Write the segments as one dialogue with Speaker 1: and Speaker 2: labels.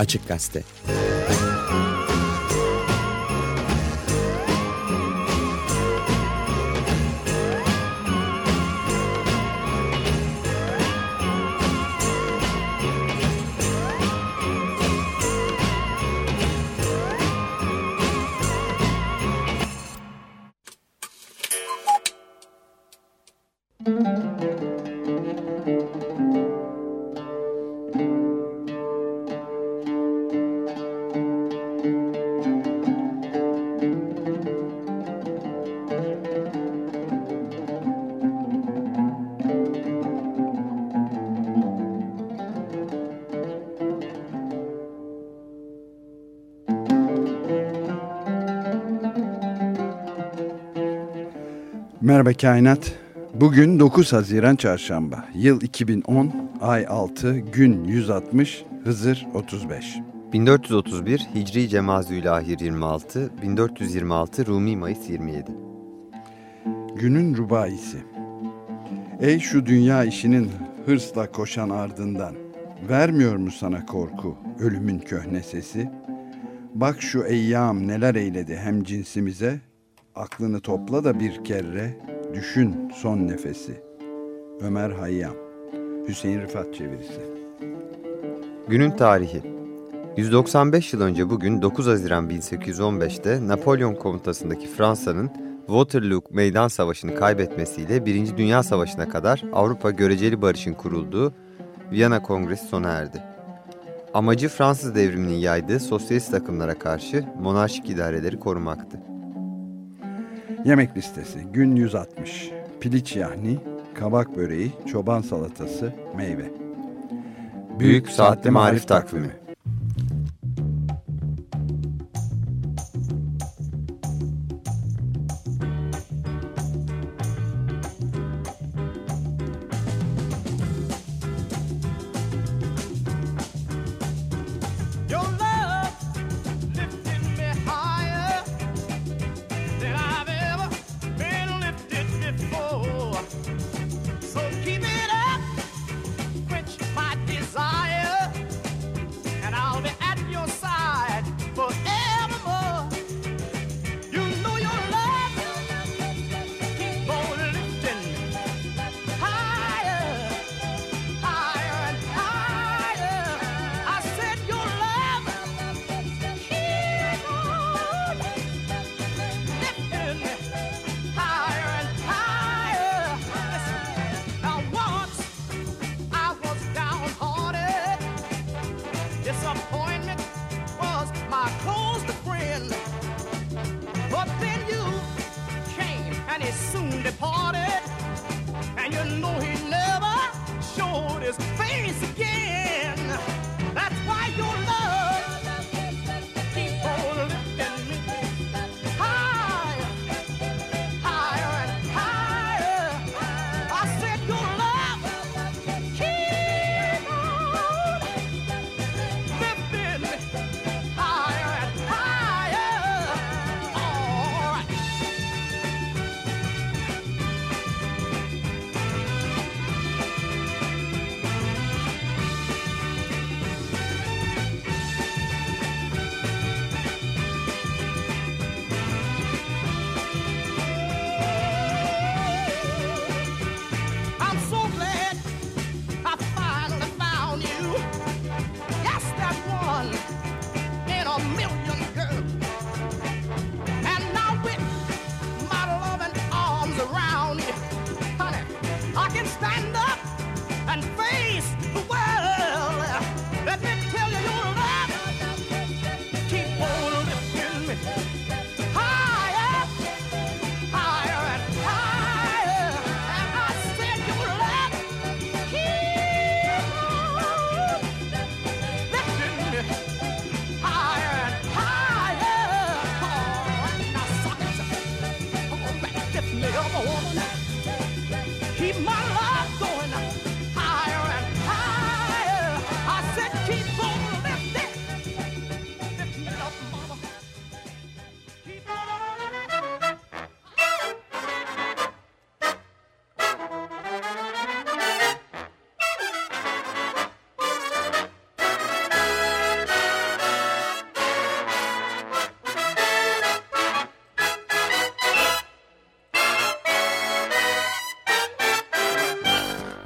Speaker 1: Açık Gazete
Speaker 2: Merhaba Kainat. Bugün 9 Haziran Çarşamba. Yıl 2010, ay 6, gün 160, Hızır 35.
Speaker 3: 1431 Hicri Cemazülahir 26, 1426 Rumi Mayıs 27.
Speaker 2: Günün rubaisi. Ey şu dünya işinin hırsla koşan ardından. Vermiyor mu sana korku ölümün köhne sesi? Bak şu eyyam neler eyledi hem cinsimize Aklını topla da bir kere düşün son nefesi. Ömer Hayyam Hüseyin Rıfat çevirisi
Speaker 3: Günün tarihi 195 yıl önce bugün 9 Haziran 1815'te Napolyon komutasındaki Fransa'nın Waterloo Meydan Savaşı'nı kaybetmesiyle 1. Dünya Savaşı'na kadar Avrupa göreceli barışın kurulduğu Viyana Kongresi sona erdi. Amacı Fransız devriminin yaydığı sosyalist akımlara karşı monarşik idareleri korumaktı.
Speaker 2: Yemek listesi gün 160. Piliç yahni, kabak böreği, çoban salatası, meyve.
Speaker 3: Büyük, Saatli Marif Takvimi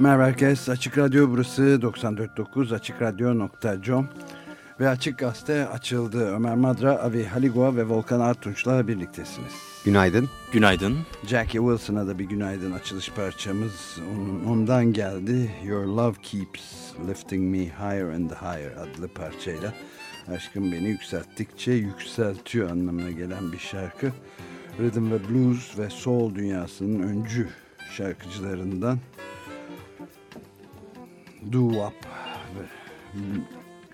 Speaker 2: Merhaba herkes. Açık Radyo burası 94.9 AçıkRadyo.com ve Açık Gazete açıldı. Ömer Madra, Avi Haligua ve Volkan Artunç'la birliktesiniz.
Speaker 4: Günaydın.
Speaker 5: Günaydın.
Speaker 2: Jackie Wilson'a da bir günaydın açılış parçamız onun, ondan geldi. Your Love Keeps Lifting Me Higher and Higher adlı parçayla. Aşkım beni yükselttikçe yükseltiyor anlamına gelen bir şarkı. Rhythm ve Blues ve Soul dünyasının öncü şarkıcılarından doo-wop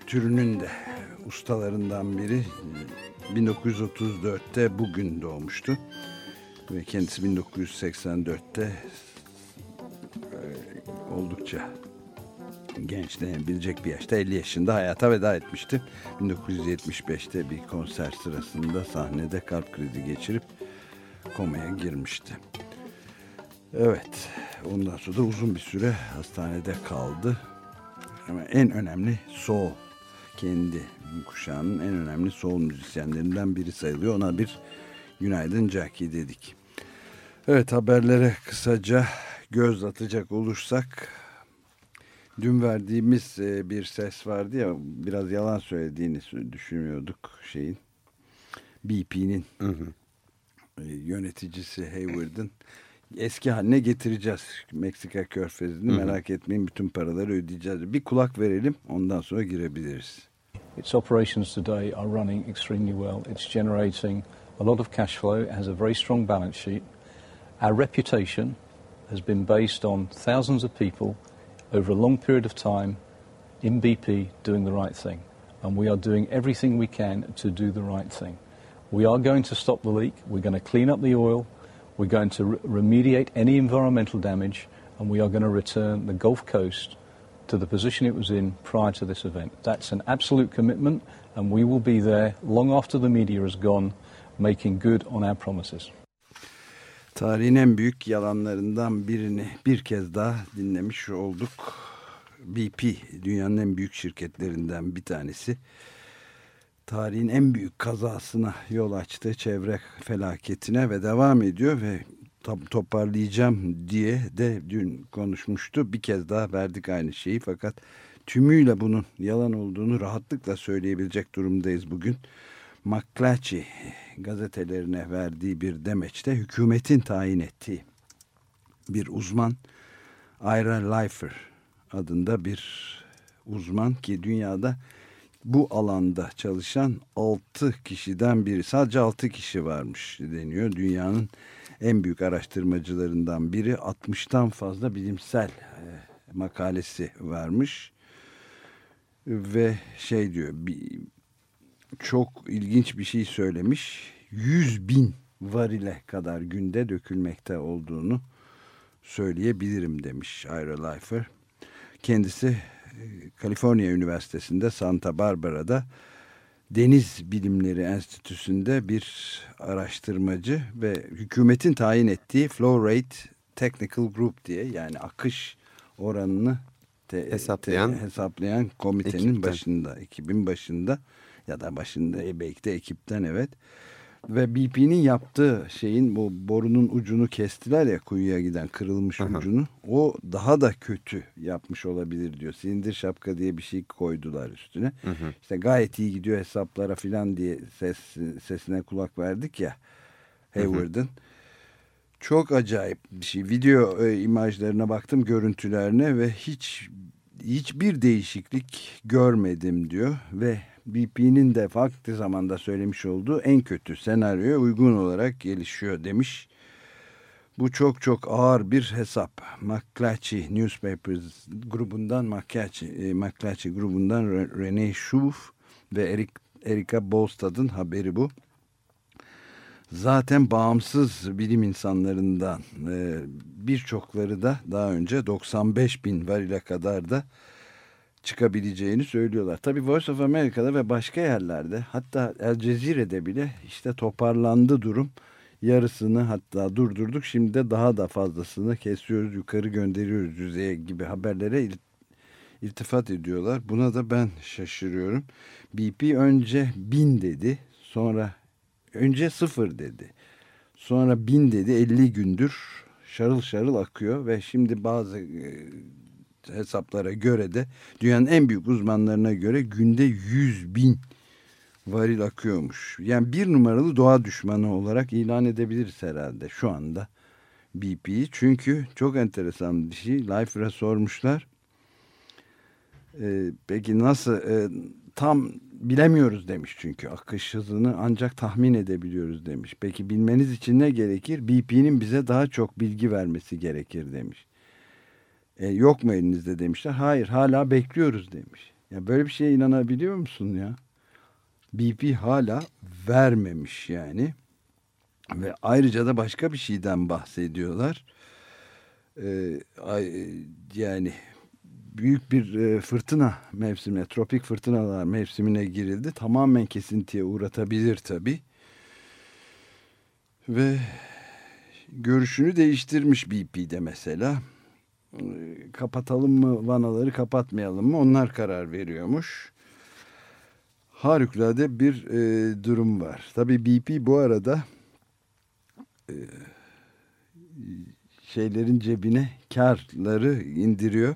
Speaker 2: türünün de ustalarından biri 1934'te bugün doğmuştu ve kendisi 1984'te oldukça genç denebilecek bir yaşta 50 yaşında hayata veda etmişti. 1975'te bir konser sırasında sahnede kalp krizi geçirip komaya girmişti. Evet, ondan sonra da uzun bir süre hastanede kaldı. Ama en önemli soul, kendi kuşağının en önemli soul müzisyenlerinden biri sayılıyor. Ona bir günaydın Jackie dedik. Evet, haberlere kısaca göz atacak olursak, dün verdiğimiz e, bir ses vardı ya, biraz yalan söylediğini düşünüyorduk şeyin, BP'nin e, yöneticisi Hayward'ın eski haline getireceğiz Meksika körfezini. Hı hı. Merak etmeyin bütün paraları ödeyeceğiz. Bir kulak verelim ondan sonra girebiliriz.
Speaker 6: Its operations today are running extremely well. It's generating a lot of cash flow. It has a very strong balance sheet. Our reputation has been based on thousands of people over a long period of time in BP doing the right thing. And we are doing everything we can to do the right thing. We are going to stop the leak. We're going to clean up the oil. We're going to re remediate any environmental damage and we are going to return the Gulf Coast to the position it was in prior to this event. That's an absolute commitment and we will be there long after the media has gone making good on our promises.
Speaker 2: Tarihin en büyük yalanlarından birini bir kez daha dinlemiş olduk. BP dünyanın en büyük şirketlerinden bir tanesi. Tarihin en büyük kazasına yol açtı, çevre felaketine ve devam ediyor ve toparlayacağım diye de dün konuşmuştu. Bir kez daha verdik aynı şeyi fakat tümüyle bunun yalan olduğunu rahatlıkla söyleyebilecek durumdayız bugün. McClatchy gazetelerine verdiği bir demeçte hükümetin tayin ettiği bir uzman Ira Leifer adında bir uzman ki dünyada bu alanda çalışan 6 kişiden biri. Sadece 6 kişi varmış deniyor. Dünyanın en büyük araştırmacılarından biri 60'tan fazla bilimsel e, makalesi varmış. Ve şey diyor bir, çok ilginç bir şey söylemiş. 100 bin varile kadar günde dökülmekte olduğunu söyleyebilirim demiş Ira Leifer. Kendisi Kaliforniya Üniversitesi'nde Santa Barbara'da Deniz Bilimleri Enstitüsü'nde bir araştırmacı ve hükümetin tayin ettiği Flow Rate Technical Group diye yani akış oranını te,
Speaker 4: hesaplayan,
Speaker 2: te, hesaplayan komitenin ekipten. başında, ekibin başında ya da başında e, belki de ekipten evet ve BP'nin yaptığı şeyin bu borunun ucunu kestiler ya kuyuya giden kırılmış Aha. ucunu. O daha da kötü yapmış olabilir diyor. Silindir şapka diye bir şey koydular üstüne. Hı hı. İşte gayet iyi gidiyor hesaplara filan diye ses, sesine kulak verdik ya Hayward'ın. Çok acayip bir şey. Video e, imajlarına baktım, görüntülerine ve hiç hiçbir değişiklik görmedim diyor ve BP'nin de vakti zamanda söylemiş olduğu en kötü senaryoya uygun olarak gelişiyor demiş. Bu çok çok ağır bir hesap. McClatchy Newspapers grubundan McClatchy, e, McClatchy grubundan Rene Schuf ve Eric, Erika Bolstad'ın haberi bu. Zaten bağımsız bilim insanlarından e, birçokları da daha önce 95 bin varile kadar da çıkabileceğini söylüyorlar. Tabii Voice of America'da ve başka yerlerde hatta El Cezire'de bile işte toparlandı durum. Yarısını hatta durdurduk. Şimdi de daha da fazlasını kesiyoruz, yukarı gönderiyoruz yüzeye gibi haberlere iltifat ediyorlar. Buna da ben şaşırıyorum. BP önce bin dedi. Sonra önce sıfır dedi. Sonra bin dedi 50 gündür şarıl şarıl akıyor ve şimdi bazı e, hesaplara göre de dünyanın en büyük uzmanlarına göre günde 100 bin varil akıyormuş. Yani bir numaralı doğa düşmanı olarak ilan edebiliriz herhalde şu anda BP'yi. Çünkü çok enteresan bir şey. Life'e sormuşlar. Ee, peki nasıl e, tam bilemiyoruz demiş çünkü akış hızını ancak tahmin edebiliyoruz demiş. Peki bilmeniz için ne gerekir? BP'nin bize daha çok bilgi vermesi gerekir demiş. E, yok mu elinizde demişler. Hayır hala bekliyoruz demiş. Ya böyle bir şeye inanabiliyor musun ya? BP hala vermemiş yani. Ve ayrıca da başka bir şeyden bahsediyorlar. Ee, yani büyük bir e, fırtına mevsimine, tropik fırtınalar mevsimine girildi. Tamamen kesintiye uğratabilir tabi. Ve görüşünü değiştirmiş BP'de mesela. Ee, kapatalım mı vanaları kapatmayalım mı onlar karar veriyormuş. Harikulade bir e, durum var. Tabi BP bu arada e, şeylerin cebine karları indiriyor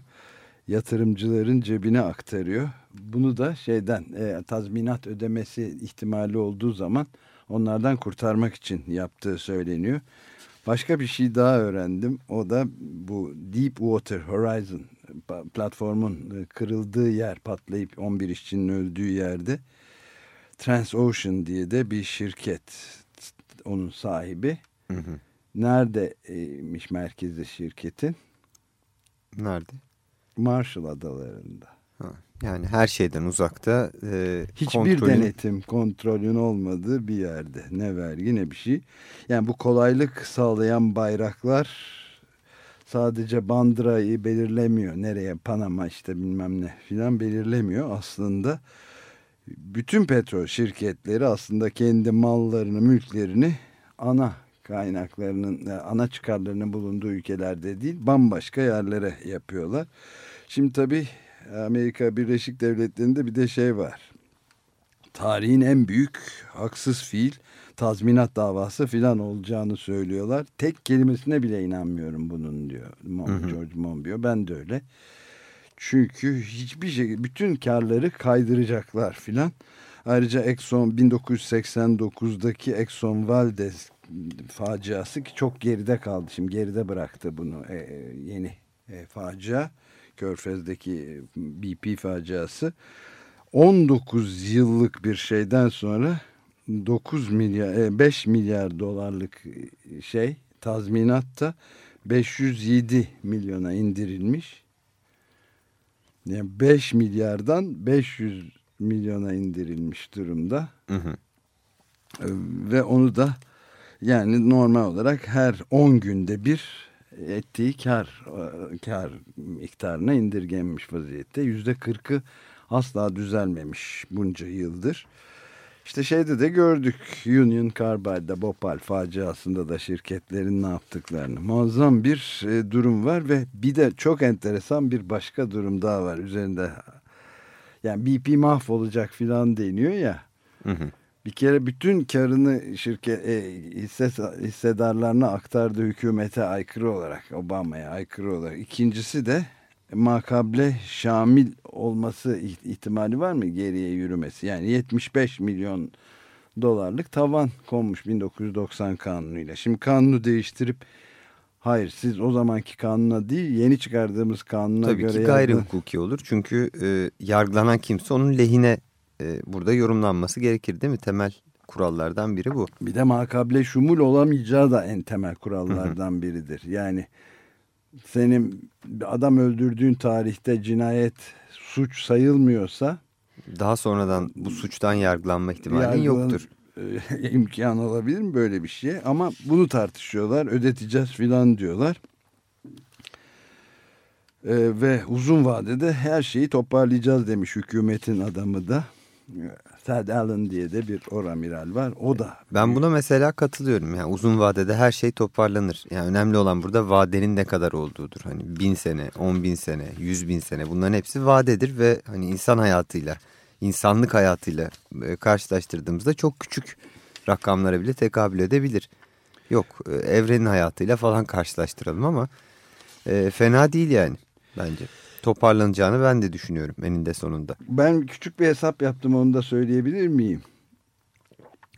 Speaker 2: yatırımcıların cebine aktarıyor. Bunu da şeyden e, tazminat ödemesi ihtimali olduğu zaman onlardan kurtarmak için yaptığı söyleniyor. Başka bir şey daha öğrendim. O da bu Deepwater Horizon platformun e, kırıldığı yer patlayıp 11 işçinin öldüğü yerde Transocean diye de bir şirket onun sahibi. Hı hı. Neredeymiş merkezi şirketin?
Speaker 4: Nerede?
Speaker 2: Marshall Adaları'nda.
Speaker 4: Yani her şeyden uzakta. E,
Speaker 2: Hiçbir kontrolün... denetim, kontrolün olmadığı bir yerde. Ne vergi ne bir şey. Yani bu kolaylık sağlayan bayraklar sadece bandırayı belirlemiyor. Nereye Panama işte bilmem ne filan belirlemiyor. Aslında bütün petrol şirketleri aslında kendi mallarını, mülklerini ana kaynaklarının, ana çıkarlarının bulunduğu ülkelerde değil bambaşka yerlere yapıyorlar. Şimdi tabii Amerika Birleşik Devletleri'nde bir de şey var. Tarihin en büyük haksız fiil tazminat davası filan olacağını söylüyorlar. Tek kelimesine bile inanmıyorum bunun diyor Mon, hı hı. George Monbiot. Ben de öyle. Çünkü hiçbir şey, bütün karları kaydıracaklar filan. Ayrıca Exxon 1989'daki Exxon Valdez faciası ki çok geride kaldı. Şimdi geride bıraktı bunu e, e yeni e, facia. Körfez'deki BP faciası 19 yıllık bir şeyden sonra 9 milyar 5 e, milyar dolarlık şey tazminatta 507 milyona indirilmiş. Yani 5 milyardan 500 milyona indirilmiş durumda. Hı hı. E, ve onu da yani normal olarak her 10 günde bir ettiği kar e, kar miktarına indirgenmiş vaziyette. Yüzde kırkı asla düzelmemiş bunca yıldır. İşte şeyde de gördük Union Carbide'da Bhopal faciasında da şirketlerin ne yaptıklarını. Muazzam bir e, durum var ve bir de çok enteresan bir başka durum daha var üzerinde. Yani BP mahvolacak filan deniyor ya. Hı hı bir kere bütün karını şirket e, hisse, hissedarlarına aktardı hükümete aykırı olarak Obama'ya aykırı olarak. İkincisi de makable şamil olması ihtimali var mı geriye yürümesi? Yani 75 milyon dolarlık tavan konmuş 1990 kanunuyla. Şimdi kanunu değiştirip hayır siz o zamanki kanuna değil yeni çıkardığımız kanuna
Speaker 4: Tabii
Speaker 2: göre...
Speaker 4: Tabii ki gayri hukuki olur çünkü e, yargılanan kimse onun lehine e, burada yorumlanması gerekir değil mi? Temel kurallardan biri bu.
Speaker 2: Bir de makable şumul olamayacağı da en temel kurallardan biridir. Yani senin adam öldürdüğün tarihte cinayet suç sayılmıyorsa
Speaker 4: daha sonradan bu suçtan yargılanma ihtimalin yoktur.
Speaker 2: E, imkan olabilir mi böyle bir şey? Ama bunu tartışıyorlar, ödeteceğiz filan diyorlar. Ee, ve uzun vadede her şeyi toparlayacağız demiş hükümetin adamı da. Thad Allen diye de bir oramiral var. O da.
Speaker 4: Ben buna mesela katılıyorum. Yani uzun vadede her şey toparlanır. Yani önemli olan burada vadenin ne kadar olduğudur. Hani bin sene, on bin sene, yüz bin sene bunların hepsi vadedir ve hani insan hayatıyla, insanlık hayatıyla e, karşılaştırdığımızda çok küçük rakamlara bile tekabül edebilir. Yok e, evrenin hayatıyla falan karşılaştıralım ama e, fena değil yani bence. Toparlanacağını ben de düşünüyorum eninde sonunda.
Speaker 2: Ben küçük bir hesap yaptım onu da söyleyebilir miyim?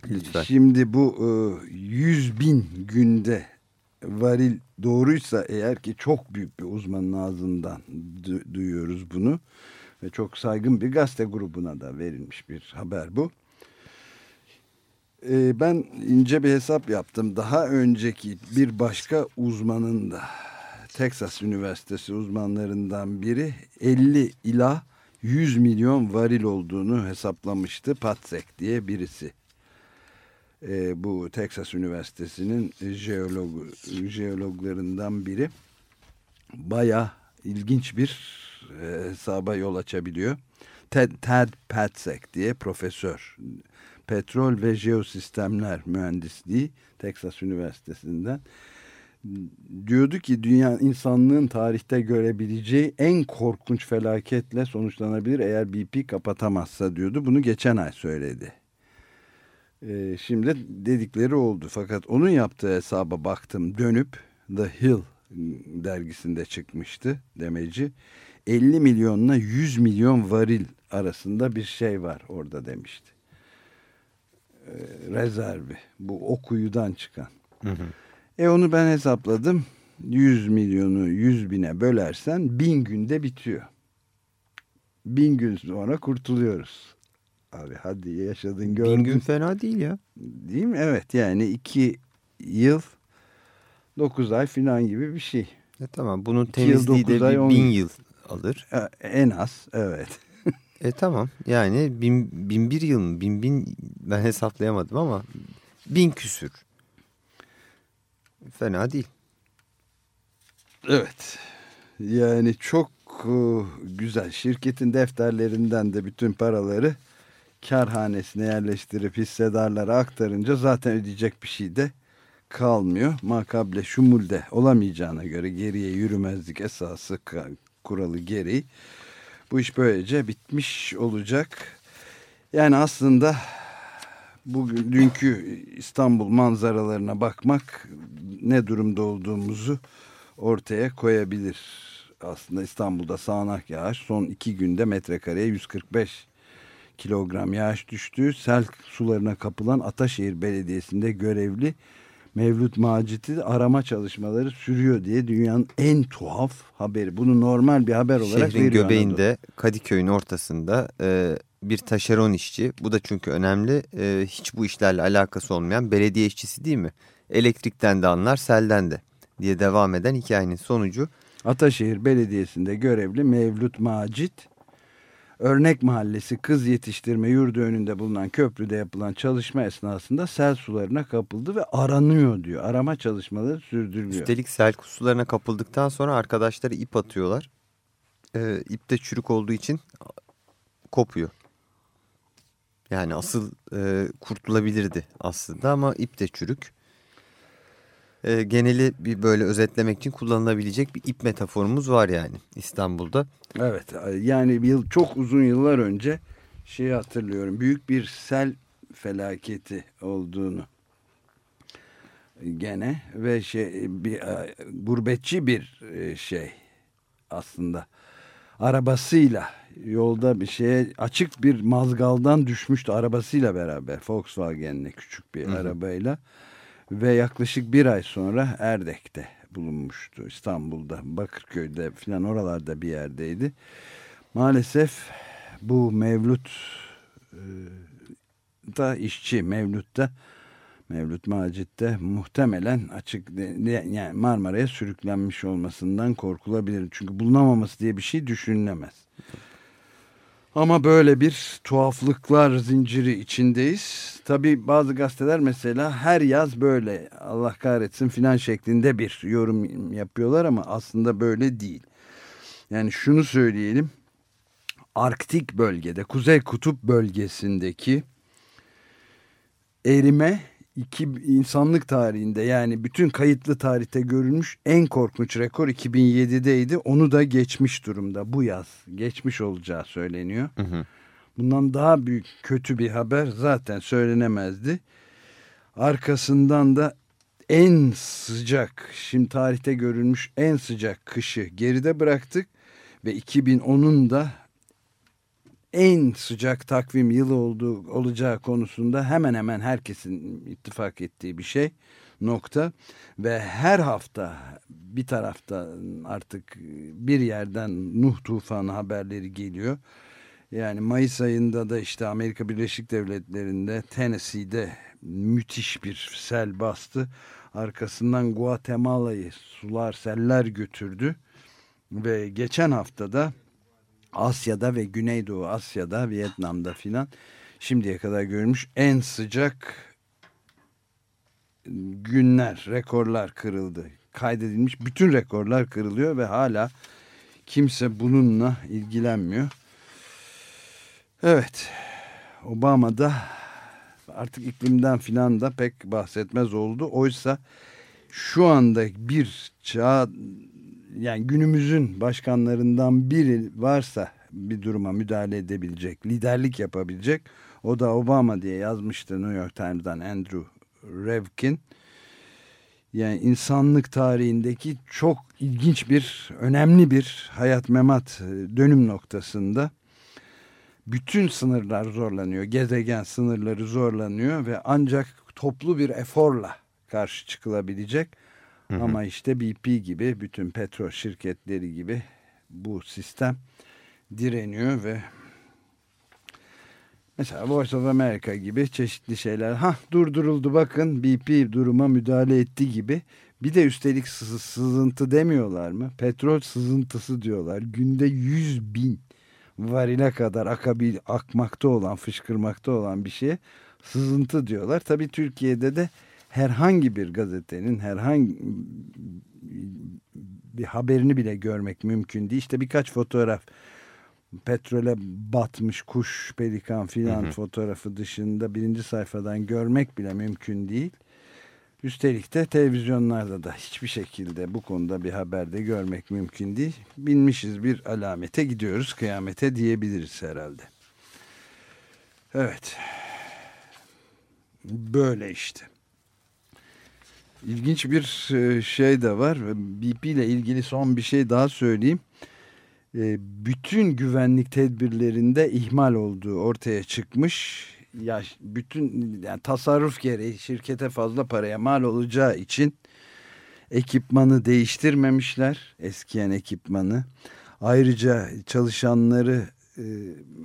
Speaker 4: Lütfen.
Speaker 2: Şimdi bu e, 100 bin günde varil doğruysa eğer ki çok büyük bir uzmanın ağzından du duyuyoruz bunu. Ve çok saygın bir gazete grubuna da verilmiş bir haber bu. E, ben ince bir hesap yaptım. Daha önceki bir başka uzmanın da Texas Üniversitesi uzmanlarından biri 50 ila 100 milyon varil olduğunu hesaplamıştı. Patsek diye birisi. E, bu Texas Üniversitesi'nin jeolog, jeologlarından biri. Baya ilginç bir e, hesaba yol açabiliyor. Ted, Ted Patsek diye profesör. Petrol ve Jeosistemler Mühendisliği Texas Üniversitesi'nden diyordu ki dünya insanlığın tarihte görebileceği en korkunç felaketle sonuçlanabilir eğer BP kapatamazsa diyordu. Bunu geçen ay söyledi. Ee, şimdi dedikleri oldu fakat onun yaptığı hesaba baktım dönüp The Hill dergisinde çıkmıştı demeci. 50 milyonla 100 milyon varil arasında bir şey var orada demişti. Ee, rezervi bu o kuyudan çıkan. Hı hı. E onu ben hesapladım. 100 milyonu 100 bine bölersen bin günde bitiyor. Bin gün sonra kurtuluyoruz. Abi hadi yaşadın gördün.
Speaker 4: Bin gün fena değil ya.
Speaker 2: Değil mi? Evet yani iki yıl dokuz ay falan gibi bir şey.
Speaker 4: E tamam bunun temizliği de bir ay, bin yıl alır.
Speaker 2: E, en az evet.
Speaker 4: e tamam yani bin, bin bir yıl mı bin bin ben hesaplayamadım ama bin küsür. Fena değil.
Speaker 2: Evet. Yani çok e, güzel. Şirketin defterlerinden de bütün paraları karhanesine yerleştirip hissedarlara aktarınca zaten ödeyecek bir şey de kalmıyor. Makable şumulde olamayacağına göre geriye yürümezlik esası kuralı gereği bu iş böylece bitmiş olacak. Yani aslında bugün dünkü İstanbul manzaralarına bakmak ne durumda olduğumuzu ortaya koyabilir. Aslında İstanbul'da sağanak yağış son iki günde metrekareye 145 kilogram yağış düştü. Sel sularına kapılan Ataşehir Belediyesi'nde görevli Mevlüt Macit'i arama çalışmaları sürüyor diye dünyanın en tuhaf haberi. Bunu normal bir haber olarak
Speaker 4: Şehrin veriyor. Şehrin göbeğinde Anadolu. Kadıköy'ün ortasında e, bir taşeron işçi. Bu da çünkü önemli. E, hiç bu işlerle alakası olmayan belediye işçisi değil mi? Elektrikten de anlar, selden de diye devam eden hikayenin sonucu.
Speaker 2: Ataşehir Belediyesi'nde görevli Mevlüt Macit, Örnek Mahallesi Kız Yetiştirme Yurdu önünde bulunan köprüde yapılan çalışma esnasında sel sularına kapıldı ve aranıyor diyor. Arama çalışmaları sürdürülüyor.
Speaker 4: Üstelik sel sularına kapıldıktan sonra arkadaşları ip atıyorlar. Ee, ip de çürük olduğu için kopuyor. Yani asıl e, kurtulabilirdi aslında ama ip de çürük. E, geneli bir böyle özetlemek için kullanılabilecek bir ip metaforumuz var yani İstanbul'da.
Speaker 2: Evet yani bir yıl çok uzun yıllar önce şeyi hatırlıyorum büyük bir sel felaketi olduğunu gene ve şey bir e, gurbetçi bir e, şey aslında arabasıyla yolda bir şeye açık bir mazgaldan düşmüştü arabasıyla beraber Volkswagen'le küçük bir Hı -hı. arabayla ve yaklaşık bir ay sonra Erdek'te bulunmuştu İstanbul'da Bakırköy'de filan oralarda bir yerdeydi maalesef bu Mevlut e, da işçi Mevlut da Mevlüt Macit'te muhtemelen açık yani Marmara'ya sürüklenmiş olmasından korkulabilir. Çünkü bulunamaması diye bir şey düşünülemez. Ama böyle bir tuhaflıklar zinciri içindeyiz. Tabi bazı gazeteler mesela her yaz böyle Allah kahretsin filan şeklinde bir yorum yapıyorlar ama aslında böyle değil. Yani şunu söyleyelim. Arktik bölgede, Kuzey Kutup bölgesindeki erime iki, insanlık tarihinde yani bütün kayıtlı tarihte görülmüş en korkunç rekor 2007'deydi. Onu da geçmiş durumda bu yaz. Geçmiş olacağı söyleniyor. Hı hı. Bundan daha büyük kötü bir haber zaten söylenemezdi. Arkasından da en sıcak, şimdi tarihte görülmüş en sıcak kışı geride bıraktık ve 2010'un da en sıcak takvim yılı olduğu olacağı konusunda hemen hemen herkesin ittifak ettiği bir şey nokta ve her hafta bir tarafta artık bir yerden Nuh tufanı haberleri geliyor. Yani Mayıs ayında da işte Amerika Birleşik Devletleri'nde Tennessee'de müthiş bir sel bastı. Arkasından Guatemala'yı sular seller götürdü. Ve geçen haftada Asya'da ve Güneydoğu Asya'da, Vietnam'da filan şimdiye kadar görmüş en sıcak günler, rekorlar kırıldı. Kaydedilmiş bütün rekorlar kırılıyor ve hala kimse bununla ilgilenmiyor. Evet, Obama da artık iklimden filan da pek bahsetmez oldu. Oysa şu anda bir çağ yani günümüzün başkanlarından biri varsa bir duruma müdahale edebilecek, liderlik yapabilecek o da Obama diye yazmıştı New York Times'dan Andrew Revkin. Yani insanlık tarihindeki çok ilginç bir, önemli bir hayat memat dönüm noktasında bütün sınırlar zorlanıyor. Gezegen sınırları zorlanıyor ve ancak toplu bir eforla karşı çıkılabilecek. Hı. Ama işte BP gibi bütün petrol şirketleri gibi bu sistem direniyor ve mesela Voice of America gibi çeşitli şeyler ha durduruldu bakın BP duruma müdahale etti gibi bir de üstelik sızıntı demiyorlar mı? Petrol sızıntısı diyorlar. Günde 100 bin varile kadar akabil, akmakta olan, fışkırmakta olan bir şeye sızıntı diyorlar. Tabii Türkiye'de de herhangi bir gazetenin herhangi bir haberini bile görmek mümkün değil. İşte birkaç fotoğraf petrole batmış kuş, pelikan filan fotoğrafı dışında birinci sayfadan görmek bile mümkün değil. Üstelik de televizyonlarda da hiçbir şekilde bu konuda bir haberde görmek mümkün değil. Binmişiz bir alamete gidiyoruz kıyamete diyebiliriz herhalde. Evet. Böyle işte. İlginç bir e, şey de var. BP ile ilgili son bir şey daha söyleyeyim. E, bütün güvenlik tedbirlerinde ihmal olduğu ortaya çıkmış ya bütün yani tasarruf gereği şirkete fazla paraya mal olacağı için ekipmanı değiştirmemişler. Eskiyen ekipmanı. Ayrıca çalışanları e,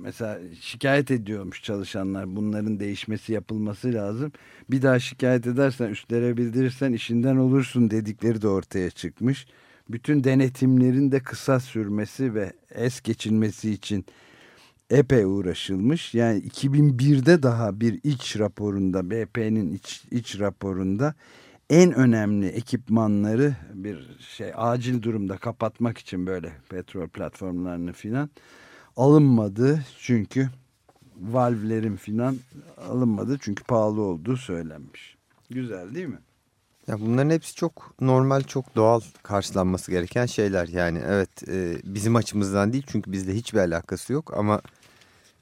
Speaker 2: mesela şikayet ediyormuş çalışanlar bunların değişmesi yapılması lazım. Bir daha şikayet edersen üstlere bildirirsen işinden olursun dedikleri de ortaya çıkmış. Bütün denetimlerin de kısa sürmesi ve es geçilmesi için epey uğraşılmış. Yani 2001'de daha bir iç raporunda BP'nin iç, iç raporunda en önemli ekipmanları bir şey acil durumda kapatmak için böyle petrol platformlarını filan alınmadı çünkü valvlerin filan alınmadı çünkü pahalı olduğu söylenmiş. Güzel değil mi?
Speaker 4: Ya bunların hepsi çok normal, çok doğal karşılanması gereken şeyler. Yani evet e, bizim açımızdan değil çünkü bizde hiçbir alakası yok ama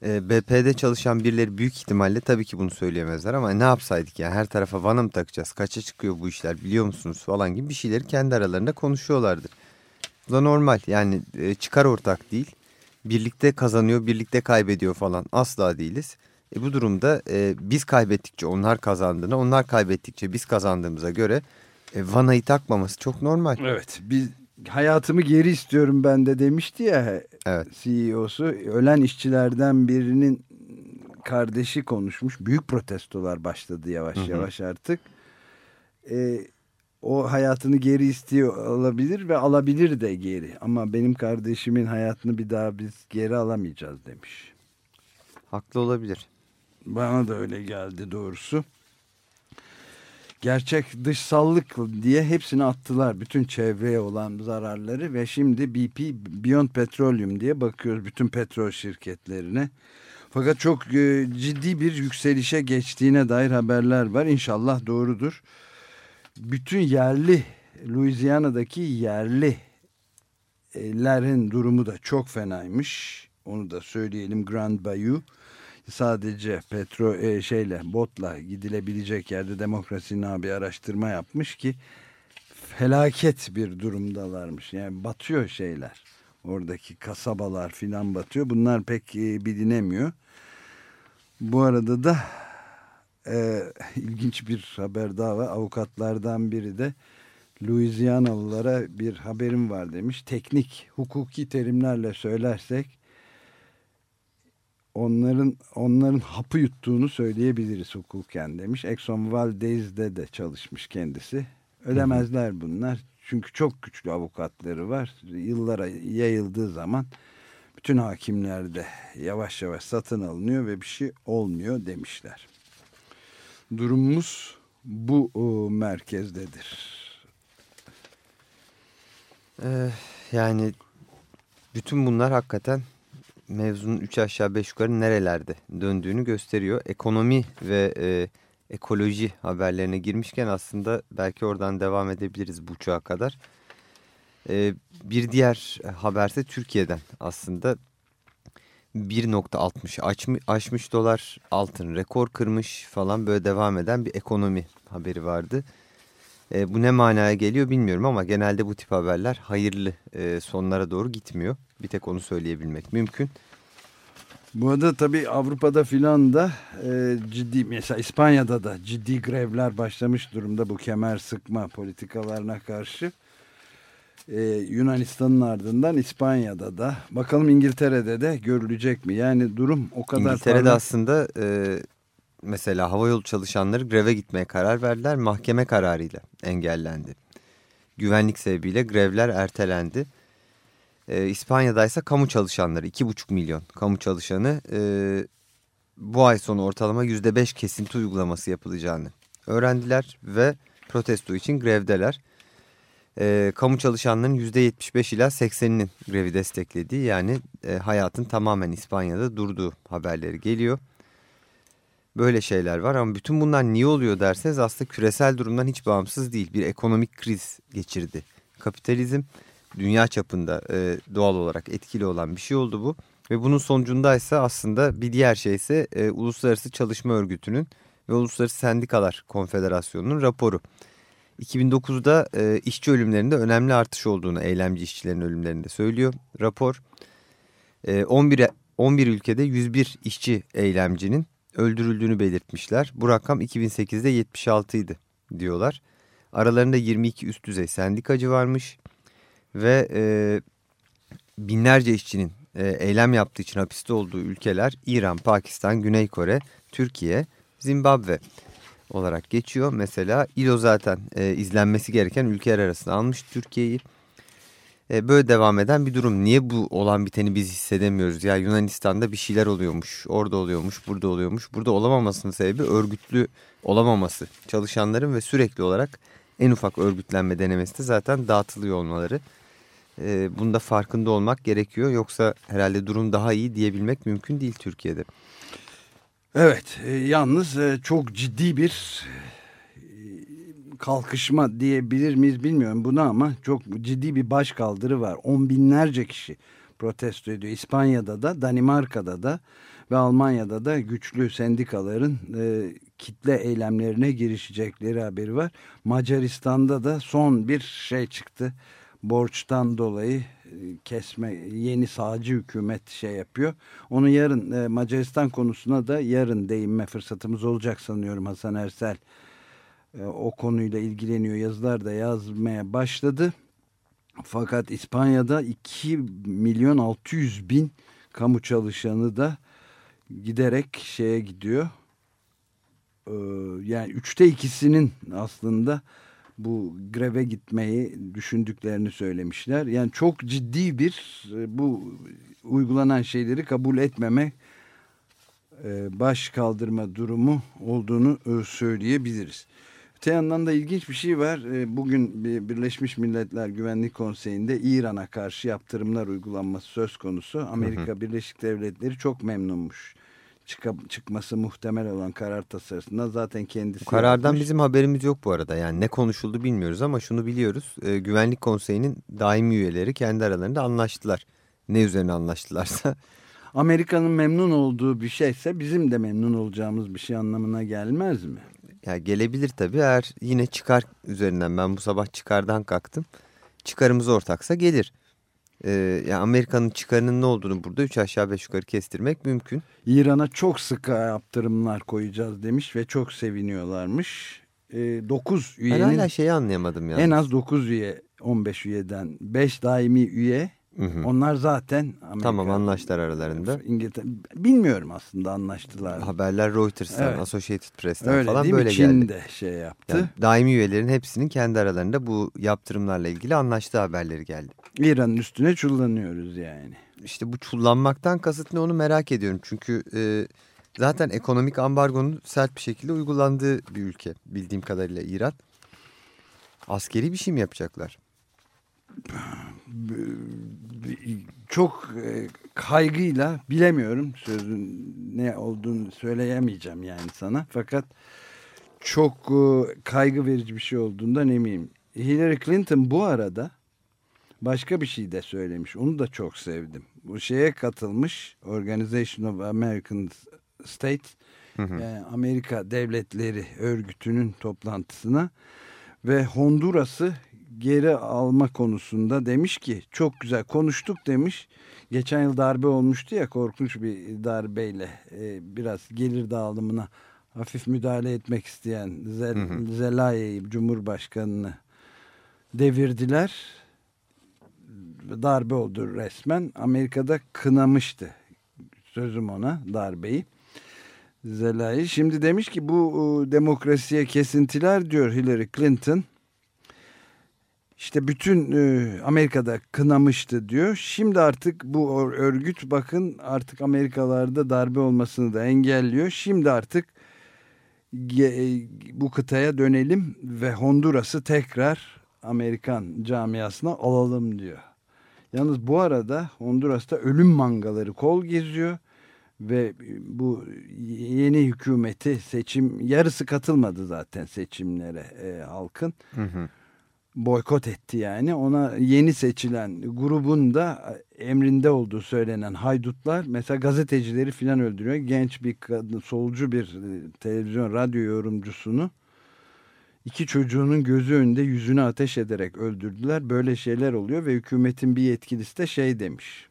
Speaker 4: e, BP'de çalışan birileri büyük ihtimalle tabii ki bunu söyleyemezler ama ne yapsaydık yani her tarafa vana mı takacağız, kaça çıkıyor bu işler biliyor musunuz falan gibi bir şeyleri kendi aralarında konuşuyorlardır. Bu da normal yani e, çıkar ortak değil, birlikte kazanıyor, birlikte kaybediyor falan asla değiliz. E, bu durumda e, biz kaybettikçe onlar kazandığını, onlar kaybettikçe biz kazandığımıza göre e, vanayı takmaması çok normal.
Speaker 2: Evet, biz hayatımı geri istiyorum ben de demişti ya evet. CEO'su. Ölen işçilerden birinin kardeşi konuşmuş. Büyük protestolar başladı yavaş hı hı. yavaş artık. E, o hayatını geri istiyor olabilir ve alabilir de geri. Ama benim kardeşimin hayatını bir daha biz geri alamayacağız demiş.
Speaker 4: Haklı olabilir.
Speaker 2: Bana da öyle geldi doğrusu. Gerçek dışsallık diye hepsini attılar. Bütün çevreye olan zararları ve şimdi BP Beyond Petroleum diye bakıyoruz bütün petrol şirketlerine. Fakat çok e, ciddi bir yükselişe geçtiğine dair haberler var. İnşallah doğrudur. Bütün yerli Louisiana'daki yerlilerin durumu da çok fenaymış. Onu da söyleyelim Grand Bayou sadece petro e, şeyle botla gidilebilecek yerde demokrasinin bir araştırma yapmış ki felaket bir durumdalarmış. Yani batıyor şeyler. Oradaki kasabalar filan batıyor. Bunlar pek e, bilinemiyor. Bu arada da e, ilginç bir haber daha var. Avukatlardan biri de Louisianalılara bir haberim var demiş. Teknik, hukuki terimlerle söylersek onların onların hapı yuttuğunu söyleyebiliriz hukuken demiş. Exxon Valdez'de de çalışmış kendisi. Ölemezler bunlar. Çünkü çok güçlü avukatları var. Yıllara yayıldığı zaman bütün hakimlerde yavaş yavaş satın alınıyor ve bir şey olmuyor demişler. Durumumuz bu o, merkezdedir.
Speaker 4: Ee, yani bütün bunlar hakikaten mevzunun 3 aşağı 5 yukarı nerelerde döndüğünü gösteriyor. Ekonomi ve e, ekoloji haberlerine girmişken aslında belki oradan devam edebiliriz bu çağa kadar. Ee, bir diğer haberse Türkiye'den aslında 1.60 aşmış, aşmış dolar altın rekor kırmış falan böyle devam eden bir ekonomi haberi vardı. E, bu ne manaya geliyor bilmiyorum ama genelde bu tip haberler hayırlı e, sonlara doğru gitmiyor. Bir tek onu söyleyebilmek mümkün.
Speaker 2: Bu arada tabii Avrupa'da filan da e, ciddi mesela İspanya'da da ciddi grevler başlamış durumda bu kemer sıkma politikalarına karşı. E, Yunanistan'ın ardından İspanya'da da bakalım İngiltere'de de görülecek mi? Yani durum o kadar...
Speaker 4: İngiltere'de parlak... aslında e, mesela havayolu çalışanları greve gitmeye karar verdiler. Mahkeme kararıyla engellendi. Güvenlik sebebiyle grevler ertelendi. E, İspanya'da ise kamu çalışanları 2,5 milyon kamu çalışanı e, bu ay sonu ortalama %5 kesinti uygulaması yapılacağını öğrendiler ve protesto için grevdeler. E, kamu çalışanların %75 ila 80'inin grevi desteklediği yani e, hayatın tamamen İspanya'da durduğu haberleri geliyor. Böyle şeyler var ama bütün bunlar niye oluyor derseniz aslında küresel durumdan hiç bağımsız değil. Bir ekonomik kriz geçirdi. Kapitalizm dünya çapında e, doğal olarak etkili olan bir şey oldu bu. Ve bunun sonucundaysa aslında bir diğer şey ise e, Uluslararası Çalışma Örgütü'nün ve Uluslararası Sendikalar Konfederasyonu'nun raporu. 2009'da e, işçi ölümlerinde önemli artış olduğunu eylemci işçilerin ölümlerinde söylüyor rapor. E, 11, 11 ülkede 101 işçi eylemcinin öldürüldüğünü belirtmişler. Bu rakam 2008'de 76 idi diyorlar. Aralarında 22 üst düzey sendikacı varmış ve e, binlerce işçinin e, eylem yaptığı için hapiste olduğu ülkeler İran, Pakistan, Güney Kore, Türkiye, Zimbabwe olarak geçiyor. Mesela İLO zaten e, izlenmesi gereken ülkeler arasında almış Türkiye'yi. E, böyle devam eden bir durum. Niye bu olan biteni biz hissedemiyoruz? Ya Yunanistan'da bir şeyler oluyormuş, orada oluyormuş, burada oluyormuş. Burada olamamasının sebebi örgütlü olamaması. Çalışanların ve sürekli olarak en ufak örgütlenme denemesi de zaten dağıtılıyor olmaları. E, bunda farkında olmak gerekiyor. Yoksa herhalde durum daha iyi diyebilmek mümkün değil Türkiye'de.
Speaker 2: Evet, e, yalnız e, çok ciddi bir kalkışma diyebilir miyiz bilmiyorum bunu ama çok ciddi bir baş kaldırı var. On binlerce kişi protesto ediyor. İspanya'da da, Danimarka'da da ve Almanya'da da güçlü sendikaların e, kitle eylemlerine girişecekleri haberi var. Macaristan'da da son bir şey çıktı. Borçtan dolayı e, kesme yeni sağcı hükümet şey yapıyor. Onu yarın e, Macaristan konusuna da yarın değinme fırsatımız olacak sanıyorum Hasan Ersel e, o konuyla ilgileniyor. Yazılar da yazmaya başladı. Fakat İspanya'da 2 milyon 600 bin kamu çalışanı da giderek şeye gidiyor. Ee, yani üçte ikisinin aslında bu greve gitmeyi düşündüklerini söylemişler. Yani çok ciddi bir e, bu uygulanan şeyleri kabul etmeme e, baş kaldırma durumu olduğunu söyleyebiliriz. Öte yandan da ilginç bir şey var. Bugün Birleşmiş Milletler Güvenlik Konseyi'nde İran'a karşı yaptırımlar uygulanması söz konusu. Amerika Birleşik Devletleri çok memnunmuş. Çık çıkması muhtemel olan karar tasarısında zaten kendisi...
Speaker 4: Bu karardan yapmış. bizim haberimiz yok bu arada. Yani ne konuşuldu bilmiyoruz ama şunu biliyoruz. Ee, Güvenlik Konseyi'nin daimi üyeleri kendi aralarında anlaştılar. Ne üzerine anlaştılarsa.
Speaker 2: Amerika'nın memnun olduğu bir şeyse bizim de memnun olacağımız bir şey anlamına gelmez mi?
Speaker 4: Ya gelebilir tabii eğer yine çıkar üzerinden ben bu sabah çıkardan kalktım. Çıkarımız ortaksa gelir. Ee, yani Amerika'nın çıkarının ne olduğunu burada üç aşağı beş yukarı kestirmek mümkün.
Speaker 2: İran'a çok sıkı yaptırımlar koyacağız demiş ve çok seviniyorlarmış. E, 9 üyenin
Speaker 4: Ben hala şeyi anlayamadım yani.
Speaker 2: en az 9 üye 15 üyeden 5 daimi üye
Speaker 4: Hı hı.
Speaker 2: onlar zaten Amerika,
Speaker 4: Tamam anlaştılar aralarında.
Speaker 2: İngiltere bilmiyorum aslında anlaştılar.
Speaker 4: Haberler Reuters'tan,
Speaker 2: Evet.
Speaker 4: Associated Press'ten
Speaker 2: Öyle
Speaker 4: falan böyle
Speaker 2: Çin
Speaker 4: geldi.
Speaker 2: de şey yaptı.
Speaker 4: Yani daimi üyelerin hepsinin kendi aralarında bu yaptırımlarla ilgili anlaştığı haberleri geldi.
Speaker 2: İran'ın üstüne çullanıyoruz yani.
Speaker 4: İşte bu çullanmaktan kasıt ne onu merak ediyorum. Çünkü e, zaten ekonomik ambargonun sert bir şekilde uygulandığı bir ülke bildiğim kadarıyla İran. Askeri bir şey mi yapacaklar?
Speaker 2: Çok e, kaygıyla bilemiyorum sözün ne olduğunu söyleyemeyeceğim yani sana. Fakat çok e, kaygı verici bir şey olduğundan eminim. Hillary Clinton bu arada başka bir şey de söylemiş. Onu da çok sevdim. Bu şeye katılmış Organization of American States yani Amerika Devletleri Örgütü'nün toplantısına ve Honduras'ı geri alma konusunda demiş ki çok güzel konuştuk demiş. Geçen yıl darbe olmuştu ya korkunç bir darbeyle e, biraz gelir dağılımına hafif müdahale etmek isteyen Zel Cumhurbaşkanını devirdiler. Darbe oldu resmen. Amerika'da kınamıştı sözüm ona darbeyi. Zelay. Şimdi demiş ki bu e, demokrasiye kesintiler diyor Hillary Clinton. İşte bütün e, Amerika'da kınamıştı diyor. Şimdi artık bu örgüt bakın artık Amerikalarda darbe olmasını da engelliyor. Şimdi artık e, bu kıtaya dönelim ve Honduras'ı tekrar Amerikan camiasına alalım diyor. Yalnız bu arada Honduras'ta ölüm mangaları kol geziyor ve bu yeni hükümeti seçim yarısı katılmadı zaten seçimlere e, halkın.
Speaker 4: Hı hı.
Speaker 2: boykot etti yani. Ona yeni seçilen grubun da emrinde olduğu söylenen haydutlar mesela gazetecileri filan öldürüyor. Genç bir kadın solcu bir e, televizyon radyo yorumcusunu iki çocuğunun gözü önünde yüzünü ateş ederek öldürdüler. Böyle şeyler oluyor ve hükümetin bir yetkilisi de şey demiş.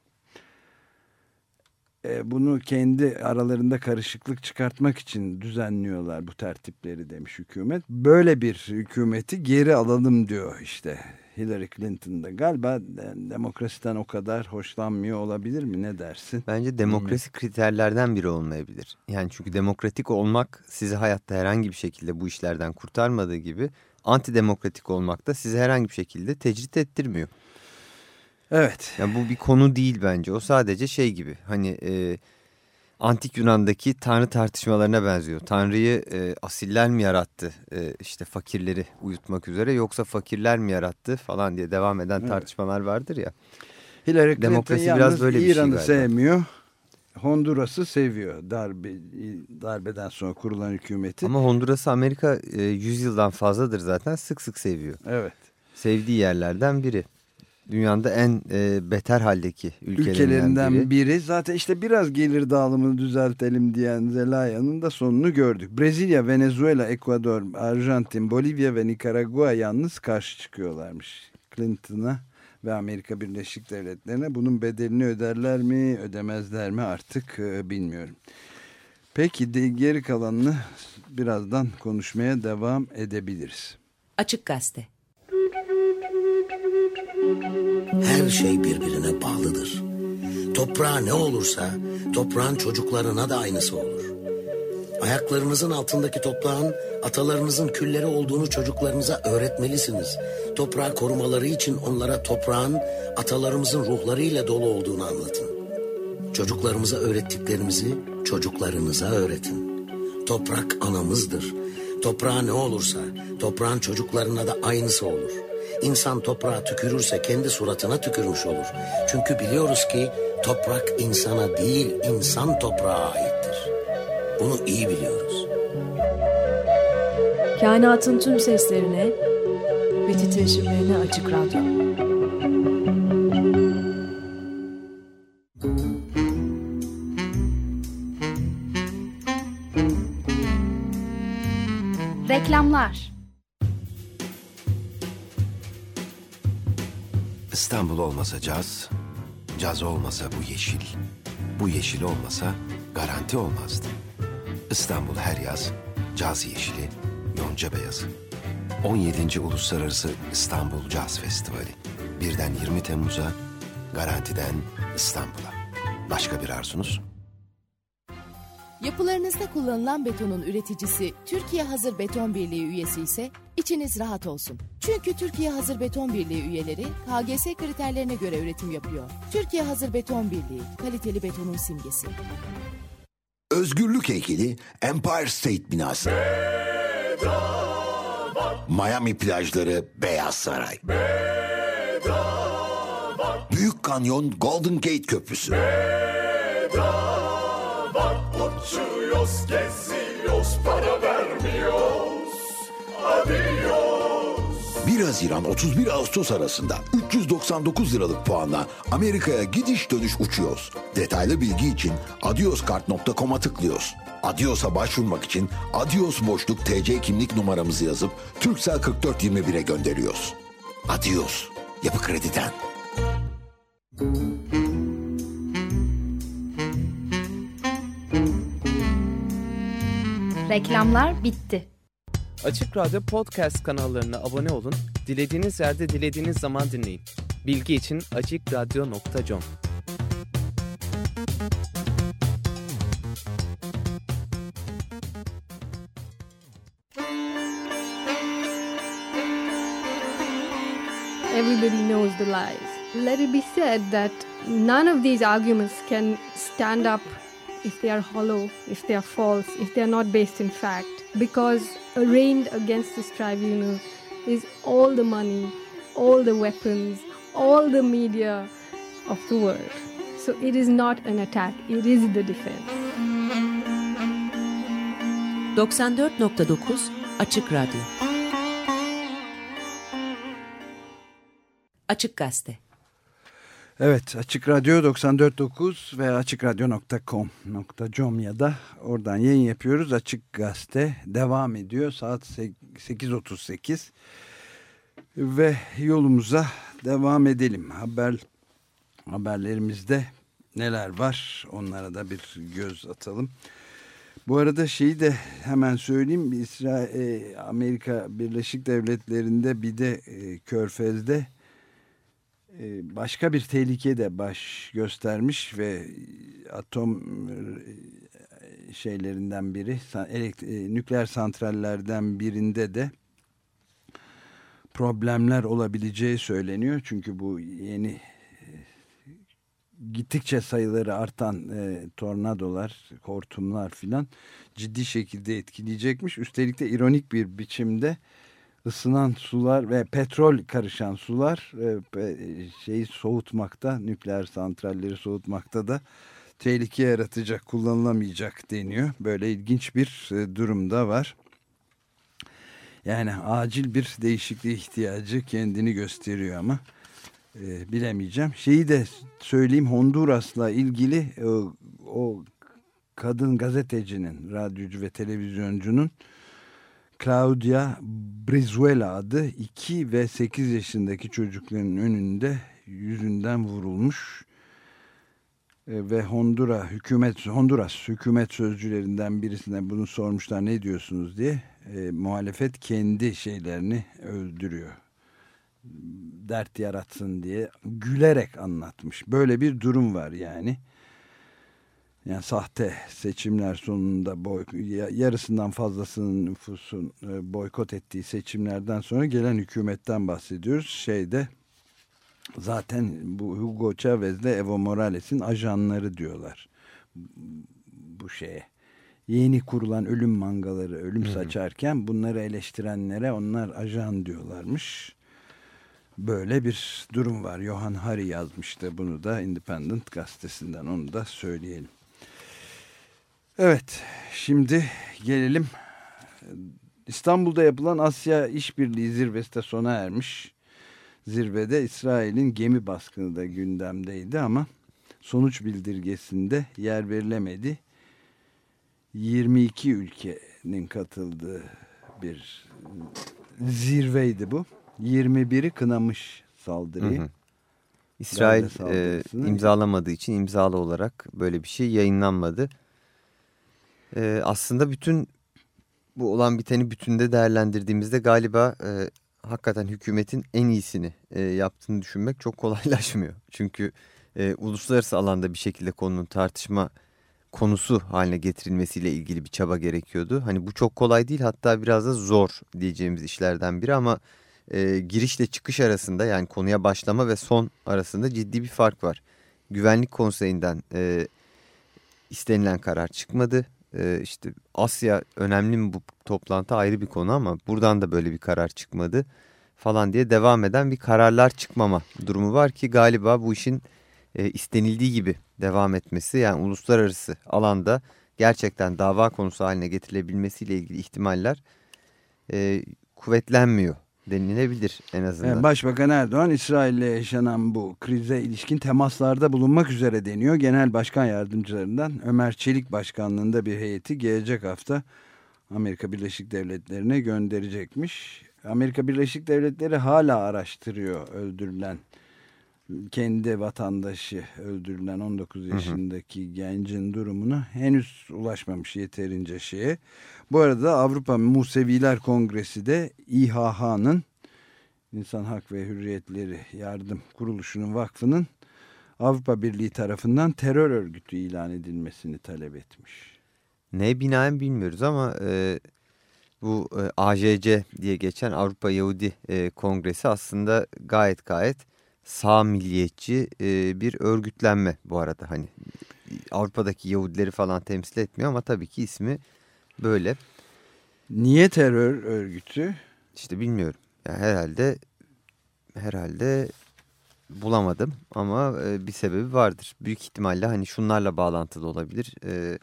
Speaker 2: E, bunu kendi aralarında karışıklık çıkartmak için düzenliyorlar bu tertipleri demiş hükümet. Böyle bir hükümeti geri alalım diyor işte Hillary Clinton da. Galiba de- demokrasiden o kadar hoşlanmıyor olabilir mi ne dersin?
Speaker 4: Bence demokrasi kriterlerden biri olmayabilir. Yani çünkü demokratik olmak sizi hayatta herhangi bir şekilde bu işlerden kurtarmadığı gibi antidemokratik olmak da sizi herhangi bir şekilde tecrit ettirmiyor.
Speaker 2: Evet.
Speaker 4: Yani bu bir konu değil bence. O sadece şey gibi hani e, antik Yunan'daki tanrı tartışmalarına benziyor. Tanrı'yı e, asiller mi yarattı e, işte fakirleri uyutmak üzere yoksa fakirler mi yarattı falan diye devam eden
Speaker 2: Evet.
Speaker 4: tartışmalar vardır ya.
Speaker 2: Hillary Clinton
Speaker 4: Demokrasi biraz böyle bir şey
Speaker 2: İran'ı sevmiyor. Honduras'ı seviyor darbe, darbeden sonra kurulan hükümeti.
Speaker 4: Ama Honduras'ı Amerika e, 100 yıldan fazladır zaten sık sık seviyor.
Speaker 2: Evet.
Speaker 4: Sevdiği yerlerden biri. Dünyanın da en e, beter haldeki ülkelerinden,
Speaker 2: ülkelerinden
Speaker 4: biri.
Speaker 2: biri. Zaten işte biraz gelir dağılımını düzeltelim diyen Zelaya'nın da sonunu gördük. Brezilya, Venezuela, Ekvador, Arjantin, Bolivya ve Nikaragua yalnız karşı çıkıyorlarmış Clinton'a ve Amerika Birleşik Devletleri'ne. Bunun bedelini öderler mi, ödemezler mi artık e, bilmiyorum. Peki de, geri kalanını birazdan konuşmaya devam edebiliriz.
Speaker 5: Açık Gazete.
Speaker 7: Her şey birbirine bağlıdır. Toprağa ne olursa toprağın çocuklarına da aynısı olur. Ayaklarınızın altındaki toprağın atalarınızın külleri olduğunu çocuklarınıza öğretmelisiniz. Toprağı korumaları için onlara toprağın atalarımızın ruhlarıyla dolu olduğunu anlatın. Çocuklarımıza öğrettiklerimizi çocuklarınıza öğretin. Toprak anamızdır. Toprağa ne olursa toprağın çocuklarına da aynısı olur. İnsan toprağa tükürürse kendi suratına tükürmüş olur. Çünkü biliyoruz ki toprak insana değil insan toprağa aittir. Bunu iyi biliyoruz.
Speaker 8: Kainatın tüm seslerine ve titreşimlerine açık radyo.
Speaker 5: Reklamlar
Speaker 9: İstanbul olmasa caz, caz olmasa bu yeşil, bu yeşil olmasa garanti olmazdı. İstanbul her yaz caz yeşili, yonca beyazı. 17. Uluslararası İstanbul Caz Festivali. Birden 20 Temmuz'a, garantiden İstanbul'a. Başka bir arzunuz?
Speaker 10: Yapılarınızda kullanılan betonun üreticisi Türkiye Hazır Beton Birliği üyesi ise içiniz rahat olsun. Çünkü Türkiye Hazır Beton Birliği üyeleri KGS kriterlerine göre üretim yapıyor. Türkiye Hazır Beton Birliği, kaliteli betonun simgesi.
Speaker 11: Özgürlük heykeli Empire State binası. Miami plajları Beyaz Saray. Büyük Kanyon Golden Gate Köprüsü.
Speaker 12: Uçuyoruz, geziyoruz, para vermiyoruz. Adios.
Speaker 11: 1 Haziran 31 Ağustos arasında 399 liralık puanla Amerika'ya gidiş dönüş uçuyoruz. Detaylı bilgi için adioskart.com'a tıklıyoruz. Adios'a başvurmak için Adios boşluk TC kimlik numaramızı yazıp Türksel 4421'e gönderiyoruz. Adios. Yapı Kredi'den.
Speaker 5: Reklamlar bitti.
Speaker 13: Açık Radyo Podcast kanallarına abone olun, dilediğiniz yerde dilediğiniz zaman dinleyin. Bilgi için açıkradyo.com
Speaker 14: Everybody knows the lies. Let it be said that none of these arguments can stand up if they are hollow, if they are false, if they are not based in fact, because arraigned against this tribunal is all the money, all the weapons, all the media of the world. So it is not an attack, it is the defense.
Speaker 15: 94.9 Açık Radyo Açık Gazete
Speaker 2: Evet Açık Radyo 94.9 ve açıkradyo.com.com ya da oradan yayın yapıyoruz. Açık Gazete devam ediyor saat 8.38 ve yolumuza devam edelim. Haber haberlerimizde neler var onlara da bir göz atalım. Bu arada şeyi de hemen söyleyeyim. İsrail, Amerika Birleşik Devletleri'nde bir de e, Körfez'de e, başka bir tehlike de baş göstermiş ve atom e, şeylerinden biri e, nükleer santrallerden birinde de problemler olabileceği söyleniyor. Çünkü bu yeni gittikçe sayıları artan e, tornadolar, hortumlar filan ciddi şekilde etkileyecekmiş. Üstelik de ironik bir biçimde ısınan sular ve petrol karışan sular e, şeyi soğutmakta, nükleer santralleri soğutmakta da tehlike yaratacak, kullanılamayacak deniyor. Böyle ilginç bir e, durumda var. Yani acil bir değişikliğe ihtiyacı kendini gösteriyor ama e, bilemeyeceğim. Şeyi de söyleyeyim Honduras'la ilgili o, o kadın gazetecinin, radyocu ve televizyoncunun Claudia Brizuela adı 2 ve 8 yaşındaki çocukların önünde yüzünden vurulmuş e, ve Hondura hükümet Honduras hükümet sözcülerinden birisine bunu sormuşlar ne diyorsunuz diye e, muhalefet kendi şeylerini öldürüyor dert yaratsın diye gülerek anlatmış. Böyle bir durum var yani. Yani sahte seçimler sonunda boy, yarısından fazlasının nüfusun e, boykot ettiği seçimlerden sonra gelen hükümetten bahsediyoruz. Şeyde zaten bu Hugo Chavez ile Evo Morales'in ajanları diyorlar. Bu şeye. Yeni kurulan ölüm mangaları ölüm saçarken bunları eleştirenlere onlar ajan diyorlarmış. Böyle bir durum var. Johan Hari yazmıştı bunu da Independent gazetesinden onu da söyleyelim. Evet şimdi gelelim İstanbul'da yapılan Asya İşbirliği Zirvesi de sona ermiş. Zirvede İsrail'in gemi baskını da gündemdeydi ama sonuç bildirgesinde yer verilemedi. 22 ülkenin katıldığı bir zirveydi bu. 21'i kınamış saldırıyı.
Speaker 4: Hı hı. İsrail e, imzalamadığı için imzalı olarak böyle bir şey yayınlanmadı. E, aslında bütün bu olan biteni bütünde değerlendirdiğimizde galiba e, hakikaten hükümetin en iyisini e, yaptığını düşünmek çok kolaylaşmıyor. Çünkü e, uluslararası alanda bir şekilde konunun tartışma konusu haline getirilmesiyle ilgili bir çaba gerekiyordu. Hani bu çok kolay değil hatta biraz da zor diyeceğimiz işlerden biri ama e, girişle çıkış arasında yani konuya başlama ve son arasında ciddi bir fark var. Güvenlik konseyinden e, istenilen karar çıkmadı. E, işte Asya önemli mi bu toplantı ayrı bir konu ama buradan da böyle bir karar çıkmadı falan diye devam eden bir kararlar çıkmama durumu var ki galiba bu işin e, istenildiği gibi devam etmesi yani uluslararası alanda gerçekten dava konusu haline getirilebilmesiyle ilgili ihtimaller e, kuvvetlenmiyor denilebilir en azından.
Speaker 2: Evet, Başbakan Erdoğan İsrail ile yaşanan bu krize ilişkin temaslarda bulunmak üzere deniyor. Genel Başkan Yardımcılarından Ömer Çelik Başkanlığında bir heyeti gelecek hafta Amerika Birleşik Devletleri'ne gönderecekmiş. Amerika Birleşik Devletleri hala araştırıyor öldürülen kendi vatandaşı öldürülen 19 yaşındaki gencin durumunu henüz ulaşmamış yeterince şeye. Bu arada Avrupa Museviler Kongresi de İHH'nın İnsan Hak ve Hürriyetleri Yardım Kuruluşu'nun vakfının Avrupa Birliği tarafından terör örgütü ilan edilmesini talep etmiş.
Speaker 4: Ne binaen bilmiyoruz ama e, bu e, AJC diye geçen Avrupa Yahudi e, Kongresi aslında gayet gayet sağ milliyetçi e, bir örgütlenme bu arada. Hani Avrupa'daki Yahudileri falan temsil etmiyor ama tabii ki ismi böyle.
Speaker 2: Niye terör örgütü?
Speaker 4: İşte bilmiyorum. Yani herhalde herhalde bulamadım ama e, bir sebebi vardır. Büyük ihtimalle hani şunlarla bağlantılı olabilir. E,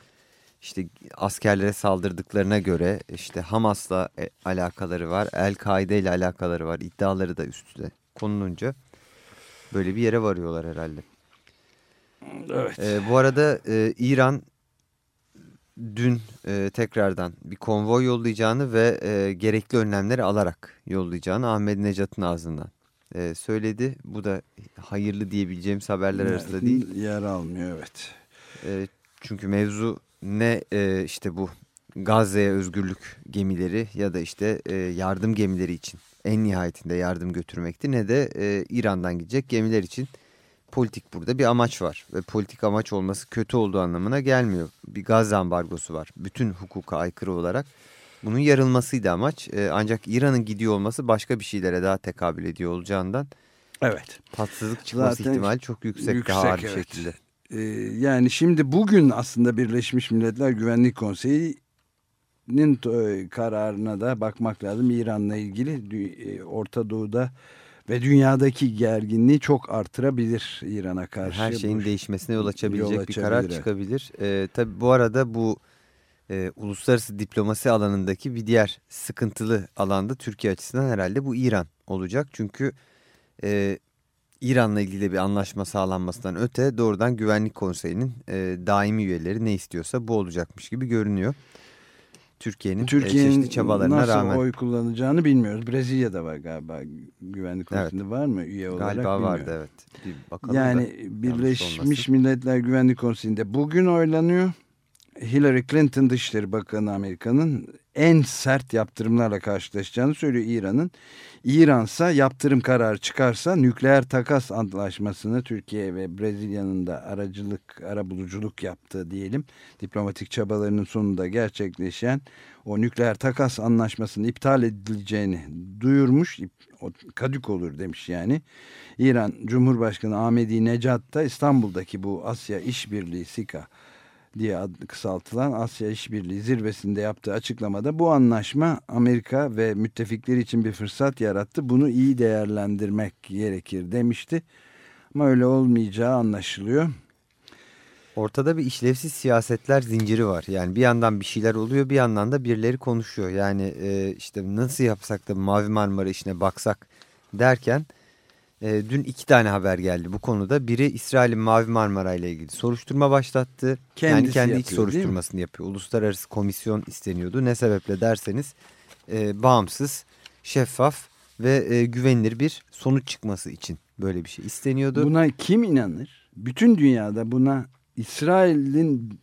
Speaker 4: işte askerlere saldırdıklarına göre işte Hamas'la e, alakaları var, El-Kaide ile alakaları var. İddiaları da üstüne konulunca böyle bir yere varıyorlar herhalde.
Speaker 2: Evet.
Speaker 4: E, bu arada e, İran dün e, tekrardan bir konvoy yollayacağını ve e, gerekli önlemleri alarak yollayacağını Ahmet Necat'ın ağzından e, söyledi. Bu da hayırlı diyebileceğimiz haberler arasında değil.
Speaker 2: Yer almıyor evet.
Speaker 4: E, çünkü mevzu ne e, işte bu Gazze'ye özgürlük gemileri ya da işte e, yardım gemileri için en nihayetinde yardım götürmekti ne de e, İran'dan gidecek gemiler için politik burada bir amaç var ve politik amaç olması kötü olduğu anlamına gelmiyor. Bir Gazze ambargosu var bütün hukuka aykırı olarak bunun yarılmasıydı amaç e, ancak İran'ın gidiyor olması başka bir şeylere daha tekabül ediyor olacağından
Speaker 2: evet.
Speaker 4: tatsızlık çıkması
Speaker 2: Zaten
Speaker 4: ihtimali çok yüksek,
Speaker 2: yüksek
Speaker 4: daha ağır bir
Speaker 2: evet.
Speaker 4: şekilde.
Speaker 2: Ee, yani şimdi bugün aslında Birleşmiş Milletler Güvenlik Konseyi'nin e, kararına da bakmak lazım. İran'la ilgili e, Orta Doğu'da ve dünyadaki gerginliği çok artırabilir İran'a karşı.
Speaker 4: Her şeyin
Speaker 2: Bu-
Speaker 4: değişmesine yol açabilecek
Speaker 2: yol
Speaker 4: bir karar çıkabilir. Ee, tabii bu arada bu e, uluslararası diplomasi alanındaki bir diğer sıkıntılı alanda Türkiye açısından herhalde bu İran olacak. Çünkü e, İran'la ilgili bir anlaşma sağlanmasından öte doğrudan Güvenlik Konseyi'nin e, daimi üyeleri ne istiyorsa bu olacakmış gibi görünüyor. Türkiye'nin e,
Speaker 2: Türkiye'nin
Speaker 4: çeşitli çabalarına
Speaker 2: nasıl
Speaker 4: rağmen.
Speaker 2: oy kullanacağını bilmiyoruz. Brezilya'da var galiba Güvenlik Konseyi'nde var mı üye olarak
Speaker 4: Galiba
Speaker 2: bilmiyorum.
Speaker 4: vardı evet. Bir bakalım
Speaker 2: Yani Birleşmiş. Milletler Güvenlik Konseyi'nde bugün oylanıyor. Hillary Clinton Dışişleri Bakanı Amerika'nın en sert yaptırımlarla karşılaşacağını söylüyor İran'ın. İran'sa yaptırım kararı çıkarsa nükleer takas antlaşmasını Türkiye ve Brezilya'nın da aracılık, arabuluculuk yaptığı diyelim diplomatik çabalarının sonunda gerçekleşen o nükleer takas anlaşmasının iptal edileceğini duyurmuş. Kadük olur demiş yani. İran Cumhurbaşkanı Ahmedi Necat da İstanbul'daki bu Asya İşbirliği SİKA diye kısaltılan Asya İşbirliği zirvesinde yaptığı açıklamada bu anlaşma Amerika ve müttefikleri için bir fırsat yarattı. Bunu iyi değerlendirmek gerekir demişti. Ama öyle olmayacağı anlaşılıyor.
Speaker 4: Ortada bir işlevsiz siyasetler zinciri var. Yani bir yandan bir şeyler oluyor bir yandan da birileri konuşuyor. Yani e, işte nasıl yapsak da Mavi Marmara işine baksak derken e, dün iki tane haber geldi bu konuda. Biri İsrail'in Mavi Marmara ile ilgili soruşturma başlattı.
Speaker 2: Kendisi
Speaker 4: yani kendi iç
Speaker 2: yapıyor, mi?
Speaker 4: soruşturmasını yapıyor. Uluslararası komisyon isteniyordu. Ne sebeple derseniz e, bağımsız, şeffaf ve e, güvenilir bir sonuç çıkması için böyle bir şey isteniyordu.
Speaker 2: Buna kim inanır? Bütün dünyada buna İsrail'in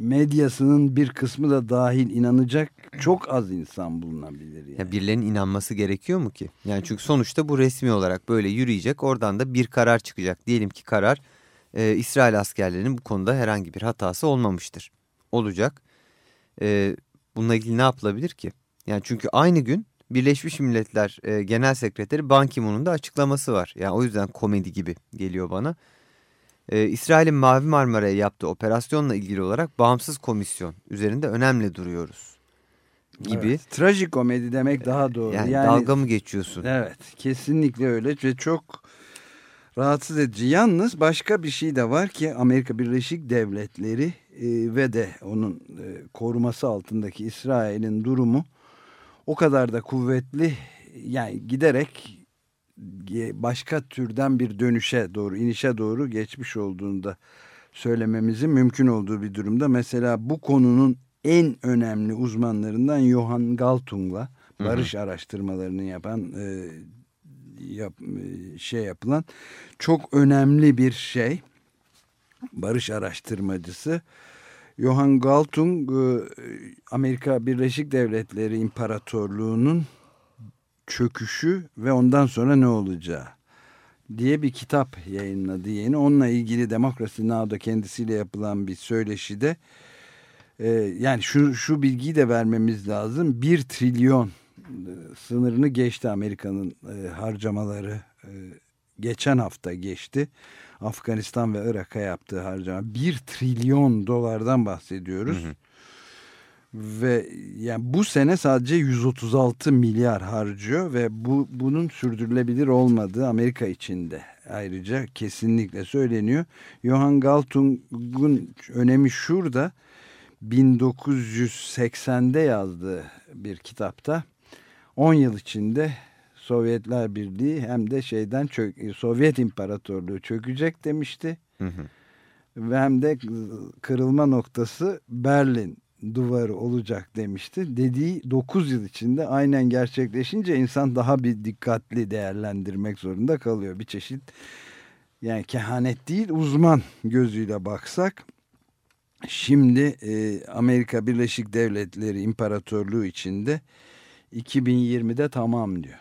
Speaker 2: medyasının bir kısmı da dahil inanacak çok az insan bulunabilir. Yani.
Speaker 4: Ya birilerinin inanması gerekiyor mu ki? Yani çünkü sonuçta bu resmi olarak böyle yürüyecek oradan da bir karar çıkacak. Diyelim ki karar e, İsrail askerlerinin bu konuda herhangi bir hatası olmamıştır. Olacak. E, bununla ilgili ne yapılabilir ki? Yani çünkü aynı gün Birleşmiş Milletler e, Genel Sekreteri Ban Ki-moon'un da açıklaması var. Yani o yüzden komedi gibi geliyor bana. E, İsrail'in Mavi Marmara'ya yaptığı operasyonla ilgili olarak bağımsız komisyon üzerinde önemli duruyoruz gibi.
Speaker 2: Evet, trajikomedi demek daha doğru.
Speaker 4: Yani, yani dalga mı geçiyorsun?
Speaker 2: Evet kesinlikle öyle ve çok rahatsız edici. Yalnız başka bir şey de var ki Amerika Birleşik Devletleri e, ve de onun e, koruması altındaki İsrail'in durumu o kadar da kuvvetli yani giderek başka türden bir dönüşe doğru inişe doğru geçmiş olduğunda söylememizin mümkün olduğu bir durumda. Mesela bu konunun en önemli uzmanlarından Johan Galtung'la barış hı hı. araştırmalarını yapan e, yap, e, şey yapılan çok önemli bir şey barış araştırmacısı Johan Galtung e, Amerika Birleşik Devletleri İmparatorluğu'nun çöküşü ve ondan sonra ne olacağı diye bir kitap yayınladı yeni. Onunla ilgili Demokrasi Now'da kendisiyle yapılan bir söyleşide e, yani şu, şu bilgiyi de vermemiz lazım. Bir trilyon e, sınırını geçti Amerika'nın e, harcamaları e, geçen hafta geçti. Afganistan ve Irak'a yaptığı harcama bir trilyon dolardan bahsediyoruz. Hı hı. Ve yani bu sene sadece 136 milyar harcıyor ve bu bunun sürdürülebilir olmadığı Amerika içinde ayrıca kesinlikle söyleniyor. Johan Galtung'un önemi şurada 1980'de yazdığı bir kitapta 10 yıl içinde Sovyetler Birliği hem de şeyden çök, Sovyet İmparatorluğu çökecek demişti. Hı hı. Ve hem de kırılma noktası Berlin duvarı olacak demişti. Dediği 9 yıl içinde aynen gerçekleşince insan daha bir dikkatli değerlendirmek zorunda kalıyor. Bir çeşit yani kehanet değil uzman gözüyle baksak şimdi e, Amerika Birleşik Devletleri İmparatorluğu içinde 2020'de tamam diyor.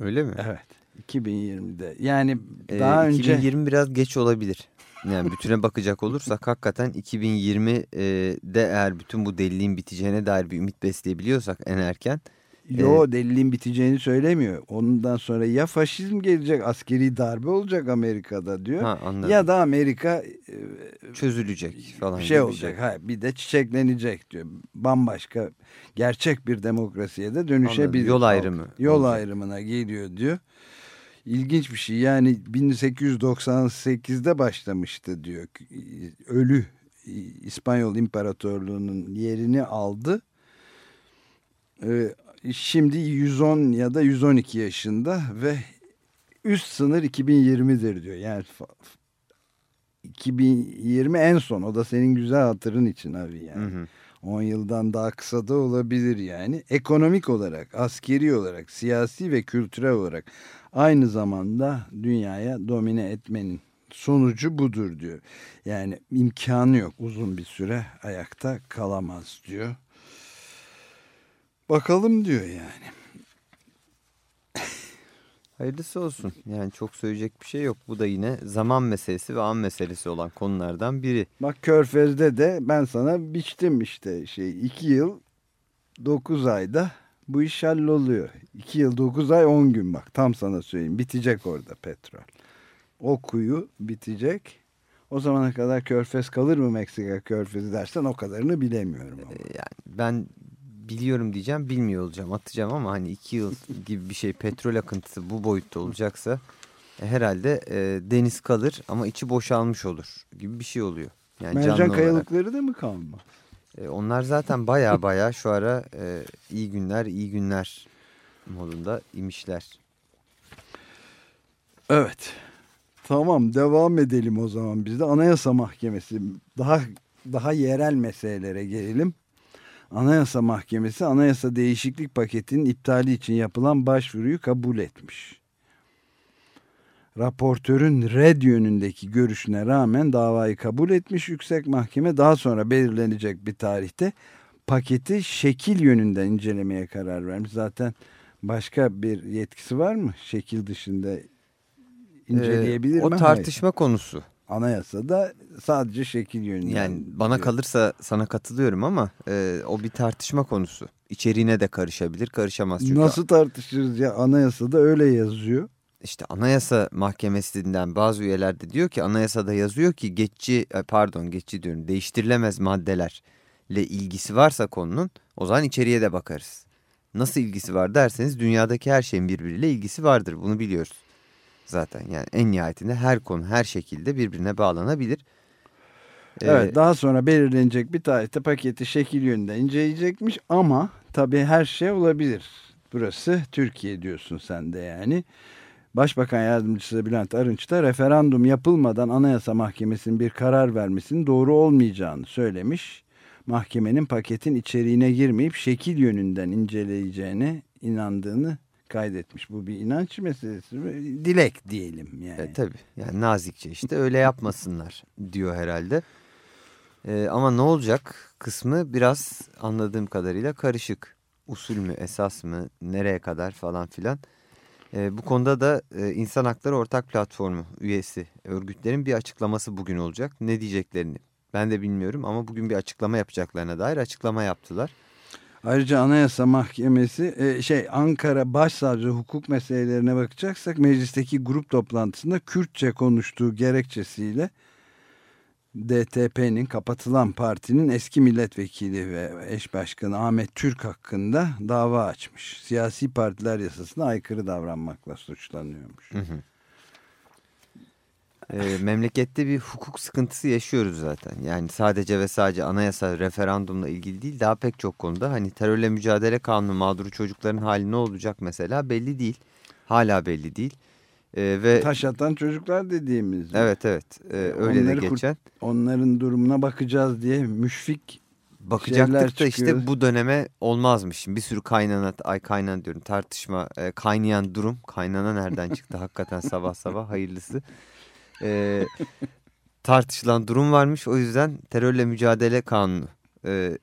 Speaker 4: Öyle mi?
Speaker 2: Evet. 2020'de. Yani ee, daha
Speaker 4: ee,
Speaker 2: önce
Speaker 4: 2020 biraz geç olabilir. Yani bütüne bakacak olursak hakikaten 2020'de eğer bütün bu deliliğin biteceğine dair bir ümit besleyebiliyorsak en erken.
Speaker 2: Yo e, deliliğin biteceğini söylemiyor. Ondan sonra ya faşizm gelecek askeri darbe olacak Amerika'da diyor. Ha, ya da Amerika
Speaker 4: e, çözülecek falan.
Speaker 2: Şey olacak. Şey. Ha, bir de çiçeklenecek diyor. Bambaşka gerçek bir demokrasiye de dönüşebilir. Anladım.
Speaker 4: Yol ayrımı.
Speaker 2: Yol olacak. ayrımına geliyor diyor. İlginç bir şey yani 1898'de başlamıştı diyor. Ölü İspanyol İmparatorluğu'nun yerini aldı. Ee, şimdi 110 ya da 112 yaşında ve üst sınır 2020'dir diyor. Yani 2020 en son o da senin güzel hatırın için abi yani. Hı hı. 10 yıldan daha kısa da olabilir yani. Ekonomik olarak, askeri olarak, siyasi ve kültürel olarak aynı zamanda dünyaya domine etmenin sonucu budur diyor. Yani imkanı yok uzun bir süre ayakta kalamaz diyor. Bakalım diyor yani.
Speaker 4: Hayırlısı olsun. Yani çok söyleyecek bir şey yok. Bu da yine zaman meselesi ve an meselesi olan konulardan biri.
Speaker 2: Bak Körfez'de de ben sana biçtim işte şey iki yıl dokuz ayda bu iş halloluyor. 2 yıl 9 ay 10 gün bak tam sana söyleyeyim. Bitecek orada petrol. O kuyu bitecek. O zamana kadar körfez kalır mı Meksika körfezi dersen o kadarını bilemiyorum. Ama. Ee,
Speaker 4: yani ben biliyorum diyeceğim bilmiyor olacağım atacağım ama hani 2 yıl gibi bir şey petrol akıntısı bu boyutta olacaksa e, herhalde e, deniz kalır ama içi boşalmış olur gibi bir şey oluyor.
Speaker 2: Yani Mercan kayalıkları olarak. da mı kalmaz?
Speaker 4: E, onlar zaten baya baya şu ara e, iyi günler iyi günler modunda imişler.
Speaker 2: Evet. Tamam devam edelim o zaman biz de Anayasa Mahkemesi daha daha yerel meselelere gelelim. Anayasa Mahkemesi anayasa değişiklik paketinin iptali için yapılan başvuruyu kabul etmiş. Raportörün red yönündeki görüşüne rağmen davayı kabul etmiş yüksek mahkeme daha sonra belirlenecek bir tarihte paketi şekil yönünden incelemeye karar vermiş. Zaten başka bir yetkisi var mı? Şekil dışında inceleyebilir
Speaker 4: ee,
Speaker 2: mi?
Speaker 4: O tartışma Hayır. konusu.
Speaker 2: Anayasada sadece şekil yönünden.
Speaker 4: Yani bana diyor. kalırsa sana katılıyorum ama e, o bir tartışma konusu. İçeriğine de karışabilir, karışamaz çünkü.
Speaker 2: Nasıl tartışırız ya? Anayasada öyle yazıyor.
Speaker 4: İşte Anayasa Mahkemesi'nden bazı üyeler de diyor ki anayasada yazıyor ki geçici e, pardon geçici diyorum değiştirilemez maddelerle ilgisi varsa konunun o zaman içeriye de bakarız. Nasıl ilgisi var derseniz dünyadaki her şeyin birbiriyle ilgisi vardır bunu biliyoruz zaten. Yani en nihayetinde her konu her şekilde birbirine bağlanabilir.
Speaker 2: Evet ee, daha sonra belirlenecek bir tarihte paketi şekil yönünde inceleyecekmiş ama tabii her şey olabilir. Burası Türkiye diyorsun sen de yani. Başbakan Yardımcısı Bülent Arınç da referandum yapılmadan Anayasa Mahkemesi'nin bir karar vermesinin doğru olmayacağını söylemiş. Mahkemenin paketin içeriğine girmeyip şekil yönünden inceleyeceğine inandığını kaydetmiş. Bu bir inanç meselesi. Dilek diyelim yani.
Speaker 4: E, tabii yani nazikçe işte öyle yapmasınlar diyor herhalde. E, ama ne olacak kısmı biraz anladığım kadarıyla karışık. Usul mü esas mı nereye kadar falan filan. E, bu konuda da e, İnsan Hakları Ortak Platformu üyesi örgütlerin bir açıklaması bugün olacak. Ne diyeceklerini ben de bilmiyorum ama bugün bir açıklama yapacaklarına dair açıklama yaptılar.
Speaker 2: Ayrıca Anayasa Mahkemesi e, şey Ankara Başsavcı hukuk meselelerine bakacaksak meclisteki grup toplantısında Kürtçe konuştuğu gerekçesiyle DTP'nin kapatılan partinin eski milletvekili ve eş başkanı Ahmet Türk hakkında dava açmış. Siyasi partiler yasasına aykırı davranmakla suçlanıyormuş. Hı hı.
Speaker 4: E, memlekette bir hukuk sıkıntısı yaşıyoruz zaten. Yani sadece ve sadece anayasa referandumla ilgili değil daha pek çok konuda. Hani terörle mücadele kanunu mağduru çocukların hali ne olacak mesela belli değil. Hala belli değil.
Speaker 2: Ee, ve Taş atan çocuklar dediğimiz.
Speaker 4: Evet evet e, öyle Onları de geçen.
Speaker 2: Onların durumuna bakacağız diye müşfik
Speaker 4: Bakacaktık da işte bu döneme olmazmış. Bir sürü kaynana, ay kaynan diyorum tartışma, e, kaynayan durum. Kaynana nereden çıktı hakikaten sabah sabah hayırlısı e, tartışılan durum varmış. O yüzden terörle mücadele kanunu e,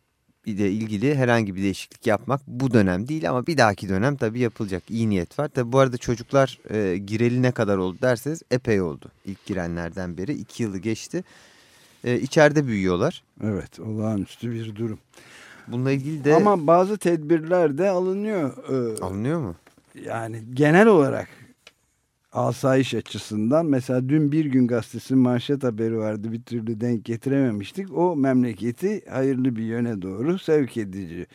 Speaker 4: ile ilgili herhangi bir değişiklik yapmak bu dönem değil ama bir dahaki dönem tabii yapılacak. iyi niyet var. Tabii bu arada çocuklar e, gireli ne kadar oldu derseniz epey oldu. İlk girenlerden beri iki yılı geçti. E, içeride büyüyorlar.
Speaker 2: Evet olağanüstü bir durum.
Speaker 4: Bununla ilgili de...
Speaker 2: Ama bazı tedbirler de alınıyor.
Speaker 4: Ee, Alınıyor mu?
Speaker 2: Yani genel olarak asayiş açısından mesela dün bir gün gazetesinin manşet haberi vardı bir türlü denk getirememiştik. O memleketi hayırlı bir yöne doğru sevk edici.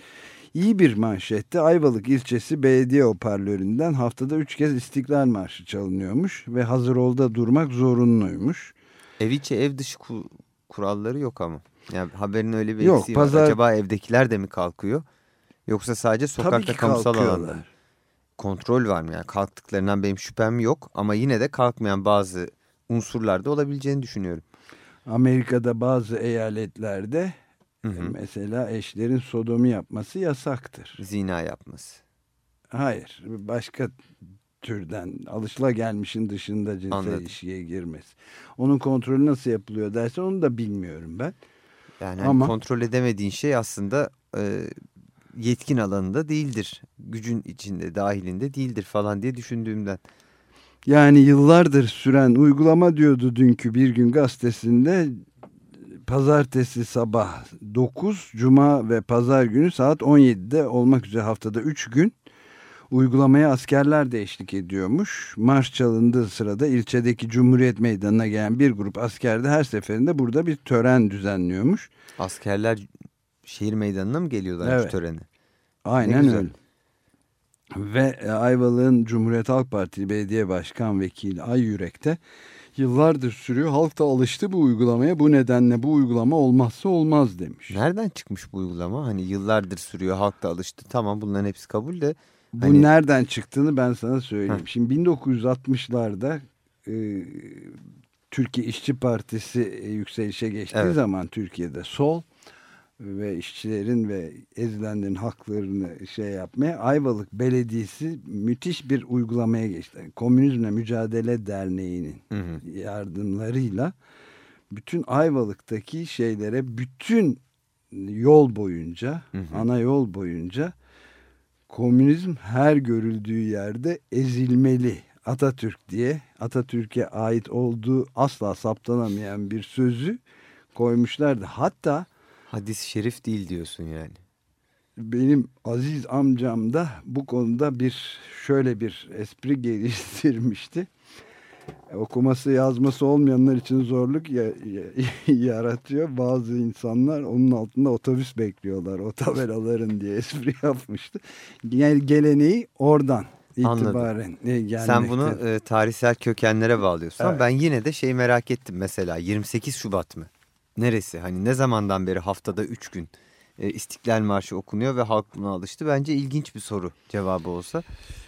Speaker 2: İyi bir manşette Ayvalık ilçesi belediye hoparlöründen haftada üç kez İstiklal Marşı çalınıyormuş ve hazır olda durmak zorunluymuş.
Speaker 4: Ev içi ev dışı kuralları yok ama. Yani haberin öyle bir yok, pazar... var. Acaba evdekiler de mi kalkıyor? Yoksa sadece sokakta kamusal alanda kontrol var mı? Yani kalktıklarından benim şüphem yok ama yine de kalkmayan bazı unsurlarda olabileceğini düşünüyorum.
Speaker 2: Amerika'da bazı eyaletlerde hı hı. mesela eşlerin sodomi yapması yasaktır.
Speaker 4: Zina yapması.
Speaker 2: Hayır başka türden alışılagelmişin dışında cinsel Anladım. ilişkiye girmesi. Onun kontrolü nasıl yapılıyor derse onu da bilmiyorum ben.
Speaker 4: Yani hani Ama, kontrol edemediğin şey aslında e, yetkin alanında değildir. Gücün içinde, dahilinde değildir falan diye düşündüğümden.
Speaker 2: Yani yıllardır süren uygulama diyordu dünkü bir gün gazetesinde pazartesi sabah 9, cuma ve pazar günü saat 17'de olmak üzere haftada 3 gün uygulamaya askerler de eşlik ediyormuş. Marş çalındığı sırada ilçedeki Cumhuriyet Meydanı'na gelen bir grup asker de her seferinde burada bir tören düzenliyormuş.
Speaker 4: Askerler şehir meydanına mı geliyorlar evet. töreni?
Speaker 2: Aynen öyle. Ve e, Ayvalık'ın Cumhuriyet Halk Partisi Belediye Başkan Vekili Ay Yürek'te yıllardır sürüyor. Halk da alıştı bu uygulamaya. Bu nedenle bu uygulama olmazsa olmaz demiş.
Speaker 4: Nereden çıkmış bu uygulama? Hani yıllardır sürüyor. Halk da alıştı. Tamam bunların hepsi kabul de.
Speaker 2: Bu hani... nereden çıktığını ben sana söyleyeyim. Heh. Şimdi 1960'larda e, Türkiye İşçi Partisi e, yükselişe geçtiği evet. zaman Türkiye'de sol ve işçilerin ve ezilenlerin haklarını şey yapmaya Ayvalık Belediyesi müthiş bir uygulamaya geçti. Komünizmle Mücadele Derneği'nin
Speaker 4: Hı hı.
Speaker 2: yardımlarıyla bütün Ayvalık'taki şeylere bütün yol boyunca
Speaker 4: Hı hı.
Speaker 2: ana yol boyunca komünizm her görüldüğü yerde ezilmeli Atatürk diye Atatürk'e ait olduğu asla saptanamayan bir sözü koymuşlardı. Hatta
Speaker 4: Hadis-i şerif değil diyorsun yani.
Speaker 2: benim aziz amcam da bu konuda bir şöyle bir espri geliştirmişti. Okuması yazması olmayanlar için zorluk ya- ya- yaratıyor. Bazı insanlar onun altında otobüs bekliyorlar o tabelaların diye espri yapmıştı. Yani geleneği oradan itibaren e,
Speaker 4: Sen bunu
Speaker 2: gelmekte.
Speaker 4: e, tarihsel kökenlere bağlıyorsun.
Speaker 2: Evet.
Speaker 4: Ben yine de şey merak ettim mesela 28 Şubat mı? Neresi? Hani ne zamandan beri haftada 3 gün e, İstiklal Marşı okunuyor ve halk buna alıştı. Bence ilginç bir soru cevabı olsa.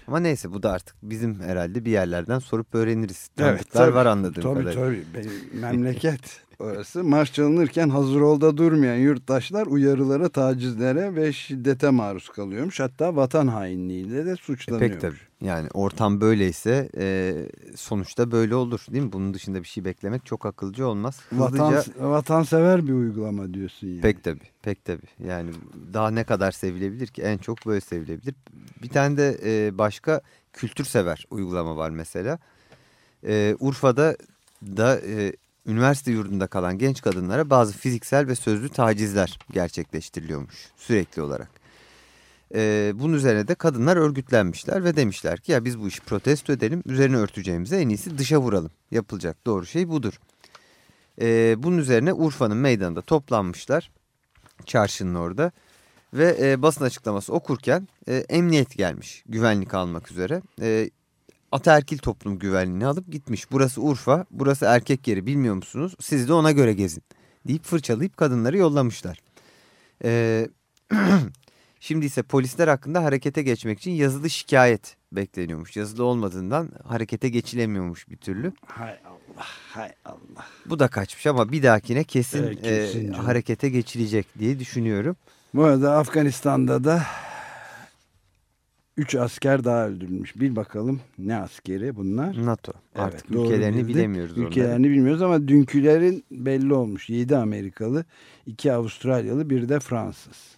Speaker 4: Ama neyse bu da artık bizim herhalde bir yerlerden sorup öğreniriz. Tanıdıklar
Speaker 2: tabii.
Speaker 4: var anladığım
Speaker 2: tabii,
Speaker 4: kadarıyla.
Speaker 2: Tabii Benim memleket orası. Marş çalınırken hazır olda durmayan yurttaşlar uyarılara, tacizlere ve şiddete maruz kalıyormuş. Hatta vatan hainliğiyle de
Speaker 4: E,
Speaker 2: suçlanıyormuş.
Speaker 4: pek tabii. Yani ortam böyleyse e, sonuçta böyle olur değil mi? Bunun dışında bir şey beklemek çok akılcı olmaz.
Speaker 2: Vatan, vatansever bir uygulama diyorsun yani.
Speaker 4: Pek tabii, pek tabii. Yani daha ne kadar sevilebilir ki? En çok böyle sevilebilir. Bir tane de e, başka kültür sever uygulama var mesela. E, Urfa'da da e, üniversite yurdunda kalan genç kadınlara bazı fiziksel ve sözlü tacizler gerçekleştiriliyormuş sürekli olarak. E, bunun üzerine de kadınlar örgütlenmişler ve demişler ki ya biz bu işi protesto edelim, üzerine örteceğimize en iyisi dışa vuralım. Yapılacak doğru şey budur. E, bunun üzerine Urfa'nın meydanında toplanmışlar çarşının orada ve e, basın açıklaması okurken e, emniyet gelmiş güvenlik almak üzere. E, ataerkil toplum güvenliğini alıp gitmiş. Burası Urfa, burası erkek yeri bilmiyor musunuz? Siz de ona göre gezin deyip fırçalayıp kadınları yollamışlar. E, şimdi ise polisler hakkında harekete geçmek için yazılı şikayet bekleniyormuş. Yazılı olmadığından harekete geçilemiyormuş bir türlü.
Speaker 2: Hay Allah, hay Allah.
Speaker 4: Bu da kaçmış ama bir dahakine kesin,
Speaker 2: Evet, kesin
Speaker 4: e, harekete geçilecek diye düşünüyorum.
Speaker 2: Bu arada Afganistan'da da 3 asker daha öldürülmüş. Bil bakalım ne askeri bunlar?
Speaker 4: NATO. Artık
Speaker 2: Evet, doğru
Speaker 4: ülkelerini
Speaker 2: bildin.
Speaker 4: bilemiyoruz.
Speaker 2: Ülkelerini bilmiyoruz ama dünkülerin belli olmuş. 7 Amerikalı, 2 Avustralyalı, bir de Fransız.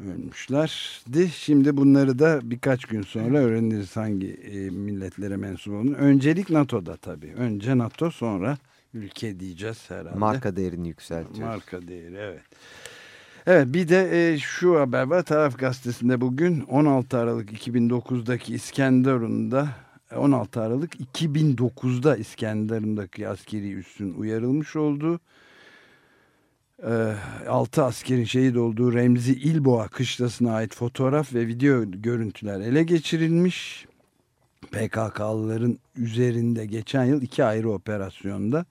Speaker 2: Ölmüşlerdi. Şimdi bunları da birkaç gün sonra öğreniriz hangi e, milletlere mensup olduğunu. Öncelik NATO'da tabii. Önce NATO sonra ülke diyeceğiz herhalde.
Speaker 4: Marka değerini yükseltiyor.
Speaker 2: Marka değeri evet. Evet bir de e, şu haber var. Taraf gazetesinde bugün 16 Aralık 2009'daki İskenderun'da 16 Aralık 2009'da İskenderun'daki askeri üssün uyarılmış olduğu 6 askerin şehit olduğu Remzi İlboğa kışlasına ait fotoğraf ve video görüntüler ele geçirilmiş. PKK'lıların üzerinde geçen yıl iki ayrı operasyonda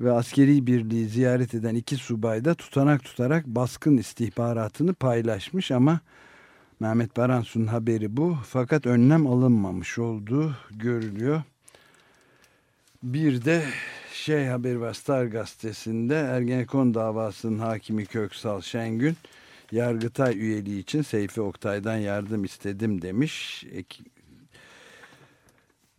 Speaker 2: ve askeri birliği ziyaret eden iki subay da tutanak tutarak baskın istihbaratını paylaşmış ama Mehmet Baransu'nun haberi bu. Fakat önlem alınmamış olduğu görülüyor. Bir de şey haberi var Star gazetesinde Ergenekon davasının hakimi Köksal Şengün Yargıtay üyeliği için Seyfi Oktay'dan yardım istedim demiş.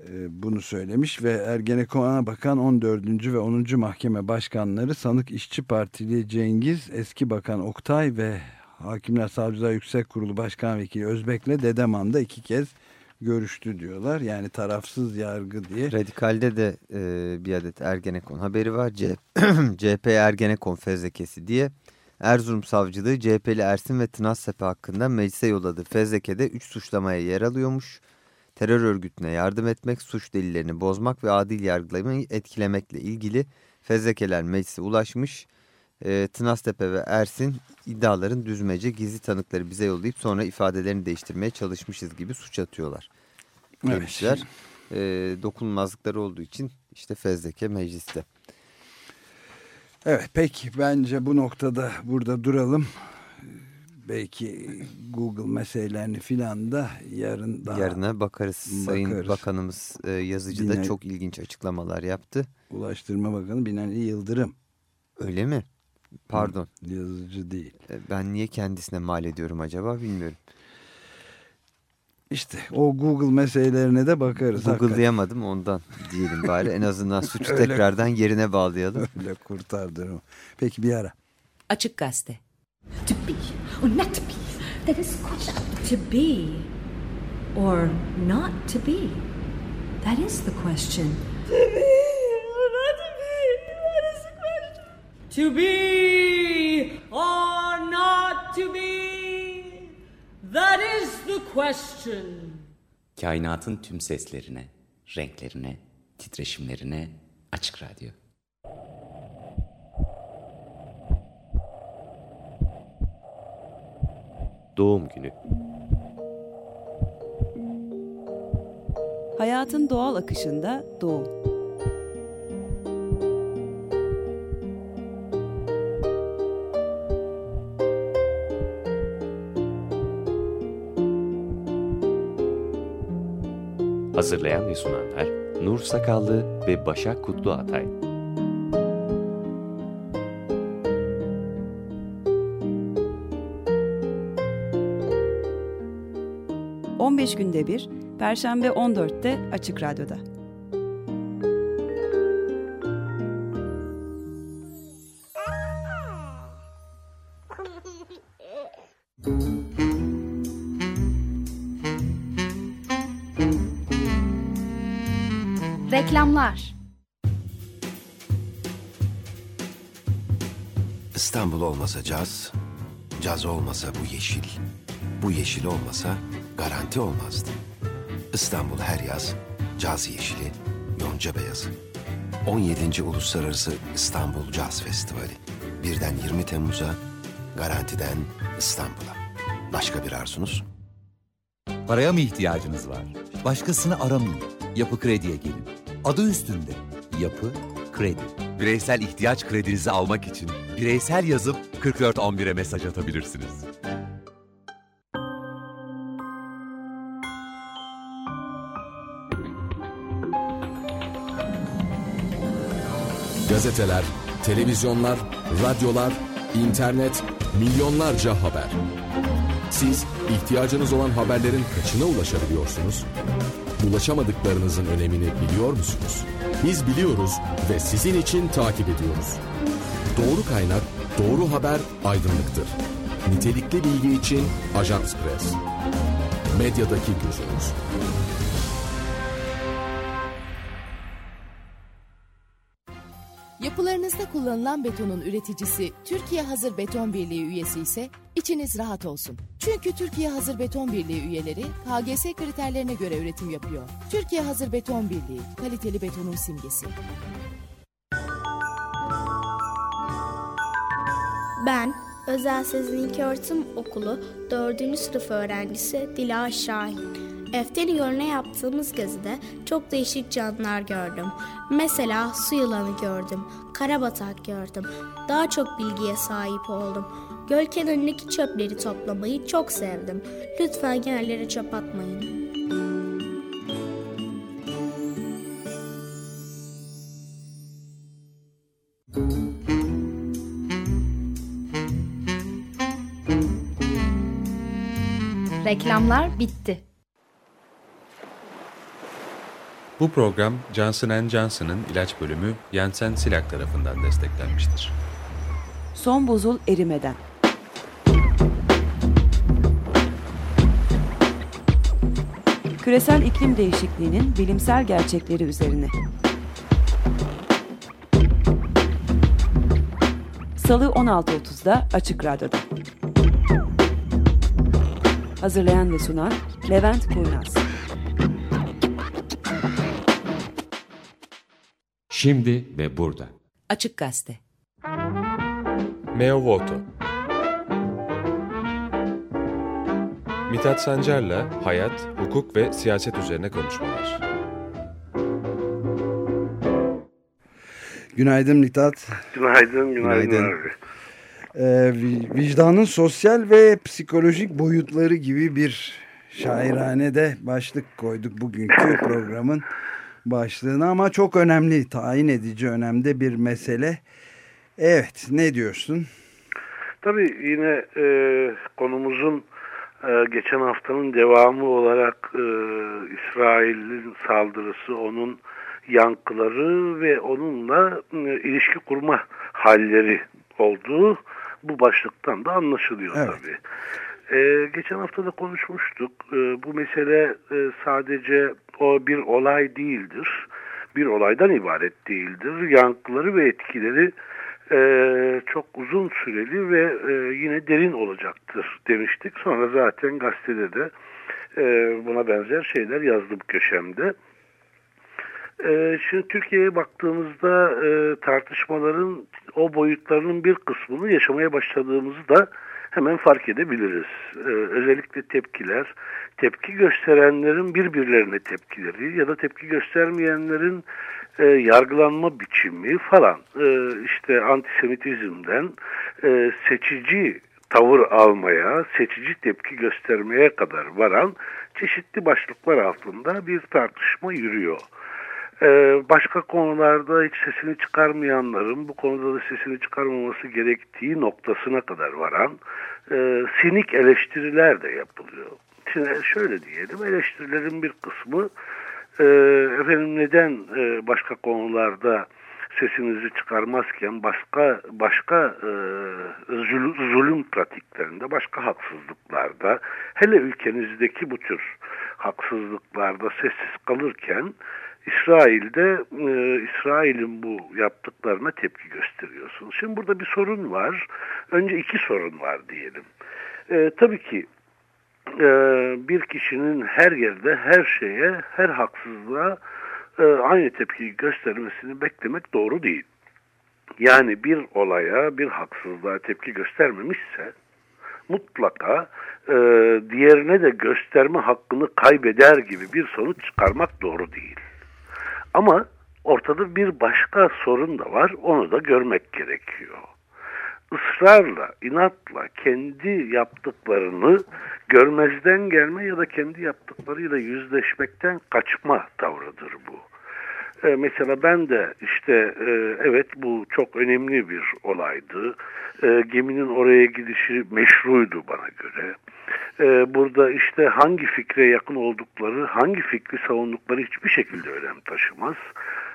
Speaker 2: E, bunu söylemiş ve Ergenekon'a bakan 14. ve 10. mahkeme başkanları sanık İşçi Partili Cengiz, eski bakan Oktay ve Hakimler Savcılar Yüksek Kurulu Başkan Vekili Özbek'le Dedeman'da iki kez görüştü diyorlar. Yani tarafsız yargı diye.
Speaker 4: Radikal'de de e, bir adet Ergenekon haberi var. C CHP Ergenekon fezlekesi diye. Erzurum Savcılığı CHP'li Ersin ve Tınaztepe hakkında meclise yolladığı fezlekede 3 suçlamaya yer alıyormuş. Terör örgütüne yardım etmek, suç delillerini bozmak ve adil yargılamayı etkilemekle ilgili fezlekeler meclise ulaşmış. E, Tınaztepe ve Ersin iddiaların düzmece gizli tanıkları bize yollayıp sonra ifadelerini değiştirmeye çalışmışız gibi suç atıyorlar
Speaker 2: Evet.
Speaker 4: demişler. E, dokunulmazlıkları olduğu için işte fezleke mecliste.
Speaker 2: Evet peki bence bu noktada burada duralım. Belki Google meselelerini filan da yarın daha
Speaker 4: Yarına bakarız. Sayın
Speaker 2: bakarız.
Speaker 4: Bakanımız e, yazıcı da
Speaker 2: Binali-
Speaker 4: çok ilginç açıklamalar yaptı.
Speaker 2: Ulaştırma Bakanı Binali Yıldırım.
Speaker 4: Öyle mi? Pardon.
Speaker 2: Yazıcı değil.
Speaker 4: E, ben niye kendisine mal ediyorum acaba bilmiyorum.
Speaker 2: İşte o Google meselelerine de bakarız.
Speaker 4: Google'layamadım ondan diyelim bari. En azından suçu tekrardan yerine bağlayalım.
Speaker 2: Öyle kurtardır o. Peki bir ara.
Speaker 15: Açık Gazete.
Speaker 16: Be or not to be. That is question. To be or not to be. That is the question.
Speaker 15: To be or not to be. That is the question. To be or not to be. That is the question.
Speaker 17: Kainatın tüm seslerine, renklerine, titreşimlerine açık radyo.
Speaker 18: Doğum günü.
Speaker 19: Hayatın doğal akışında doğum.
Speaker 18: Hazırlayan ve sunanlar Nur Sakallı ve Başak Kutlu Atay.
Speaker 19: ...15 günde bir, Perşembe 14'te Açık Radyo'da.
Speaker 5: Reklamlar
Speaker 9: İstanbul olmasa caz, caz olmasa bu yeşil, bu yeşil olmasa garanti olmazdı. İstanbul her yaz caz yeşili, yonca beyazı. 17. Uluslararası İstanbul Caz Festivali. Birden 20 Temmuz'a, garantiden İstanbul'a. Başka bir arzunuz?
Speaker 1: Paraya mı ihtiyacınız var? Başkasını aramayın. Yapı Kredi'ye gelin. Adı üstünde. Yapı Kredi. Bireysel ihtiyaç kredinizi almak için bireysel yazıp 4411'e mesaj atabilirsiniz.
Speaker 20: Gazeteler, televizyonlar, radyolar, internet, milyonlarca haber. Siz ihtiyacınız olan haberlerin kaçına ulaşabiliyorsunuz? Ulaşamadıklarınızın önemini biliyor musunuz? Biz biliyoruz ve sizin için takip ediyoruz. Doğru kaynak, doğru haber aydınlıktır. Nitelikli bilgi için Ajans Press. Medyadaki gözünüz.
Speaker 10: Kullanılan betonun üreticisi Türkiye Hazır Beton Birliği üyesi ise içiniz rahat olsun. Çünkü Türkiye Hazır Beton Birliği üyeleri KGS kriterlerine göre üretim yapıyor. Türkiye Hazır Beton Birliği, kaliteli betonun simgesi.
Speaker 21: Ben Özel Sezin İlköğretim Okulu 4. sınıf öğrencisi Dila Şahin. Efteri Gölü'ne yaptığımız gezide çok değişik canlılar gördüm. Mesela su yılanı gördüm, karabatak gördüm. Daha çok bilgiye sahip oldum. Göl kenarındaki çöpleri toplamayı çok sevdim. Lütfen yerlere çöp atmayın.
Speaker 5: Reklamlar bitti.
Speaker 22: Bu program Johnson Johnson'ın ilaç bölümü Janssen Silak tarafından desteklenmiştir.
Speaker 19: Son buzul erimeden. Küresel iklim değişikliğinin bilimsel gerçekleri üzerine. Salı 16.30'da Açık Radyo'da. Hazırlayan ve sunan Levent Kurnaz.
Speaker 18: Şimdi ve burada.
Speaker 15: Açık Gazete.
Speaker 22: Meo Voto Mithat Sancar'la hayat, hukuk ve siyaset üzerine konuşmalar.
Speaker 2: Günaydın Mithat.
Speaker 23: Günaydın, günaydın, günaydın. abi.
Speaker 2: Ee, vicdanın sosyal ve psikolojik boyutları gibi bir şairhanede başlık koyduk bugünkü programın başlığına ama çok önemli, tayin edici önemde bir mesele. Evet ne diyorsun?
Speaker 23: Tabii yine e, konumuzun e, geçen haftanın devamı olarak e, İsrail'in saldırısı, onun yankıları ve onunla e, ilişki kurma halleri olduğu bu başlıktan da anlaşılıyor evet. tabii. Ee, geçen hafta da konuşmuştuk. Ee, bu mesele e, sadece o bir olay değildir. Bir olaydan ibaret değildir. Yankıları ve etkileri e, çok uzun süreli ve e, yine derin olacaktır demiştik. Sonra zaten gazetede de e, buna benzer şeyler yazdım köşemde. E, şimdi Türkiye'ye baktığımızda e, tartışmaların o boyutlarının bir kısmını yaşamaya başladığımızı da hemen fark edebiliriz. Ee, özellikle tepkiler, tepki gösterenlerin birbirlerine tepkileri ya da tepki göstermeyenlerin e, yargılanma biçimi falan e, işte antisemitizmden e, seçici tavır almaya, seçici tepki göstermeye kadar varan çeşitli başlıklar altında bir tartışma yürüyor. Ee, başka konularda hiç sesini çıkarmayanların bu konuda da sesini çıkarmaması gerektiği noktasına kadar varan e, sinik eleştiriler de yapılıyor. Şimdi şöyle diyelim eleştirilerin bir kısmı e, efendim neden e, başka konularda sesinizi çıkarmazken başka başka e, zulüm pratiklerinde, başka haksızlıklarda, hele ülkenizdeki bu tür haksızlıklarda sessiz kalırken İsrail'de e, İsrail'in bu yaptıklarına tepki gösteriyorsunuz. Şimdi burada bir sorun var. Önce iki sorun var diyelim. E, tabii ki e, bir kişinin her yerde, her şeye, her haksızlığa e, aynı tepkiyi göstermesini beklemek doğru değil. Yani bir olaya, bir haksızlığa tepki göstermemişse mutlaka e, diğerine de gösterme hakkını kaybeder gibi bir sonuç çıkarmak doğru değil. Ama ortada bir başka sorun da var. Onu da görmek gerekiyor. Israrla, inatla kendi yaptıklarını görmezden gelme ya da kendi yaptıklarıyla yüzleşmekten kaçma tavrıdır bu. Ee, mesela ben de işte e, evet bu çok önemli bir olaydı. E, geminin oraya gidişi meşruydu bana göre. E, burada işte hangi fikre yakın oldukları, hangi fikri savundukları hiçbir şekilde önem taşımaz.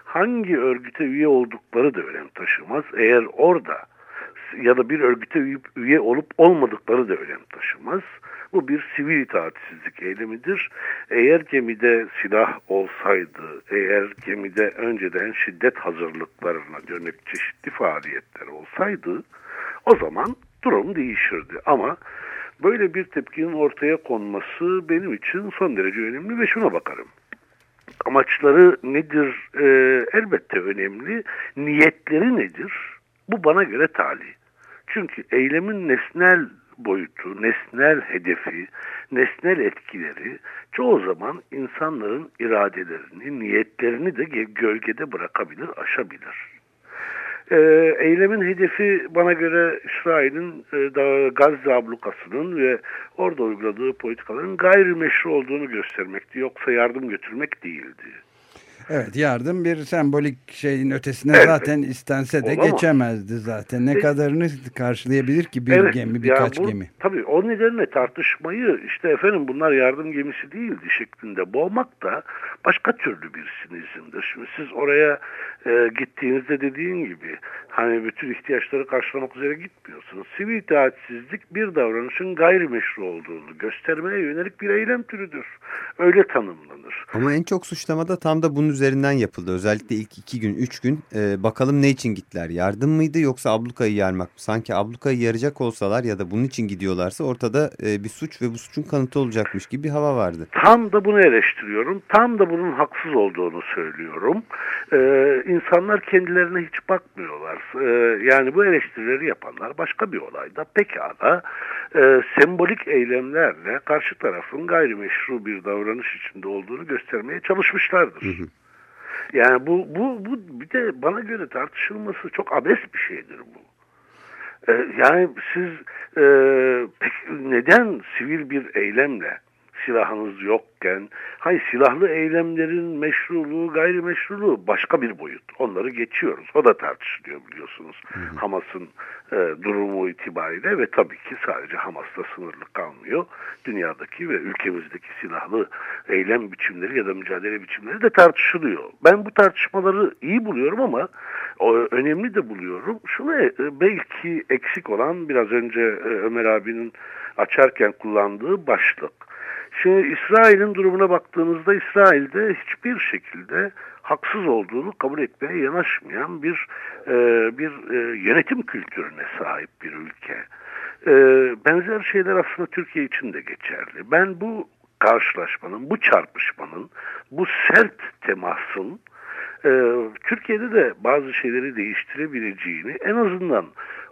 Speaker 23: Hangi örgüte üye oldukları da önem taşımaz. Eğer orada ya da bir örgüte üye olup olmadıkları da önem taşımaz. Bu bir sivil itaatsizlik eylemidir. Eğer gemide silah olsaydı, eğer gemide önceden şiddet hazırlıklarına dönük çeşitli faaliyetler olsaydı o zaman durum değişirdi. Ama böyle bir tepkinin ortaya konması benim için son derece önemli ve şuna bakarım. Amaçları nedir? Ee, elbette önemli. Niyetleri nedir? Bu bana göre tali. Çünkü eylemin nesnel boyutu, nesnel hedefi, nesnel etkileri çoğu zaman insanların iradelerini, niyetlerini de gölgede bırakabilir, aşabilir. E, eylemin hedefi bana göre İsrail'in e, Gazze ablukasının ve orada uyguladığı politikaların gayrimeşru olduğunu göstermekti. Yoksa yardım götürmek değildi.
Speaker 2: Evet yardım bir sembolik şeyin ötesine evet. zaten istense de Olamaz. geçemezdi zaten. Ne e, kadarını karşılayabilir ki bir evet, gemi birkaç bu, gemi.
Speaker 23: Tabii o nedenle tartışmayı işte efendim bunlar yardım gemisi değildi şeklinde boğmak da başka türlü bir sinizmdir. Şimdi siz oraya e, gittiğinizde dediğin gibi hani bütün ihtiyaçları karşılamak üzere gitmiyorsunuz. Sivil itaatsizlik bir davranışın gayrimeşru olduğunu göstermeye yönelik bir eylem türüdür. Öyle tanımlanır.
Speaker 4: Ama en çok suçlamada tam da bunun üzerinden yapıldı. Özellikle ilk iki gün, üç gün e, bakalım ne için gittiler? Yardım mıydı yoksa ablukayı yarmak mı? Sanki ablukayı yaracak olsalar ya da bunun için gidiyorlarsa ortada e, bir suç ve bu suçun kanıtı olacakmış gibi bir hava vardı.
Speaker 23: Tam da bunu eleştiriyorum. Tam da bunun haksız olduğunu söylüyorum. Ee, insanlar kendilerine hiç bakmıyorlar. Ee, yani bu eleştirileri yapanlar başka bir olayda pekala e, sembolik eylemlerle karşı tarafın gayrimeşru bir davranış içinde olduğunu göstermeye çalışmışlardır. Hı hı. Yani bu, bu, bu bir de bana göre tartışılması çok abes bir şeydir bu. Ee, yani siz e, pek, neden sivil bir eylemle silahınız yokken, hayır silahlı eylemlerin meşruluğu, gayrimeşruluğu başka bir boyut. Onları geçiyoruz. O da tartışılıyor biliyorsunuz. Hamas'ın e, durumu itibariyle ve tabii ki sadece Hamas'ta sınırlı kalmıyor. Dünyadaki ve ülkemizdeki silahlı eylem biçimleri ya da mücadele biçimleri de tartışılıyor. Ben bu tartışmaları iyi buluyorum ama o, önemli de buluyorum. Şunu e, belki eksik olan biraz önce e, Ömer abinin açarken kullandığı başlık. Şimdi İsrail'in durumuna baktığınızda İsrail'de hiçbir şekilde haksız olduğunu kabul etmeye yanaşmayan bir e, bir e, yönetim kültürüne sahip bir ülke. E, benzer şeyler aslında Türkiye için de geçerli. Ben bu karşılaşmanın, bu çarpışmanın, bu sert temasın e, Türkiye'de de bazı şeyleri değiştirebileceğini en azından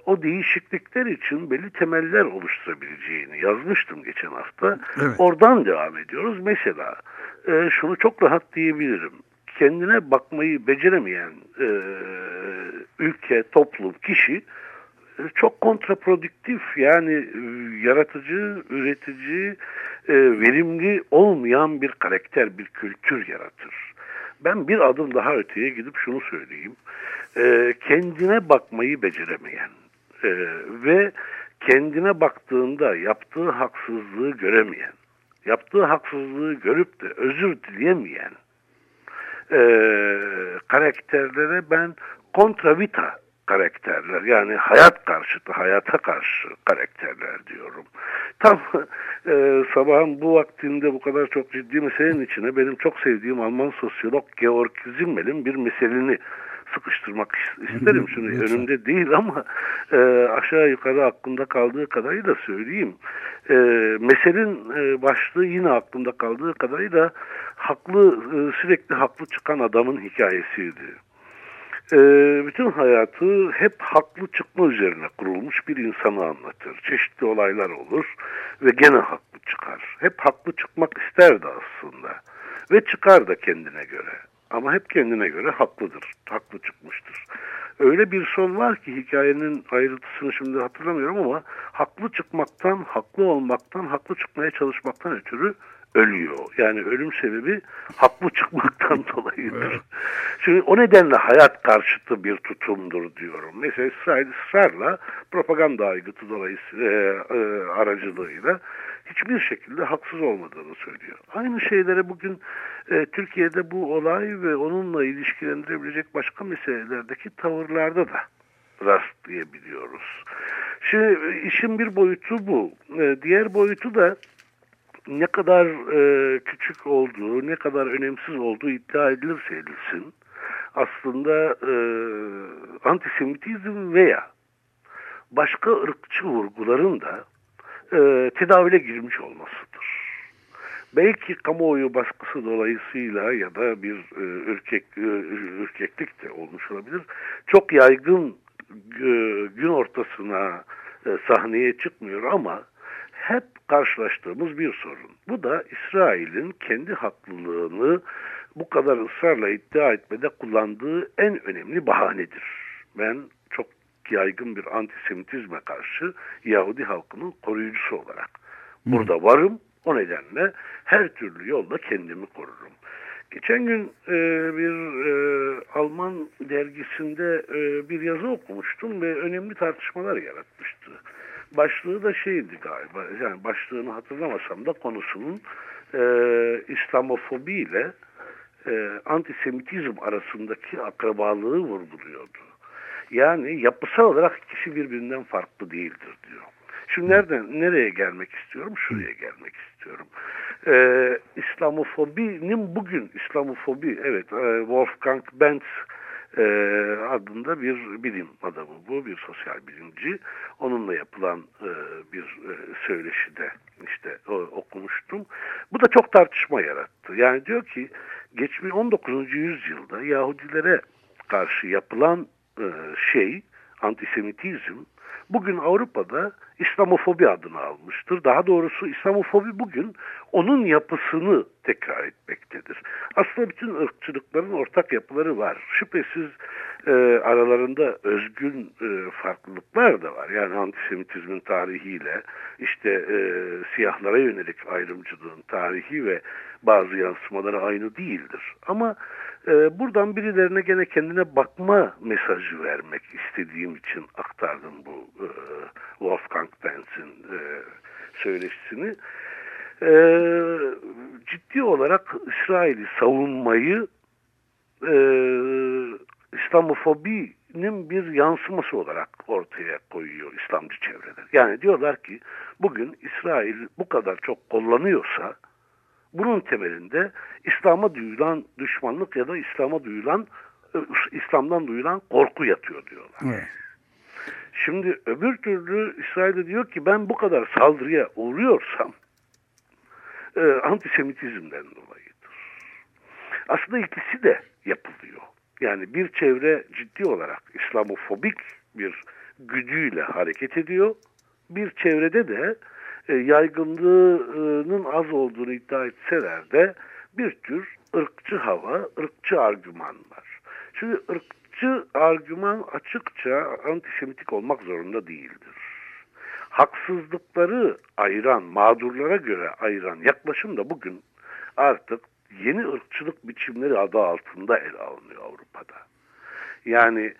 Speaker 23: o değişiklikler için belli temeller oluşturabileceğini yazmıştım geçen hafta.
Speaker 2: Evet.
Speaker 23: Oradan devam ediyoruz. Mesela e, şunu çok rahat diyebilirim. Kendine bakmayı beceremeyen e, ülke, toplum, kişi e, çok kontraprodüktif yani e, yaratıcı, üretici, e, verimli olmayan bir karakter, bir kültür yaratır. Ben bir adım daha öteye gidip şunu söyleyeyim. E, kendine bakmayı beceremeyen e, ve kendine baktığında yaptığı haksızlığı göremeyen, yaptığı haksızlığı görüp de özür dileyemeyen e, karakterlere ben kontravita karakterler yani hayat karşıtı, hayata karşı karakterler diyorum. Tam e, sabahın bu vaktinde bu kadar çok ciddi meselenin içine benim çok sevdiğim Alman sosyolog Georg Zimmel'in bir meselini sıkıştırmak isterim. Şimdi önümde değil ama e, aşağı yukarı aklımda kaldığı kadarıyla söyleyeyim. E, meselenin e, başlığı yine aklımda kaldığı kadarıyla haklı e, sürekli haklı çıkan adamın hikayesiydi. E, bütün hayatı hep haklı çıkma üzerine kurulmuş bir insanı anlatır. Çeşitli olaylar olur ve gene haklı çıkar. Hep haklı çıkmak isterdi aslında ve çıkar da kendine göre. Ama hep kendine göre haklıdır, haklı çıkmıştır. Öyle bir son var ki hikayenin ayrıntısını şimdi hatırlamıyorum ama haklı çıkmaktan, haklı olmaktan, haklı çıkmaya çalışmaktan ötürü ölüyor. Yani ölüm sebebi haklı çıkmaktan dolayıdır. Şimdi o nedenle hayat karşıtı bir tutumdur diyorum. Mesela İsrail ısrarla propaganda aygıtı dolayısıyla e, e, aracılığıyla hiçbir şekilde haksız olmadığını söylüyor. Aynı şeylere bugün e, Türkiye'de bu olay ve onunla ilişkilendirebilecek başka meselelerdeki tavırlarda da rastlayabiliyoruz. Şimdi işin bir boyutu bu. E, diğer boyutu da ne kadar e, küçük olduğu, ne kadar önemsiz olduğu iddia edilirse edilsin, aslında e, antisemitizm veya başka ırkçı vurguların da e, tedavüle girmiş olmasıdır. Belki kamuoyu baskısı dolayısıyla ya da bir e, ürkek, e, ürkeklik de olmuş olabilir. Çok yaygın e, gün ortasına e, sahneye çıkmıyor ama hep karşılaştığımız bir sorun. Bu da İsrail'in kendi haklılığını bu kadar ısrarla iddia etmede kullandığı en önemli bahanedir. Ben yaygın bir antisemitizme karşı Yahudi halkının koruyucusu olarak burada varım. O nedenle her türlü yolla kendimi korurum. Geçen gün e, bir e, Alman dergisinde e, bir yazı okumuştum ve önemli tartışmalar yaratmıştı başlığı da şeydi galiba. Yani başlığını hatırlamasam da konusunun e, İslamofobi ile e, antisemitizm arasındaki akrabalığı vurguluyordu. Yani yapısal olarak ikisi birbirinden farklı değildir diyor. Şimdi nereden nereye gelmek istiyorum? Şuraya gelmek istiyorum. Ee, İslamofobinin bugün İslamofobi evet e, Wolfgang Benz e, adında bir bilim adamı bu, bir sosyal bilimci. Onunla yapılan e, bir e, söyleşide işte o, okumuştum. Bu da çok tartışma yarattı. Yani diyor ki geçmiş 19. yüzyılda Yahudilere karşı yapılan e, şey antisemitizm bugün Avrupa'da İslamofobi adını almıştır. Daha doğrusu İslamofobi bugün onun yapısını tekrar etmektedir. Aslında bütün ırkçılıkların ortak yapıları var. Şüphesiz e, aralarında özgün e, farklılıklar da var. Yani antisemitizmin tarihiyle işte e, siyahlara yönelik ayrımcılığın tarihi ve bazı yansımaları aynı değildir. Ama e, buradan birilerine gene kendine bakma mesajı vermek istediğim için aktardım bu e, Wolfgang Penz'in e, söyleşisini. E, ciddi olarak İsrail'i savunmayı e, İslamofobinin bir yansıması olarak ortaya koyuyor İslamcı çevreler. Yani diyorlar ki bugün İsrail bu kadar çok kullanıyorsa bunun temelinde İslam'a duyulan düşmanlık ya da İslam'a duyulan İslam'dan duyulan korku yatıyor diyorlar.
Speaker 2: Evet.
Speaker 23: Şimdi öbür türlü İsrail diyor ki ben bu kadar saldırıya uğruyorsam e, antisemitizmden dolayıdır. Aslında ikisi de yapılıyor. Yani bir çevre ciddi olarak İslamofobik bir güdüyle hareket ediyor. Bir çevrede de e, yaygınlığının az olduğunu iddia etseler de bir tür ırkçı hava, ırkçı argüman var. Şimdi ırkçı argüman açıkça antisemitik olmak zorunda değildir. Haksızlıkları ayıran, mağdurlara göre ayıran yaklaşım da bugün artık yeni ırkçılık biçimleri adı altında ele alınıyor Avrupa'da. Yani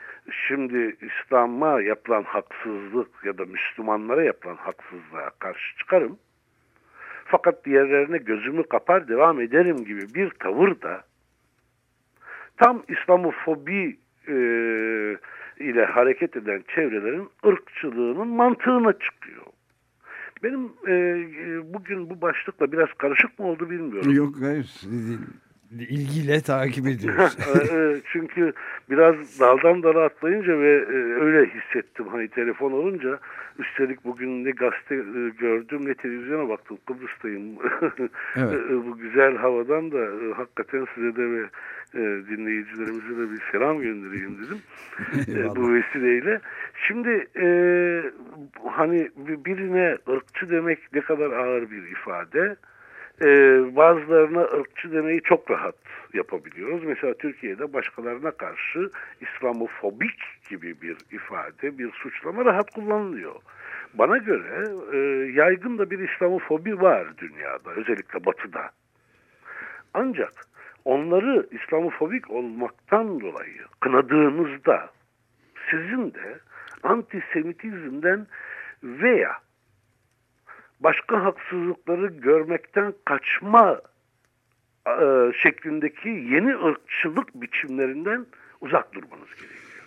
Speaker 23: şimdi İslam'a yapılan haksızlık ya da Müslümanlara yapılan haksızlığa karşı çıkarım. Fakat diğerlerine gözümü kapar devam ederim gibi bir tavır da tam İslamofobi e, ile hareket eden çevrelerin ırkçılığının mantığına çıkıyor. Benim e, bugün bu başlıkla biraz karışık mı oldu bilmiyorum.
Speaker 2: Yok hayır ilgiyle takip ediyoruz.
Speaker 23: Çünkü biraz daldan dala atlayınca ve öyle hissettim hani telefon olunca üstelik bugün ne gazete gördüm ne televizyona baktım Kıbrıs'tayım.
Speaker 2: Evet.
Speaker 23: bu güzel havadan da hakikaten size de ve dinleyicilerimize de bir selam göndereyim dedim bu vesileyle. Şimdi e, hani birine ırkçı demek ne kadar ağır bir ifade e, bazılarına ırkçı demeyi çok rahat yapabiliyoruz. Mesela Türkiye'de başkalarına karşı İslamofobik gibi bir ifade, bir suçlama rahat kullanılıyor. Bana göre e, yaygın da bir İslamofobi var dünyada, özellikle batıda. Ancak onları İslamofobik olmaktan dolayı kınadığınızda sizin de antisemitizmden veya başka haksızlıkları görmekten kaçma e, şeklindeki yeni ırkçılık biçimlerinden uzak durmanız gerekiyor.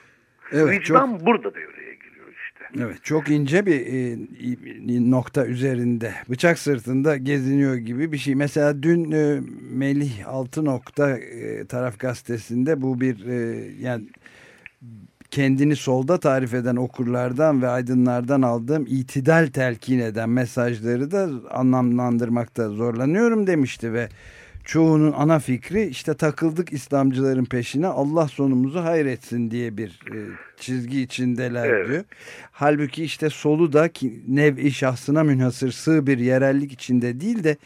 Speaker 2: Evet,
Speaker 23: Vicdan
Speaker 2: çok...
Speaker 23: burada devreye giriyor işte.
Speaker 2: Evet çok ince bir e, nokta üzerinde bıçak sırtında geziniyor gibi bir şey. Mesela dün e, Melih Altınok'ta e, Taraf Gazetesi'nde bu bir e, yani kendini solda tarif eden okurlardan ve aydınlardan aldığım itidal telkin eden mesajları da anlamlandırmakta zorlanıyorum demişti ve çoğunun ana fikri işte takıldık İslamcıların peşine Allah sonumuzu hayretsin diye bir e, çizgi içindeler
Speaker 23: Evet.
Speaker 2: diyor. Halbuki işte solu da ki nev-i şahsına münhasır sığ bir yerellik içinde değil de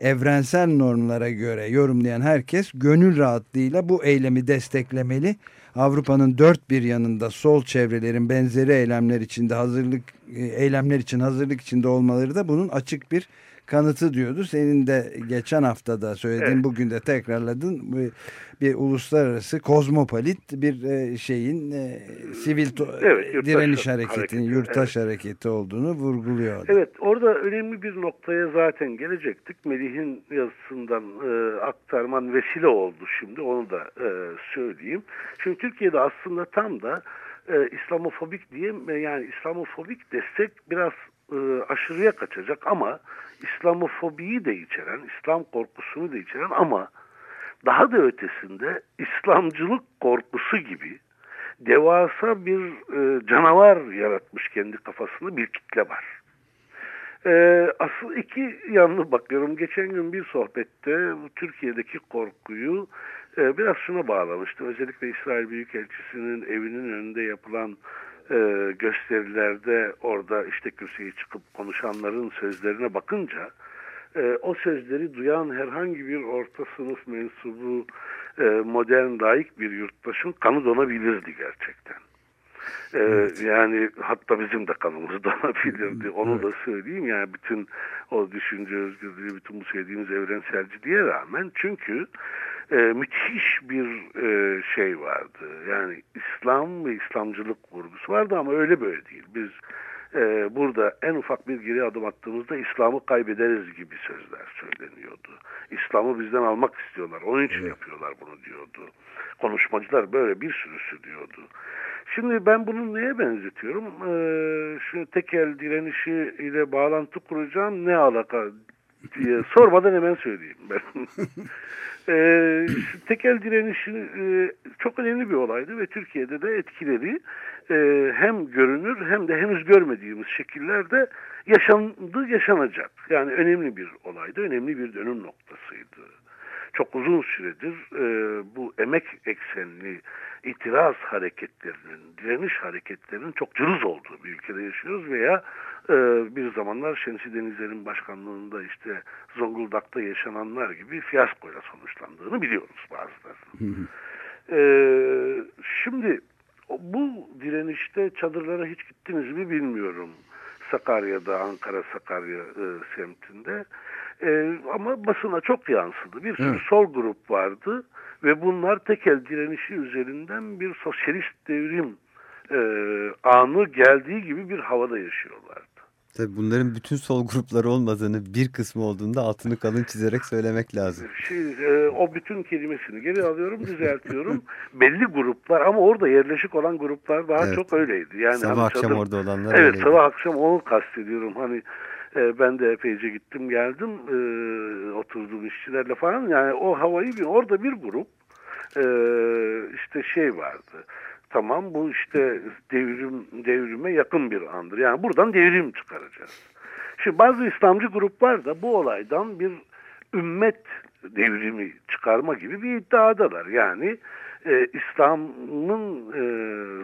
Speaker 2: evrensel normlara göre yorumlayan herkes gönül rahatlığıyla bu eylemi desteklemeli. Avrupa'nın dört bir yanında sol çevrelerin benzeri eylemler içinde hazırlık e, eylemler için hazırlık içinde olmaları da bunun açık bir kanıtı diyordu. Senin de geçen hafta da söylediğin
Speaker 23: Evet.
Speaker 2: bugün de tekrarladın. Bir, bir uluslararası kozmopolit bir e, şeyin e, sivil
Speaker 23: Evet,
Speaker 2: direniş
Speaker 23: hareketi,
Speaker 2: hareketinin yurttaş hareketi olduğunu vurguluyor.
Speaker 23: Evet orada önemli bir noktaya zaten gelecektik. Melih'in yazısından e, aktarman vesile oldu şimdi onu da e, söyleyeyim. Şimdi Türkiye'de aslında tam da e, İslamofobik diye yani İslamofobik destek biraz e, aşırıya kaçacak ama İslamofobiyi de içeren, İslam korkusunu da içeren ama daha da ötesinde İslamcılık korkusu gibi devasa bir e, canavar yaratmış kendi kafasında bir kitle var. E, asıl iki yanlı bakıyorum. Geçen gün bir sohbette Türkiye'deki korkuyu e, biraz şuna bağlamıştım. Özellikle İsrail Büyükelçisi'nin evinin önünde yapılan e, gösterilerde orada işte kürsüye çıkıp konuşanların sözlerine bakınca e, o sözleri duyan herhangi bir orta sınıf mensubu e, modern layık bir yurttaşın kanı donabilirdi gerçekten. Ee, evet. Yani hatta bizim de kanımız donabilirdi. Onu evet. da söyleyeyim. Yani bütün o düşünce özgürlüğü, bütün bu sevdiğimiz evrenselciliğe rağmen çünkü e, müthiş bir e, şey vardı. Yani İslam ve İslamcılık vurgusu vardı ama öyle böyle değil. Biz e, burada en ufak bir geri adım attığımızda İslam'ı kaybederiz gibi sözler söyleniyordu. İslam'ı bizden almak istiyorlar. Onun için evet. yapıyorlar bunu diyordu. Konuşmacılar böyle bir sürüsü diyordu. Şimdi ben bunu neye benzetiyorum? Ee, şu tekel direnişi ile bağlantı kuracağım ne alaka diye sormadan hemen söyleyeyim ben. ee, tekel direnişi e, çok önemli bir olaydı ve Türkiye'de de etkileri e, hem görünür hem de henüz görmediğimiz şekillerde yaşandı, yaşanacak. Yani önemli bir olaydı, önemli bir dönüm noktasıydı. Çok uzun süredir e, bu emek eksenli itiraz hareketlerinin, direniş hareketlerinin çok cılız olduğu bir ülkede yaşıyoruz veya e, bir zamanlar Şemsi Denizler'in başkanlığında işte Zonguldak'ta yaşananlar gibi fiyaskoyla sonuçlandığını biliyoruz bazılarının. e, şimdi bu direnişte çadırlara hiç gittiniz mi bilmiyorum. Sakarya'da, Ankara Sakarya e, semtinde. E, ama basına çok yansıdı. Bir sürü evet. sol grup vardı ve bunlar tekel direnişi üzerinden bir sosyalist devrim e, anı geldiği gibi bir havada yaşıyorlardı.
Speaker 4: Tabii bunların bütün sol grupları olmadığını bir kısmı olduğunda altını kalın çizerek söylemek lazım.
Speaker 23: Şey, e, o bütün kelimesini geri alıyorum, düzeltiyorum. Belli gruplar ama orada yerleşik olan gruplar daha evet. çok öyleydi. Yani
Speaker 4: sabah
Speaker 23: hani
Speaker 4: akşam
Speaker 23: çadır,
Speaker 4: orada olanlar
Speaker 23: Evet
Speaker 4: öyleydi.
Speaker 23: sabah akşam onu kastediyorum. Hani e, ben de epeyce gittim geldim e, oturduğum işçilerle falan. Yani o havayı bir orada bir grup e, işte şey vardı Tamam bu işte devrim devrime yakın bir andır. Yani buradan devrim çıkaracağız. Şimdi bazı İslamcı gruplar da bu olaydan bir ümmet devrimi çıkarma gibi bir iddiadalar. Yani e, İslam'ın e,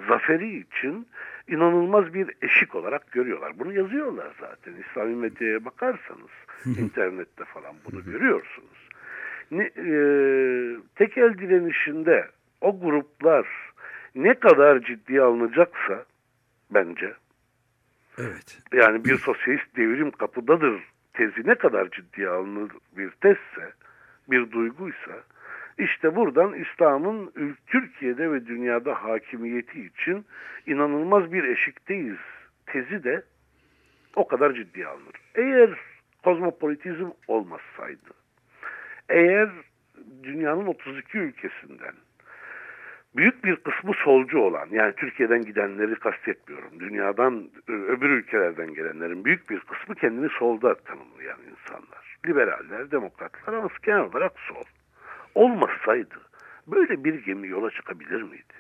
Speaker 23: zaferi için inanılmaz bir eşik olarak görüyorlar. Bunu yazıyorlar zaten. İslami medyaya bakarsanız internette falan bunu görüyorsunuz. Ne, e, tekel direnişinde o gruplar ne kadar ciddiye alınacaksa bence
Speaker 2: evet.
Speaker 23: yani bir sosyalist devrim kapıdadır tezi ne kadar ciddiye alınır bir tezse bir duyguysa işte buradan İslam'ın Türkiye'de ve dünyada hakimiyeti için inanılmaz bir eşikteyiz tezi de o kadar ciddiye alınır. Eğer kozmopolitizm olmasaydı, eğer dünyanın 32 ülkesinden büyük bir kısmı solcu olan yani Türkiye'den gidenleri kastetmiyorum. Dünyadan öbür ülkelerden gelenlerin büyük bir kısmı kendini solda tanımlayan insanlar. Liberaller, demokratlar ama genel olarak sol. Olmasaydı böyle bir gemi yola çıkabilir miydi?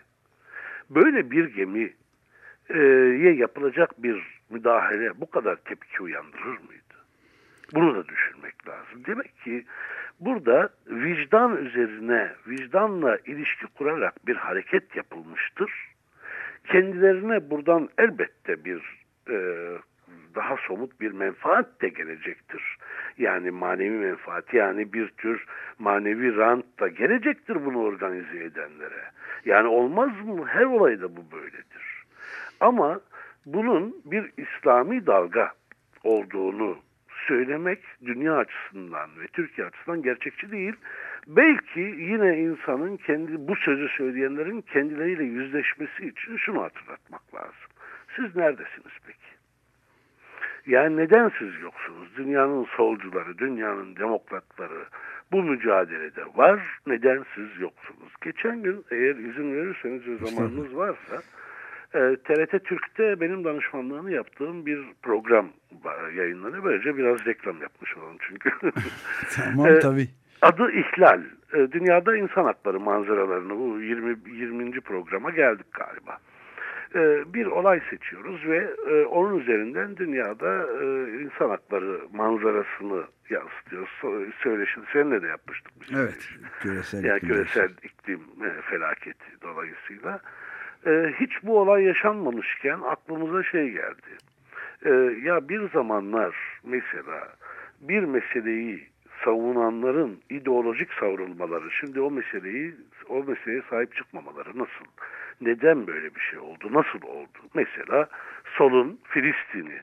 Speaker 23: Böyle bir gemiye yapılacak bir müdahale bu kadar tepki uyandırır mıydı? Bunu da düşünmek lazım. Demek ki Burada vicdan üzerine, vicdanla ilişki kurarak bir hareket yapılmıştır. Kendilerine buradan elbette bir e, daha somut bir menfaat de gelecektir. Yani manevi menfaat yani bir tür manevi rant da gelecektir bunu organize edenlere. Yani olmaz mı? Her olayda bu böyledir. Ama bunun bir İslami dalga olduğunu söylemek dünya açısından ve Türkiye açısından gerçekçi değil. Belki yine insanın kendi bu sözü söyleyenlerin kendileriyle yüzleşmesi için şunu hatırlatmak lazım. Siz neredesiniz peki? Yani neden siz yoksunuz? Dünyanın solcuları, dünyanın demokratları bu mücadelede var. Neden siz yoksunuz? Geçen gün eğer izin verirseniz ve zamanınız varsa e, TRT Türk'te benim danışmanlığını yaptığım bir program yayınlanıyor. Böylece biraz reklam yapmış olalım çünkü.
Speaker 2: tamam e, tabii.
Speaker 23: Adı İhlal. E, dünyada insan hakları manzaralarını bu 20. 20. programa geldik galiba. E, bir olay seçiyoruz ve e, onun üzerinden dünyada e, insan hakları manzarasını yansıtıyoruz. Söyleşi seninle de yapmıştık.
Speaker 2: Biz evet. Küresel
Speaker 23: yani küresel iklim felaketi dolayısıyla hiç bu olay yaşanmamışken aklımıza şey geldi. Ya bir zamanlar mesela bir meseleyi savunanların ideolojik savrulmaları, şimdi o meseleyi, o meseleye sahip çıkmamaları nasıl? Neden böyle bir şey oldu? Nasıl oldu? Mesela solun Filistin'i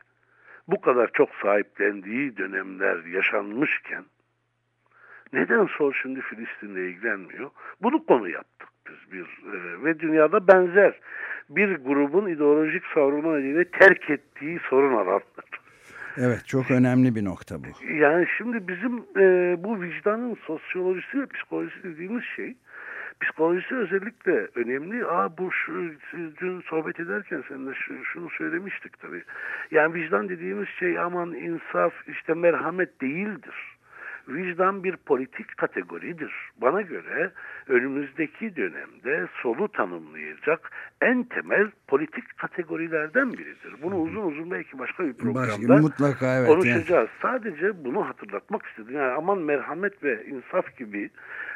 Speaker 23: bu kadar çok sahiplendiği dönemler yaşanmışken neden sol şimdi Filistin'le ilgilenmiyor? Bunu konu yaptık biz bir e, ve dünyada benzer bir grubun ideolojik savrulma nedeniyle terk ettiği sorun alanlar.
Speaker 2: Evet çok önemli bir nokta bu.
Speaker 23: Yani şimdi bizim e, bu vicdanın sosyolojisi ve psikolojisi dediğimiz şey psikolojisi özellikle önemli. Aa bu şu, dün sohbet ederken seninle şu, şunu söylemiştik tabii. Yani vicdan dediğimiz şey aman insaf işte merhamet değildir. Vicdan bir politik kategoridir. Bana göre önümüzdeki dönemde solu tanımlayacak en temel politik kategorilerden biridir. Bunu uzun uzun belki başka bir programda
Speaker 2: Başka, mutlaka, evet,
Speaker 23: konuşacağız. Yani. Sadece bunu hatırlatmak istedim. Yani aman merhamet ve insaf gibi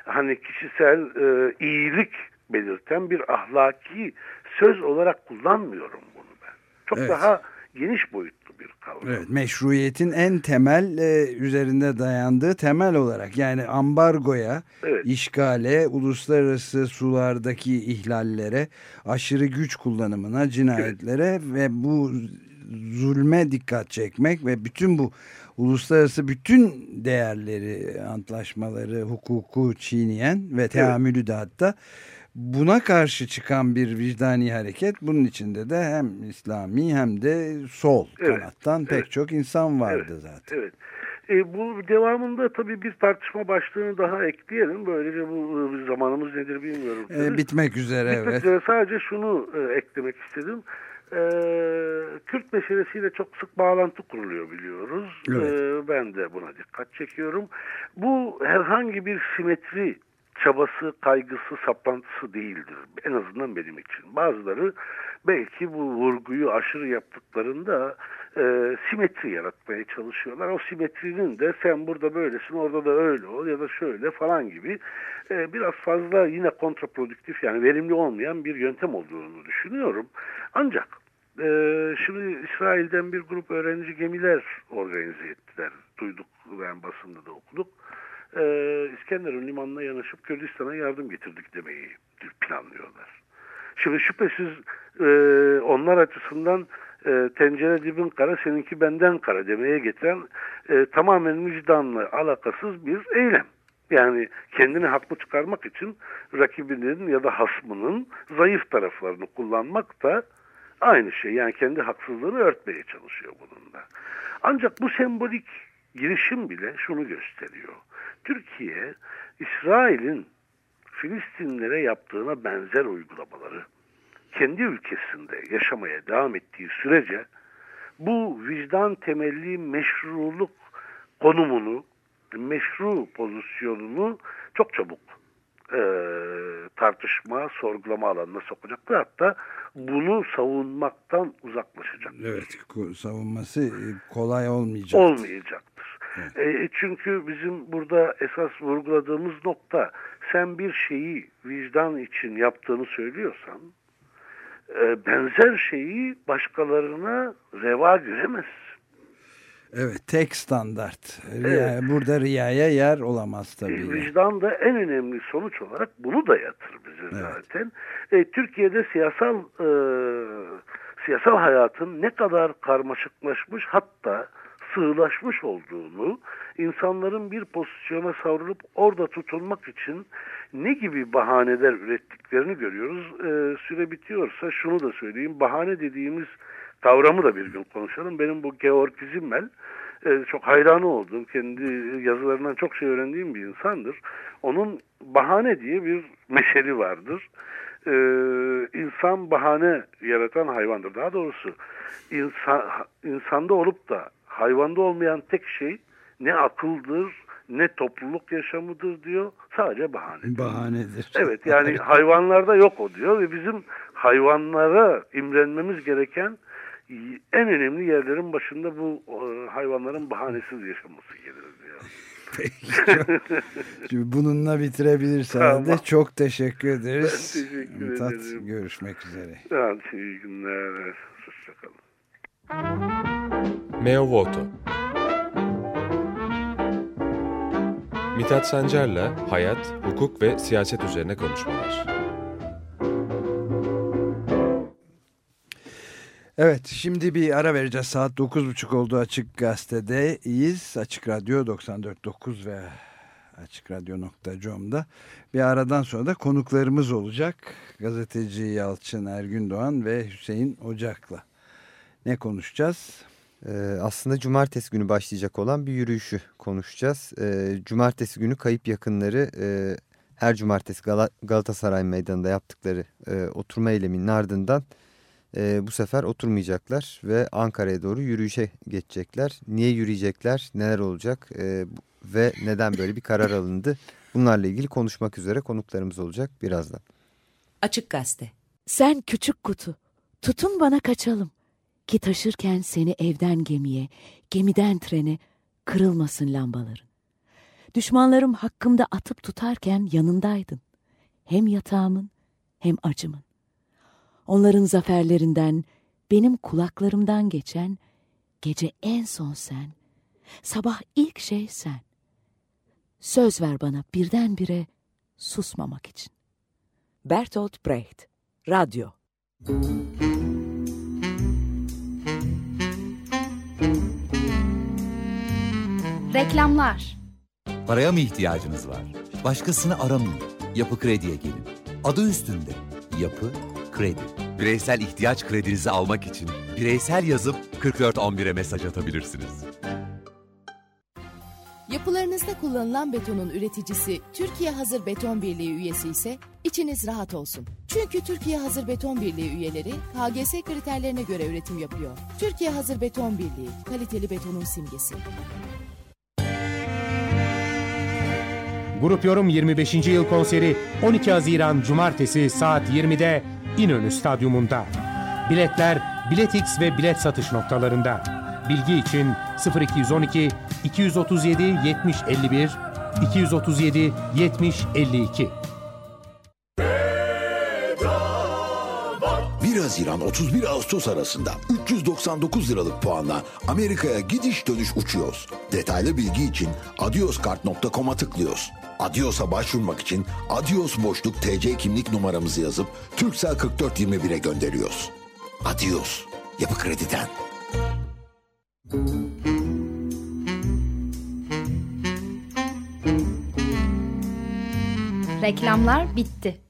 Speaker 23: hani kişisel e, iyilik belirten bir ahlaki söz olarak kullanmıyorum bunu ben. Çok evet. daha geniş boyutlu bir kavram.
Speaker 2: Evet, meşruiyetin en temel e, üzerinde dayandığı temel olarak yani ambargoya, evet. işgale, uluslararası sulardaki ihlallere, aşırı güç kullanımına, cinayetlere evet. ve bu zulme dikkat çekmek ve bütün bu uluslararası bütün değerleri, antlaşmaları, hukuku çiğneyen ve teamülü evet. de hatta buna karşı çıkan bir vicdani hareket. Bunun içinde de hem İslami hem de sol evet. kanattan evet. pek çok insan vardı
Speaker 23: evet.
Speaker 2: zaten.
Speaker 23: Evet. E, bu devamında tabii bir tartışma başlığını daha ekleyelim. Böylece bu e, zamanımız nedir bilmiyorum.
Speaker 2: E, bitmek üzere bitmek evet.
Speaker 23: Üzere. Sadece şunu e, eklemek istedim. E, Kürt meselesiyle çok sık bağlantı kuruluyor biliyoruz. Evet. E, ben de buna dikkat çekiyorum. Bu herhangi bir simetri çabası, kaygısı, saplantısı değildir. En azından benim için. Bazıları belki bu vurguyu aşırı yaptıklarında e, simetri yaratmaya çalışıyorlar. O simetrinin de sen burada böylesin, orada da öyle ol ya da şöyle falan gibi e, biraz fazla yine kontraprodüktif yani verimli olmayan bir yöntem olduğunu düşünüyorum. Ancak e, şimdi İsrail'den bir grup öğrenci gemiler organize ettiler. Duyduk ben basında da okuduk e, İskenderun limanına yanaşıp Kürdistan'a yardım getirdik demeyi planlıyorlar. Şimdi şüphesiz e, onlar açısından e, tencere dibin kara seninki benden kara demeye getiren e, tamamen vicdanla alakasız bir eylem. Yani kendini haklı çıkarmak için rakibinin ya da hasmının zayıf taraflarını kullanmak da aynı şey. Yani kendi haksızlığını örtmeye çalışıyor bununla. Ancak bu sembolik girişim bile şunu gösteriyor. Türkiye, İsrail'in Filistinlere yaptığına benzer uygulamaları kendi ülkesinde yaşamaya devam ettiği sürece bu vicdan temelli meşruluk konumunu, meşru pozisyonunu çok çabuk e, tartışma, sorgulama alanına sokacaktır. Hatta bunu savunmaktan uzaklaşacak.
Speaker 2: Evet, savunması kolay olmayacak.
Speaker 23: Olmayacaktır. E, çünkü bizim burada esas vurguladığımız nokta sen bir şeyi vicdan için yaptığını söylüyorsan e, benzer şeyi başkalarına reva göremezsin.
Speaker 2: Evet tek standart. Evet. Burada riyaya yer olamaz tabii.
Speaker 23: Vicdan da en önemli sonuç olarak bunu dayatır bize evet. zaten. E, Türkiye'de siyasal e, siyasal hayatın ne kadar karmaşıklaşmış hatta sığlaşmış olduğunu, insanların bir pozisyona savrulup orada tutulmak için ne gibi bahaneler ürettiklerini görüyoruz. E, süre bitiyorsa şunu da söyleyeyim. Bahane dediğimiz kavramı da bir gün konuşalım. Benim bu Georg Zimmel e, çok hayranı olduğum, kendi yazılarından çok şey öğrendiğim bir insandır. Onun bahane diye bir meşeri vardır. Ee, insan bahane yaratan hayvandır. Daha doğrusu insan, insanda olup da hayvanda olmayan tek şey ne akıldır ne topluluk yaşamıdır diyor. Sadece bahanedir.
Speaker 2: Bahanedir.
Speaker 23: Evet yani hayvanlarda yok o diyor ve bizim hayvanlara imrenmemiz gereken en önemli yerlerin başında bu e, hayvanların bahanesiz yaşaması gelir diyor.
Speaker 2: Şimdi bununla bitirebilirsen tamam. de çok teşekkür ederiz.
Speaker 23: Ben teşekkür
Speaker 2: Tat,
Speaker 23: ederim.
Speaker 2: Görüşmek üzere.
Speaker 23: Hadi iyi günler. Hoşçakalın.
Speaker 20: Meo Voto
Speaker 22: Mithat Sancar'la hayat, hukuk ve siyaset üzerine konuşmalar.
Speaker 2: Evet şimdi bir ara vereceğiz. Saat 9.30 oldu Açık Gazete'deyiz. Açık Radyo 94.9 ve açıkradyo.com'da. Bir aradan sonra da konuklarımız olacak. Gazeteci Yalçın Ergün Doğan ve Hüseyin Ocak'la. Ne konuşacağız?
Speaker 4: Ee, aslında cumartesi günü başlayacak olan bir yürüyüşü konuşacağız. Ee, cumartesi günü kayıp yakınları e, her cumartesi Gal Galatasaray Meydanı'nda yaptıkları e, oturma eyleminin ardından e, bu sefer oturmayacaklar ve Ankara'ya doğru yürüyüşe geçecekler. Niye yürüyecekler, neler olacak ve neden böyle bir karar alındı bunlarla ilgili konuşmak üzere konuklarımız olacak birazdan.
Speaker 24: Açık Gazete Sen küçük kutu, tutun bana kaçalım ki taşırken seni evden gemiye, gemiden trene kırılmasın lambaların. Düşmanlarım hakkımda atıp tutarken yanındaydın. Hem yatağımın hem acımın. Onların zaferlerinden, benim kulaklarımdan geçen, gece en son sen, sabah ilk şey sen. Söz ver bana birdenbire susmamak için. Bertolt Brecht, Radyo
Speaker 5: Reklamlar
Speaker 1: Paraya mı ihtiyacınız var? Başkasını aramayın. Yapı Kredi'ye gelin. Adı üstünde. Yapı Kredi. Bireysel ihtiyaç kredinizi almak için bireysel yazıp 4411'e mesaj atabilirsiniz.
Speaker 10: Yapılarınızda kullanılan betonun üreticisi Türkiye Hazır Beton Birliği üyesi ise içiniz rahat olsun. Çünkü Türkiye Hazır Beton Birliği üyeleri KGS kriterlerine göre üretim yapıyor. Türkiye Hazır Beton Birliği, kaliteli betonun simgesi.
Speaker 25: Grup Yorum 25. yıl konseri 12 Haziran Cumartesi saat 20'de İnönü Stadyumunda. Biletler Biletix ve bilet satış noktalarında. Bilgi için 0212 237 70 51 237 70 52.
Speaker 11: 1 Haziran 31 Ağustos arasında 399 liralık puanla Amerika'ya gidiş dönüş uçuyoruz. Detaylı bilgi için adioskart.com'a tıklıyoruz. Adios'a başvurmak için Adios boşluk TC kimlik numaramızı yazıp Türksel 4421'e gönderiyoruz. Adios. Yapı Kredi'den.
Speaker 5: Reklamlar bitti.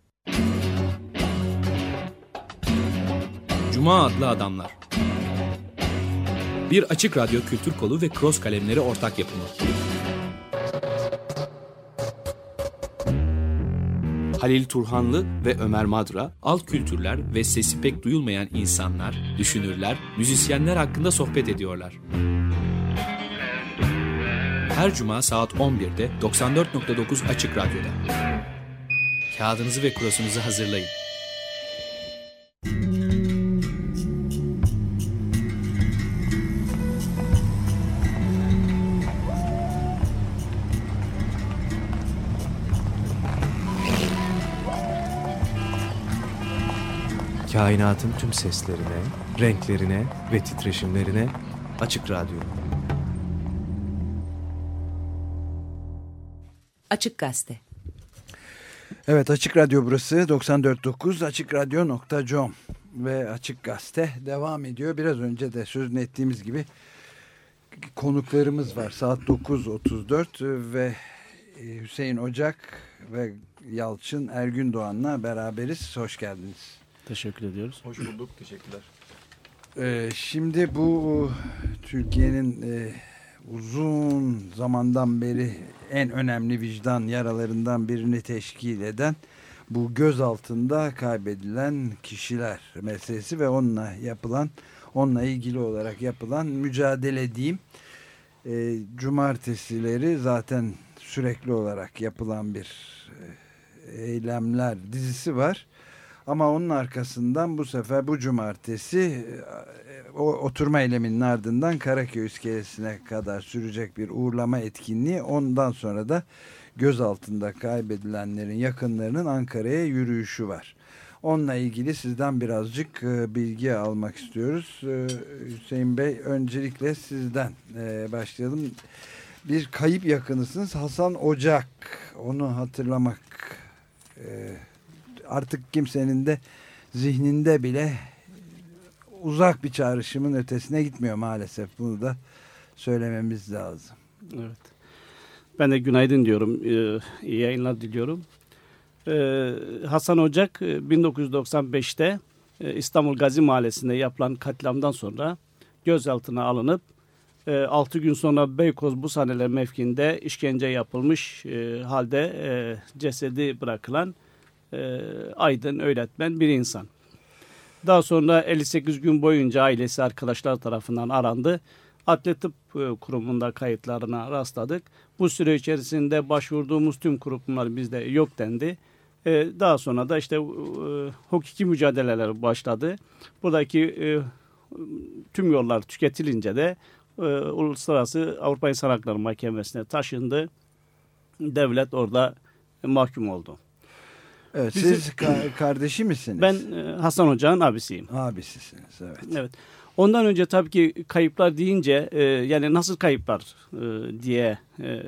Speaker 26: Cuma adlı adamlar. Bir açık radyo kültür kolu ve cross kalemleri ortak yapımı. Halil Turhanlı ve Ömer Madra, alt kültürler ve sesi pek duyulmayan insanlar, düşünürler, müzisyenler hakkında sohbet ediyorlar. Her cuma saat 11'de 94.9 Açık Radyo'da. Kağıdınızı ve krosunuzu hazırlayın.
Speaker 27: Kainatın tüm seslerine, renklerine ve titreşimlerine Açık Radyo.
Speaker 24: Açık Gazete
Speaker 2: Evet Açık Radyo burası 94.9 açıkradyo.com ve Açık Gazete devam ediyor. Biraz önce de sözünü ettiğimiz gibi konuklarımız var. Saat 9.34 ve e, Hüseyin Ocak ve Yalçın Ergün Doğan'la beraberiz. Hoş geldiniz.
Speaker 28: Teşekkür ediyoruz.
Speaker 22: Hoş bulduk. Teşekkürler.
Speaker 2: Ee, şimdi bu Türkiye'nin e, uzun zamandan beri en önemli vicdan yaralarından birini teşkil eden bu göz altında kaybedilen kişiler meselesi ve onunla yapılan onunla ilgili olarak yapılan mücadele diyeyim. E, cumartesileri zaten sürekli olarak yapılan bir e, eylemler dizisi var. Ama onun arkasından bu sefer bu cumartesi o oturma eyleminin ardından Karaköy iskelesine kadar sürecek bir uğurlama etkinliği. Ondan sonra da gözaltında kaybedilenlerin yakınlarının Ankara'ya yürüyüşü var. Onunla ilgili sizden birazcık bilgi almak istiyoruz. Hüseyin Bey öncelikle sizden başlayalım. bir kayıp yakınısınız Hasan Ocak. Onu hatırlamak e, artık kimsenin de zihninde bile uzak bir çağrışımın ötesine gitmiyor maalesef. Bunu da söylememiz lazım.
Speaker 29: Evet. Ben de günaydın diyorum. Ee, iyi yayınlar diliyorum. Ee, Hasan Ocak 1995'te e, İstanbul Gazi Mahallesi'nde yapılan katliamdan sonra gözaltına alınıp 6 e, gün sonra Beykoz Busaneler mevkiinde işkence yapılmış e, halde cesedi bırakılan aydın öğretmen bir insan. Daha sonra 58 gün boyunca ailesi arkadaşlar tarafından arandı. Adli Tıp Kurumu'nda kayıtlarına rastladık. Bu süre içerisinde başvurduğumuz tüm kurumlar bizde yok dendi. E, daha sonra da işte e, hukuki mücadeleler başladı. Buradaki e, tüm yollar tüketilince de e, Uluslararası Avrupa İnsan Hakları Mahkemesi'ne taşındı. Devlet orada mahkum oldu.
Speaker 2: Evet, Bizim, siz ka kardeşi misiniz?
Speaker 29: Ben e, Hasan Hoca'nın abisiyim.
Speaker 2: Abisisiniz, evet.
Speaker 29: Evet. Ondan önce tabii ki kayıplar deyince e, yani nasıl kayıplar e, diye e,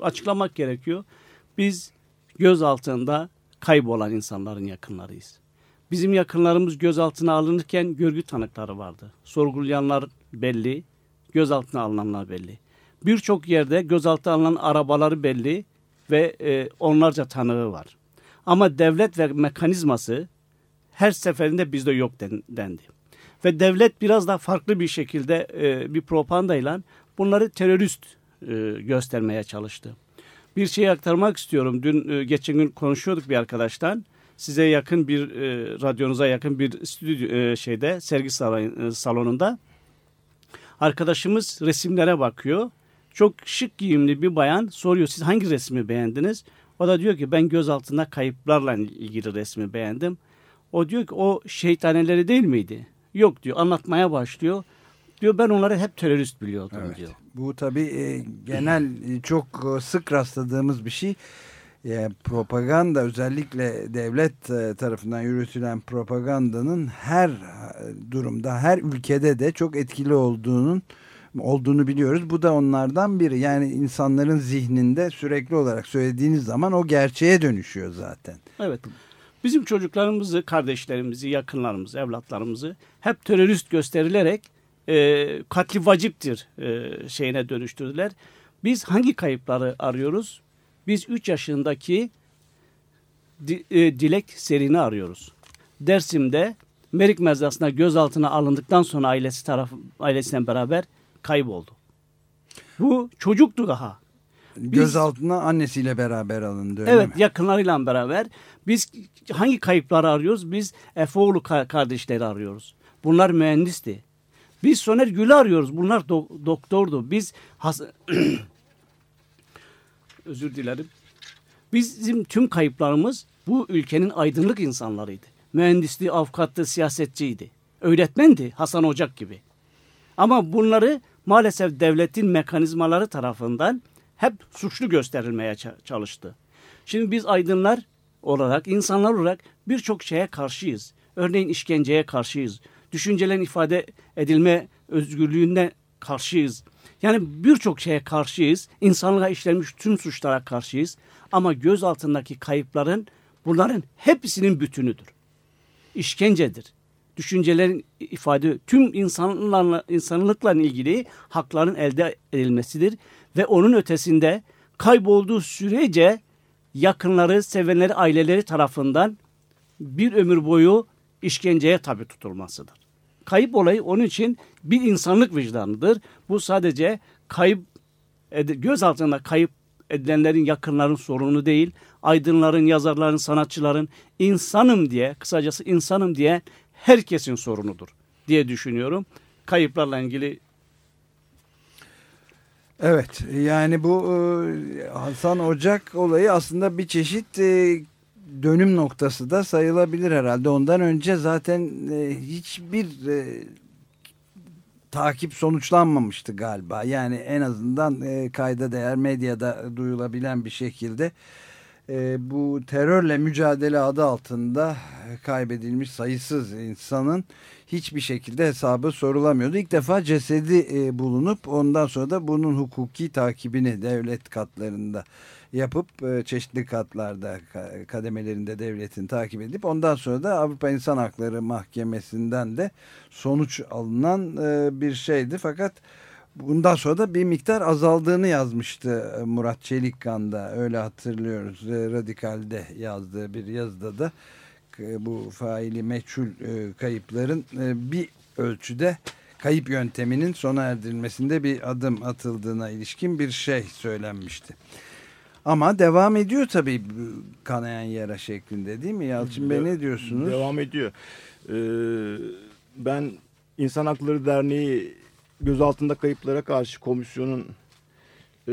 Speaker 29: açıklamak gerekiyor. Biz göz altında kaybolan insanların yakınlarıyız. Bizim yakınlarımız gözaltına alınırken görgü tanıkları vardı. Sorgulayanlar belli, gözaltına alınanlar belli. Birçok yerde gözaltına alınan arabaları belli ve e, onlarca tanığı var. Ama devlet ve mekanizması her seferinde bizde yok dendi. Ve devlet biraz daha farklı bir şekilde e, bir propagandayla bunları terörist e, göstermeye çalıştı. Bir şey aktarmak istiyorum. Dün e, geçen gün konuşuyorduk bir arkadaştan. Size yakın bir e, radyonuza yakın bir stüdyo e, şeyde sergi e, salonunda arkadaşımız resimlere bakıyor. Çok şık giyimli bir bayan soruyor siz hangi resmi beğendiniz? O da diyor ki ben göz altında kayıplarla ilgili resmi beğendim. O diyor ki o şeytaneleri değil miydi? Yok diyor anlatmaya başlıyor. Diyor ben onları hep terörist biliyordum evet. diyor.
Speaker 2: Bu tabii e, genel e, çok e, sık rastladığımız bir şey. E, propaganda özellikle devlet e, tarafından yürütülen propagandanın her e, durumda, her ülkede de çok etkili olduğunun olduğunu biliyoruz. Bu da onlardan biri. Yani insanların zihninde sürekli olarak söylediğiniz zaman o gerçeğe dönüşüyor zaten.
Speaker 29: Evet. Bizim çocuklarımızı, kardeşlerimizi, yakınlarımızı, evlatlarımızı hep terörist gösterilerek e, katli vaciptir e, şeyine dönüştürdüler. Biz hangi kayıpları arıyoruz? Biz 3 yaşındaki di, e, Dilek Serini arıyoruz. Dersim'de Merik mezrasına gözaltına alındıktan sonra ailesi taraf ailesiyle beraber kayboldu. Bu çocuktu daha.
Speaker 2: Biz, Gözaltına annesiyle beraber alındı öyle
Speaker 29: Evet
Speaker 2: mi?
Speaker 29: yakınlarıyla beraber. Biz hangi kayıpları arıyoruz? Biz Efeoğlu kardeşleri arıyoruz. Bunlar mühendisti. Biz Soner Gül'ü arıyoruz. Bunlar do doktordu. Biz özür dilerim. Bizim tüm kayıplarımız bu ülkenin aydınlık insanlarıydı. Mühendisliği, avukattı, siyasetçiydi. Öğretmendi Hasan Ocak gibi. Ama bunları maalesef devletin mekanizmaları tarafından hep suçlu gösterilmeye çalıştı. Şimdi biz aydınlar olarak, insanlar olarak birçok şeye karşıyız. Örneğin işkenceye karşıyız düşüncelerin ifade edilme özgürlüğüne karşıyız. Yani birçok şeye karşıyız. İnsanlığa işlenmiş tüm suçlara karşıyız. Ama göz altındaki kayıpların bunların hepsinin bütünüdür. İşkencedir. Düşüncelerin ifade tüm insanlarla, insanlıkla ilgili hakların elde edilmesidir. Ve onun ötesinde kaybolduğu sürece yakınları, sevenleri, aileleri tarafından bir ömür boyu işkenceye tabi tutulmasıdır. Kayıp olayı onun için bir insanlık vicdanıdır. Bu sadece kayıp göz altında kayıp edilenlerin yakınların sorunu değil. Aydınların, yazarların, sanatçıların insanım diye, kısacası insanım diye herkesin sorunudur diye düşünüyorum. Kayıplarla ilgili
Speaker 2: Evet yani bu e, Hasan Ocak olayı aslında bir çeşit e, dönüm noktası da sayılabilir herhalde. Ondan önce zaten e, hiçbir takip sonuçlanmamıştı galiba. Yani en azından kayda değer medyada duyulabilen bir şekilde e, bu terörle mücadele adı altında kaybedilmiş sayısız insanın hiçbir şekilde hesabı sorulamıyordu. İlk defa cesedi e, bulunup ondan sonra da bunun hukuki takibini devlet katlarında yapıp e, çeşitli katlarda kademelerinde devletin takip edip ondan sonra da Avrupa İnsan Hakları Mahkemesi'nden de sonuç alınan e, bir şeydi. Fakat bundan sonra da bir miktar azaldığını yazmıştı e, Murat Çelikkan'da öyle hatırlıyoruz. Radikal'de yazdığı bir yazıda da bu faili meçhul kayıpların bir ölçüde kayıp yönteminin sona erdirilmesinde bir adım atıldığına ilişkin bir şey söylenmişti. Ama devam ediyor tabii kanayan yara şeklinde değil mi Yalçın Bey ne diyorsunuz?
Speaker 30: Devam ediyor. Ee, ben İnsan Hakları Derneği gözaltında kayıplara karşı komisyonun e,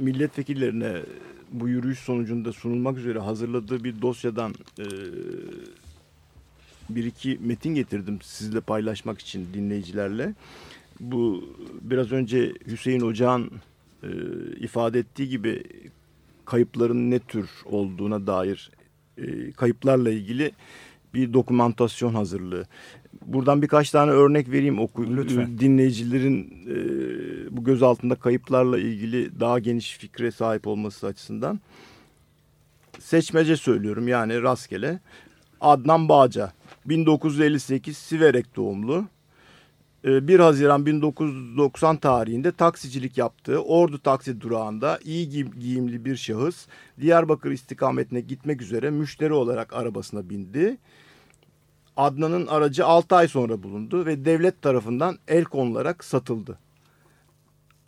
Speaker 30: milletvekillerine bu yürüyüş sonucunda sunulmak üzere hazırladığı bir dosyadan e, bir iki metin getirdim sizle paylaşmak için dinleyicilerle. Bu biraz önce Hüseyin Ocağ'ın e, ifade ettiği gibi kayıpların ne tür olduğuna dair e, kayıplarla ilgili bir dokumentasyon hazırlığı. Buradan birkaç tane örnek vereyim oku Lütfen. dinleyicilerin e, bu göz altında kayıplarla ilgili daha geniş fikre sahip olması açısından. Seçmece söylüyorum yani rastgele. Adnan Bağca 1958 Siverek doğumlu. 1 ee, Haziran 1990 tarihinde taksicilik yaptığı Ordu taksi durağında iyi giyimli bir şahıs Diyarbakır istikametine gitmek üzere müşteri olarak arabasına bindi. Adnan'ın aracı 6 ay sonra bulundu ve devlet tarafından el konularak satıldı.